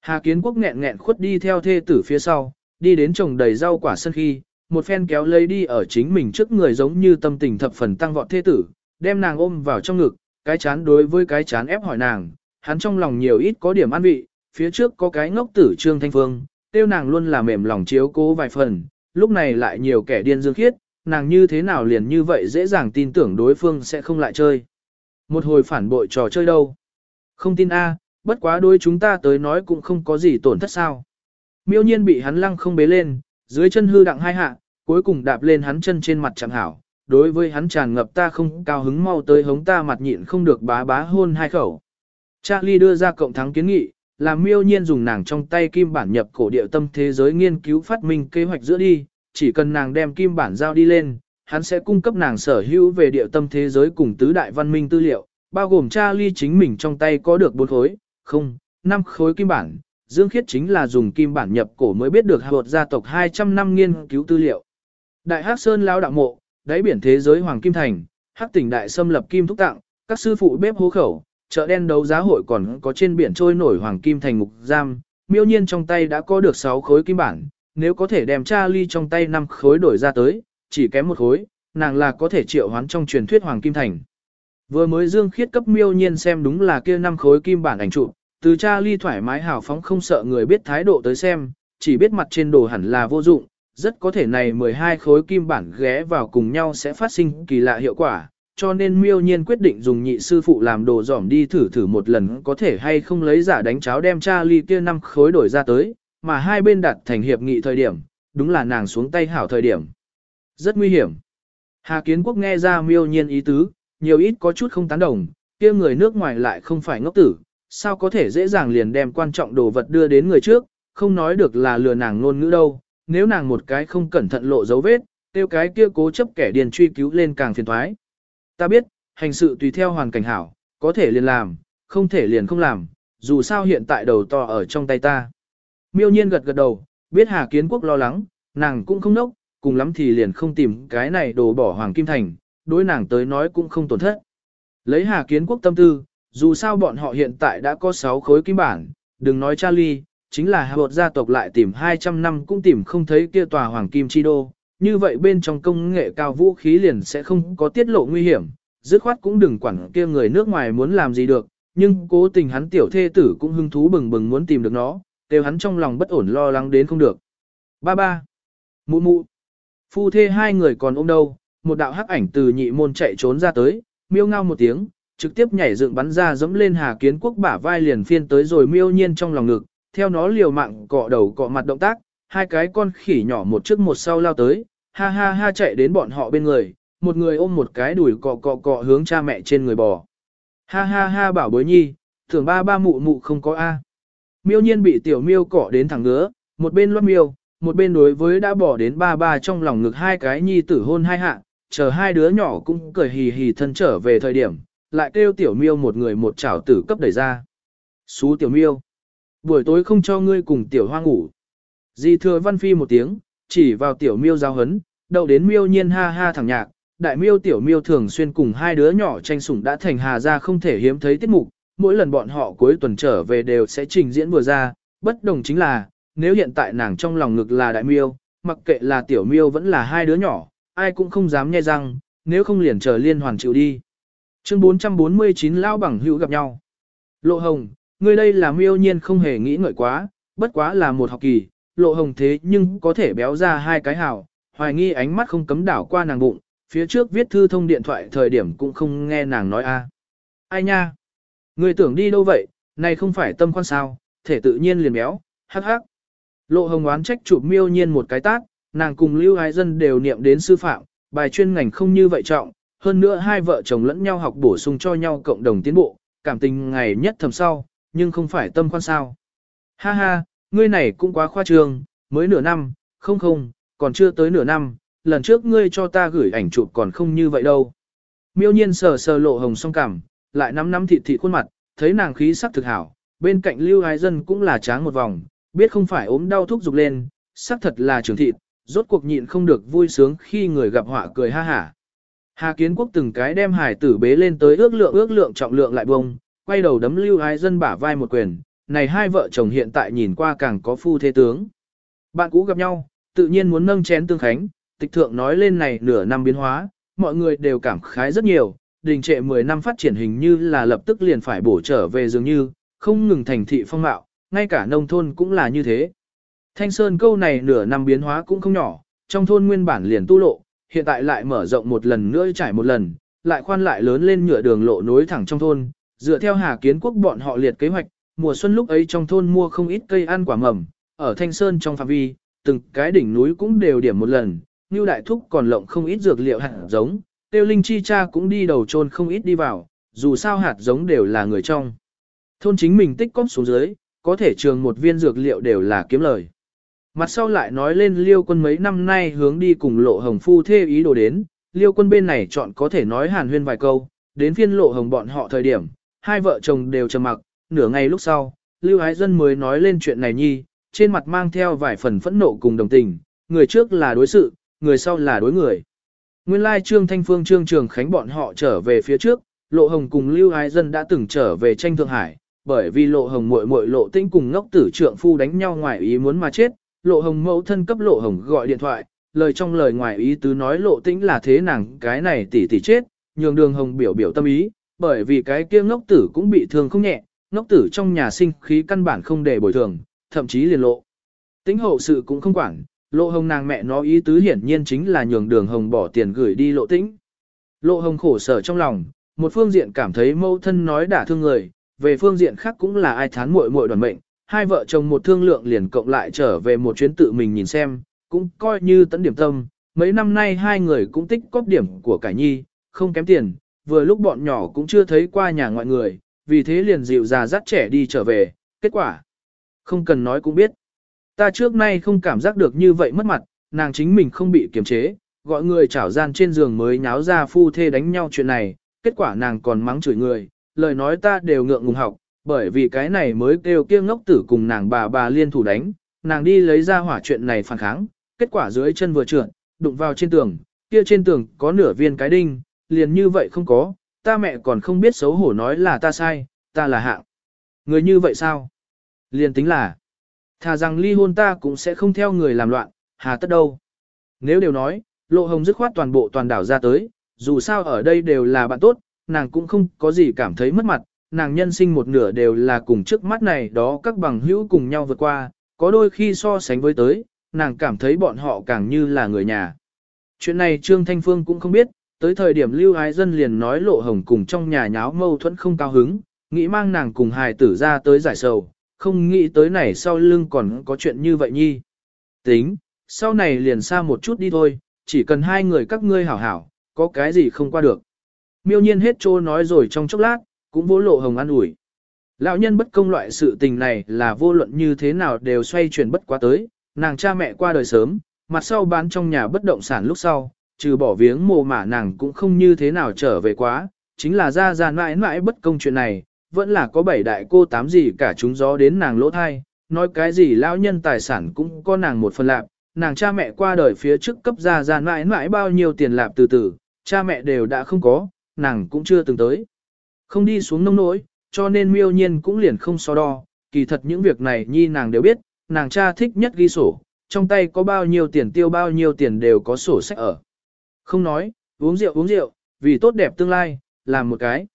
Hà Kiến Quốc nghẹn nghẹn khuất đi theo thê tử phía sau, đi đến trồng đầy rau quả sân khi, một phen kéo lấy đi ở chính mình trước người giống như tâm tình thập phần tăng vọt thê tử, đem nàng ôm vào trong ngực, cái chán đối với cái chán ép hỏi nàng, hắn trong lòng nhiều ít có điểm an vị, phía trước có cái ngốc tử Trương Thanh Phương, tiêu nàng luôn là mềm lòng chiếu cố vài phần, lúc này lại nhiều kẻ điên dương khiết, nàng như thế nào liền như vậy dễ dàng tin tưởng đối phương sẽ không lại chơi. Một hồi phản bội trò chơi đâu. Không tin a, bất quá đối chúng ta tới nói cũng không có gì tổn thất sao. Miêu nhiên bị hắn lăng không bế lên, dưới chân hư đặng hai hạ, cuối cùng đạp lên hắn chân trên mặt chẳng hảo. Đối với hắn tràn ngập ta không cao hứng mau tới hống ta mặt nhịn không được bá bá hôn hai khẩu. Charlie đưa ra cộng thắng kiến nghị, làm miêu nhiên dùng nàng trong tay kim bản nhập cổ địa tâm thế giới nghiên cứu phát minh kế hoạch giữa đi, chỉ cần nàng đem kim bản giao đi lên, hắn sẽ cung cấp nàng sở hữu về địa tâm thế giới cùng tứ đại văn minh tư liệu, bao gồm Charlie chính mình trong tay có được bốn khối, không, năm khối kim bản. Dương Khiết chính là dùng kim bản nhập cổ mới biết được hợp gia tộc 200 năm nghiên cứu tư liệu. Đại Hắc Sơn lão đạo mộ, đáy biển thế giới Hoàng Kim Thành, Hắc tỉnh đại xâm lập kim thúc tặng, các sư phụ bếp hố khẩu, chợ đen đấu giá hội còn có trên biển trôi nổi Hoàng Kim Thành ngục giam, miêu nhiên trong tay đã có được 6 khối kim bản, nếu có thể đem Charlie trong tay 5 khối đổi ra tới, chỉ kém một khối, nàng là có thể triệu hoán trong truyền thuyết Hoàng Kim Thành. Vừa mới Dương Khiết cấp miêu nhiên xem đúng là kia năm khối kim bản ảnh chụp, từ cha thoải mái hào phóng không sợ người biết thái độ tới xem, chỉ biết mặt trên đồ hẳn là vô dụng, rất có thể này 12 khối kim bản ghé vào cùng nhau sẽ phát sinh kỳ lạ hiệu quả, cho nên miêu nhiên quyết định dùng nhị sư phụ làm đồ giỏm đi thử thử một lần có thể hay không lấy giả đánh cháo đem cha ly kia năm khối đổi ra tới, mà hai bên đặt thành hiệp nghị thời điểm, đúng là nàng xuống tay hảo thời điểm. Rất nguy hiểm. Hà Kiến Quốc nghe ra miêu nhiên ý tứ, nhiều ít có chút không tán đồng, kia người nước ngoài lại không phải ngốc tử, sao có thể dễ dàng liền đem quan trọng đồ vật đưa đến người trước, không nói được là lừa nàng ngôn ngữ đâu, nếu nàng một cái không cẩn thận lộ dấu vết, tiêu cái kia cố chấp kẻ điền truy cứu lên càng phiền thoái. Ta biết, hành sự tùy theo hoàn cảnh hảo, có thể liền làm, không thể liền không làm, dù sao hiện tại đầu to ở trong tay ta. Miêu nhiên gật gật đầu, biết Hà Kiến Quốc lo lắng, nàng cũng không nốc, cùng lắm thì liền không tìm cái này đồ bỏ Hoàng Kim Thành, đối nàng tới nói cũng không tổn thất. Lấy Hà Kiến Quốc tâm tư, dù sao bọn họ hiện tại đã có 6 khối kim bản, đừng nói Charlie, chính là hợp gia tộc lại tìm 200 năm cũng tìm không thấy kia tòa Hoàng Kim Chi Đô, như vậy bên trong công nghệ cao vũ khí liền sẽ không có tiết lộ nguy hiểm, dứt khoát cũng đừng quản kia người nước ngoài muốn làm gì được, nhưng cố tình hắn tiểu thê tử cũng hưng thú bừng bừng muốn tìm được nó, đều hắn trong lòng bất ổn lo lắng đến không được. Ba ba. Mụ mụ. Phu thê hai người còn ôm đâu, một đạo hắc ảnh từ nhị môn chạy trốn ra tới, miêu ngao một tiếng, trực tiếp nhảy dựng bắn ra dẫm lên Hà Kiến Quốc bả vai liền phiên tới rồi miêu nhiên trong lòng ngực, theo nó liều mạng cọ đầu cọ mặt động tác, hai cái con khỉ nhỏ một trước một sau lao tới, ha ha ha chạy đến bọn họ bên người, một người ôm một cái đùi cọ cọ cọ hướng cha mẹ trên người bò. Ha ha ha bảo bối nhi, thường ba ba mụ mụ không có A. Miêu nhiên bị tiểu miêu cọ đến thẳng ngứa, một bên loát miêu, một bên đối với đã bỏ đến ba ba trong lòng ngực hai cái nhi tử hôn hai hạ, chờ hai đứa nhỏ cũng cười hì hì thân trở về thời điểm, lại kêu tiểu miêu một người một chảo tử cấp đẩy ra. Xú tiểu miêu, buổi tối không cho ngươi cùng tiểu hoa ngủ. Di thừa văn phi một tiếng, chỉ vào tiểu miêu giao hấn, đậu đến miêu nhiên ha ha thẳng nhạc, đại miêu tiểu miêu thường xuyên cùng hai đứa nhỏ tranh sủng đã thành hà ra không thể hiếm thấy tiết mục, mỗi lần bọn họ cuối tuần trở về đều sẽ trình diễn vừa ra, bất đồng chính là, nếu hiện tại nàng trong lòng ngực là đại miêu, mặc kệ là tiểu miêu vẫn là hai đứa nhỏ, ai cũng không dám nghe răng, nếu không liền chờ liên hoàn chịu đi. Chương 449 Lao bằng hữu gặp nhau. Lộ hồng, người đây là miêu nhiên không hề nghĩ ngợi quá, bất quá là một học kỳ, lộ hồng thế nhưng có thể béo ra hai cái hào, hoài nghi ánh mắt không cấm đảo qua nàng bụng, phía trước viết thư thông điện thoại thời điểm cũng không nghe nàng nói a. À. Ai nha? Người tưởng đi đâu vậy, này không phải tâm quan sao, thể tự nhiên liền béo, hắc hắc. Lộ hồng oán trách chụp miêu nhiên một cái tát, nàng cùng lưu ái dân đều niệm đến sư phạm, bài chuyên ngành không như vậy trọng, hơn nữa hai vợ chồng lẫn nhau học bổ sung cho nhau cộng đồng tiến bộ, cảm tình ngày nhất thầm sau, nhưng không phải tâm quan sao. Ha ha, ngươi này cũng quá khoa trương, mới nửa năm, không không, còn chưa tới nửa năm, lần trước ngươi cho ta gửi ảnh chụp còn không như vậy đâu. Miêu nhiên sờ sờ lộ hồng song cảm, lại nắm nắm thịt thịt khuôn mặt, thấy nàng khí sắc thực hảo, bên cạnh lưu ái dân cũng là tráng một vòng, biết không phải ốm đau thúc dục lên, sắc thật là trường thịt, rốt cuộc nhịn không được vui sướng khi người gặp họa cười ha hả. Hà Kiến Quốc từng cái đem hải tử bế lên tới ước lượng ước lượng trọng lượng lại bông, quay đầu đấm lưu ái dân bả vai một quyền, này hai vợ chồng hiện tại nhìn qua càng có phu thế tướng. Bạn cũ gặp nhau, tự nhiên muốn nâng chén tương khánh, tịch thượng nói lên này nửa năm biến hóa, mọi người đều cảm khái rất nhiều, đình trệ 10 năm phát triển hình như là lập tức liền phải bổ trở về dường như, không ngừng thành thị phong mạo, ngay cả nông thôn cũng là như thế. Thanh Sơn câu này nửa năm biến hóa cũng không nhỏ, trong thôn nguyên bản liền tu lộ, hiện tại lại mở rộng một lần nữa trải một lần, lại khoan lại lớn lên nhựa đường lộ nối thẳng trong thôn, dựa theo Hà Kiến Quốc bọn họ liệt kế hoạch, mùa xuân lúc ấy trong thôn mua không ít cây ăn quả mầm, ở Thanh Sơn trong phạm vi, từng cái đỉnh núi cũng đều điểm một lần, như đại thúc còn lộng không ít dược liệu hạt giống, tiêu linh chi cha cũng đi đầu trôn không ít đi vào, dù sao hạt giống đều là người trong. Thôn chính mình tích cóp xuống dưới, có thể trường một viên dược liệu đều là kiếm lời. Mặt sau lại nói lên liêu quân mấy năm nay hướng đi cùng lộ hồng phu thê ý đồ đến, liêu quân bên này chọn có thể nói hàn huyên vài câu, đến phiên lộ hồng bọn họ thời điểm, hai vợ chồng đều trầm mặc, nửa ngày lúc sau, lưu ái dân mới nói lên chuyện này nhi, trên mặt mang theo vài phần phẫn nộ cùng đồng tình, người trước là đối sự, người sau là đối người. Nguyên lai Trương Thanh Phương Trương Trường Khánh bọn họ trở về phía trước, Lộ Hồng cùng Lưu Ái Dân đã từng trở về tranh Thượng Hải, bởi vì Lộ Hồng muội muội Lộ Tĩnh cùng ngốc tử trượng phu đánh nhau ngoài ý muốn mà chết, Lộ Hồng mẫu thân cấp Lộ Hồng gọi điện thoại, lời trong lời ngoài ý tứ nói Lộ Tĩnh là thế nàng cái này tỷ tỷ chết, nhường Đường Hồng biểu biểu tâm ý, bởi vì cái kia ngốc tử cũng bị thương không nhẹ, ngốc tử trong nhà sinh khí căn bản không để bồi thường, thậm chí liền lộ. Tính hậu sự cũng không quản, lộ hồng nàng mẹ nó ý tứ hiển nhiên chính là nhường đường hồng bỏ tiền gửi đi lộ tĩnh. Lộ hồng khổ sở trong lòng, một phương diện cảm thấy mâu thân nói đả thương người, về phương diện khác cũng là ai thán muội muội đoàn mệnh, hai vợ chồng một thương lượng liền cộng lại trở về một chuyến tự mình nhìn xem, cũng coi như tấn điểm tâm, mấy năm nay hai người cũng tích cóp điểm của cải nhi, không kém tiền, vừa lúc bọn nhỏ cũng chưa thấy qua nhà ngoại người, vì thế liền dịu già dắt trẻ đi trở về, kết quả. Không cần nói cũng biết. Ta trước nay không cảm giác được như vậy mất mặt, nàng chính mình không bị kiềm chế, gọi người chảo gian trên giường mới nháo ra phu thê đánh nhau chuyện này, kết quả nàng còn mắng chửi người, lời nói ta đều ngượng ngùng học, bởi vì cái này mới kêu kia ngốc tử cùng nàng bà bà liên thủ đánh, nàng đi lấy ra hỏa chuyện này phản kháng, kết quả dưới chân vừa trượt, đụng vào trên tường, kia trên tường có nửa viên cái đinh, liền như vậy không có, ta mẹ còn không biết xấu hổ nói là ta sai, ta là hạng. Người như vậy sao? Liền tính là, thà rằng ly hôn ta cũng sẽ không theo người làm loạn, hà tất đâu. Nếu đều nói, lộ hồng dứt khoát toàn bộ toàn đảo ra tới, dù sao ở đây đều là bạn tốt, nàng cũng không có gì cảm thấy mất mặt, nàng nhân sinh một nửa đều là cùng trước mắt này đó các bằng hữu cùng nhau vượt qua, có đôi khi so sánh với tới, nàng cảm thấy bọn họ càng như là người nhà. Chuyện này Trương Thanh Phương cũng không biết, tới thời điểm Lưu Ái Dân liền nói lộ hồng cùng trong nhà nháo mâu thuẫn không cao hứng, nghĩ mang nàng cùng hài tử ra tới giải sầu, không nghĩ tới này sau lưng còn có chuyện như vậy nhi. Tính, sau này liền xa một chút đi thôi, chỉ cần hai người các ngươi hảo hảo, có cái gì không qua được. Miêu nhiên hết trô nói rồi trong chốc lát, cũng vỗ lộ hồng an ủi. Lão nhân bất công loại sự tình này là vô luận như thế nào đều xoay chuyển bất quá tới, nàng cha mẹ qua đời sớm, mặt sau bán trong nhà bất động sản lúc sau, trừ bỏ viếng mồ mả nàng cũng không như thế nào trở về quá, chính là ra ra mãi mãi bất công chuyện này, vẫn là có bảy đại cô tám gì cả chúng gió đến nàng lỗ thai, nói cái gì lão nhân tài sản cũng có nàng một phần lạp nàng cha mẹ qua đời phía trước cấp ra ra mãi mãi bao nhiêu tiền lạp từ từ, cha mẹ đều đã không có, nàng cũng chưa từng tới. Không đi xuống nông nỗi, cho nên miêu nhiên cũng liền không so đo, kỳ thật những việc này nhi nàng đều biết, nàng cha thích nhất ghi sổ, trong tay có bao nhiêu tiền tiêu bao nhiêu tiền đều có sổ sách ở. Không nói, uống rượu uống rượu, vì tốt đẹp tương lai, làm một cái.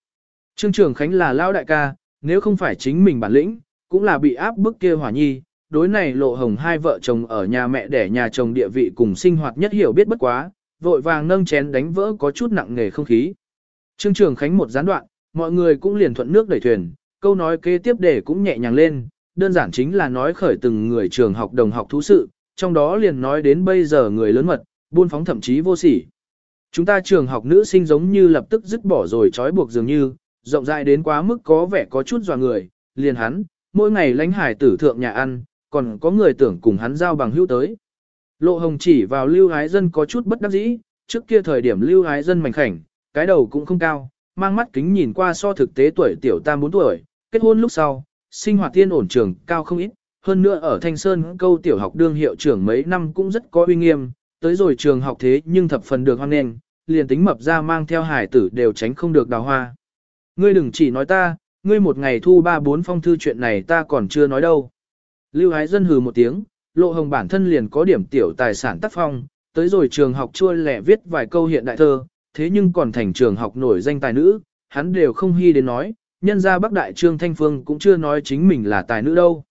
Trương Trường Khánh là lao đại ca, nếu không phải chính mình bản lĩnh, cũng là bị áp bức kia hỏa nhi, đối này lộ hồng hai vợ chồng ở nhà mẹ để nhà chồng địa vị cùng sinh hoạt nhất hiểu biết bất quá, vội vàng nâng chén đánh vỡ có chút nặng nghề không khí. Trương Trường Khánh một gián đoạn, mọi người cũng liền thuận nước đẩy thuyền, câu nói kế tiếp để cũng nhẹ nhàng lên, đơn giản chính là nói khởi từng người trường học đồng học thú sự, trong đó liền nói đến bây giờ người lớn mật, buôn phóng thậm chí vô sỉ. Chúng ta trường học nữ sinh giống như lập tức dứt bỏ rồi trói buộc dường như, rộng rãi đến quá mức có vẻ có chút dò người, liền hắn, mỗi ngày lánh hải tử thượng nhà ăn, còn có người tưởng cùng hắn giao bằng hữu tới. Lộ hồng chỉ vào lưu ái dân có chút bất đắc dĩ, trước kia thời điểm lưu ái dân mảnh khảnh, cái đầu cũng không cao, mang mắt kính nhìn qua so thực tế tuổi tiểu tam 4 tuổi, kết hôn lúc sau, sinh hoạt tiên ổn trường cao không ít, hơn nữa ở Thanh Sơn câu tiểu học đương hiệu trưởng mấy năm cũng rất có uy nghiêm, tới rồi trường học thế nhưng thập phần được hoan nghênh, liền tính mập ra mang theo hải tử đều tránh không được đào hoa. Ngươi đừng chỉ nói ta, ngươi một ngày thu ba bốn phong thư chuyện này ta còn chưa nói đâu. Lưu Hái Dân hừ một tiếng, lộ hồng bản thân liền có điểm tiểu tài sản tác phong, tới rồi trường học chua lẻ viết vài câu hiện đại thơ, thế nhưng còn thành trường học nổi danh tài nữ, hắn đều không hy đến nói, nhân ra Bắc Đại Trương Thanh Phương cũng chưa nói chính mình là tài nữ đâu.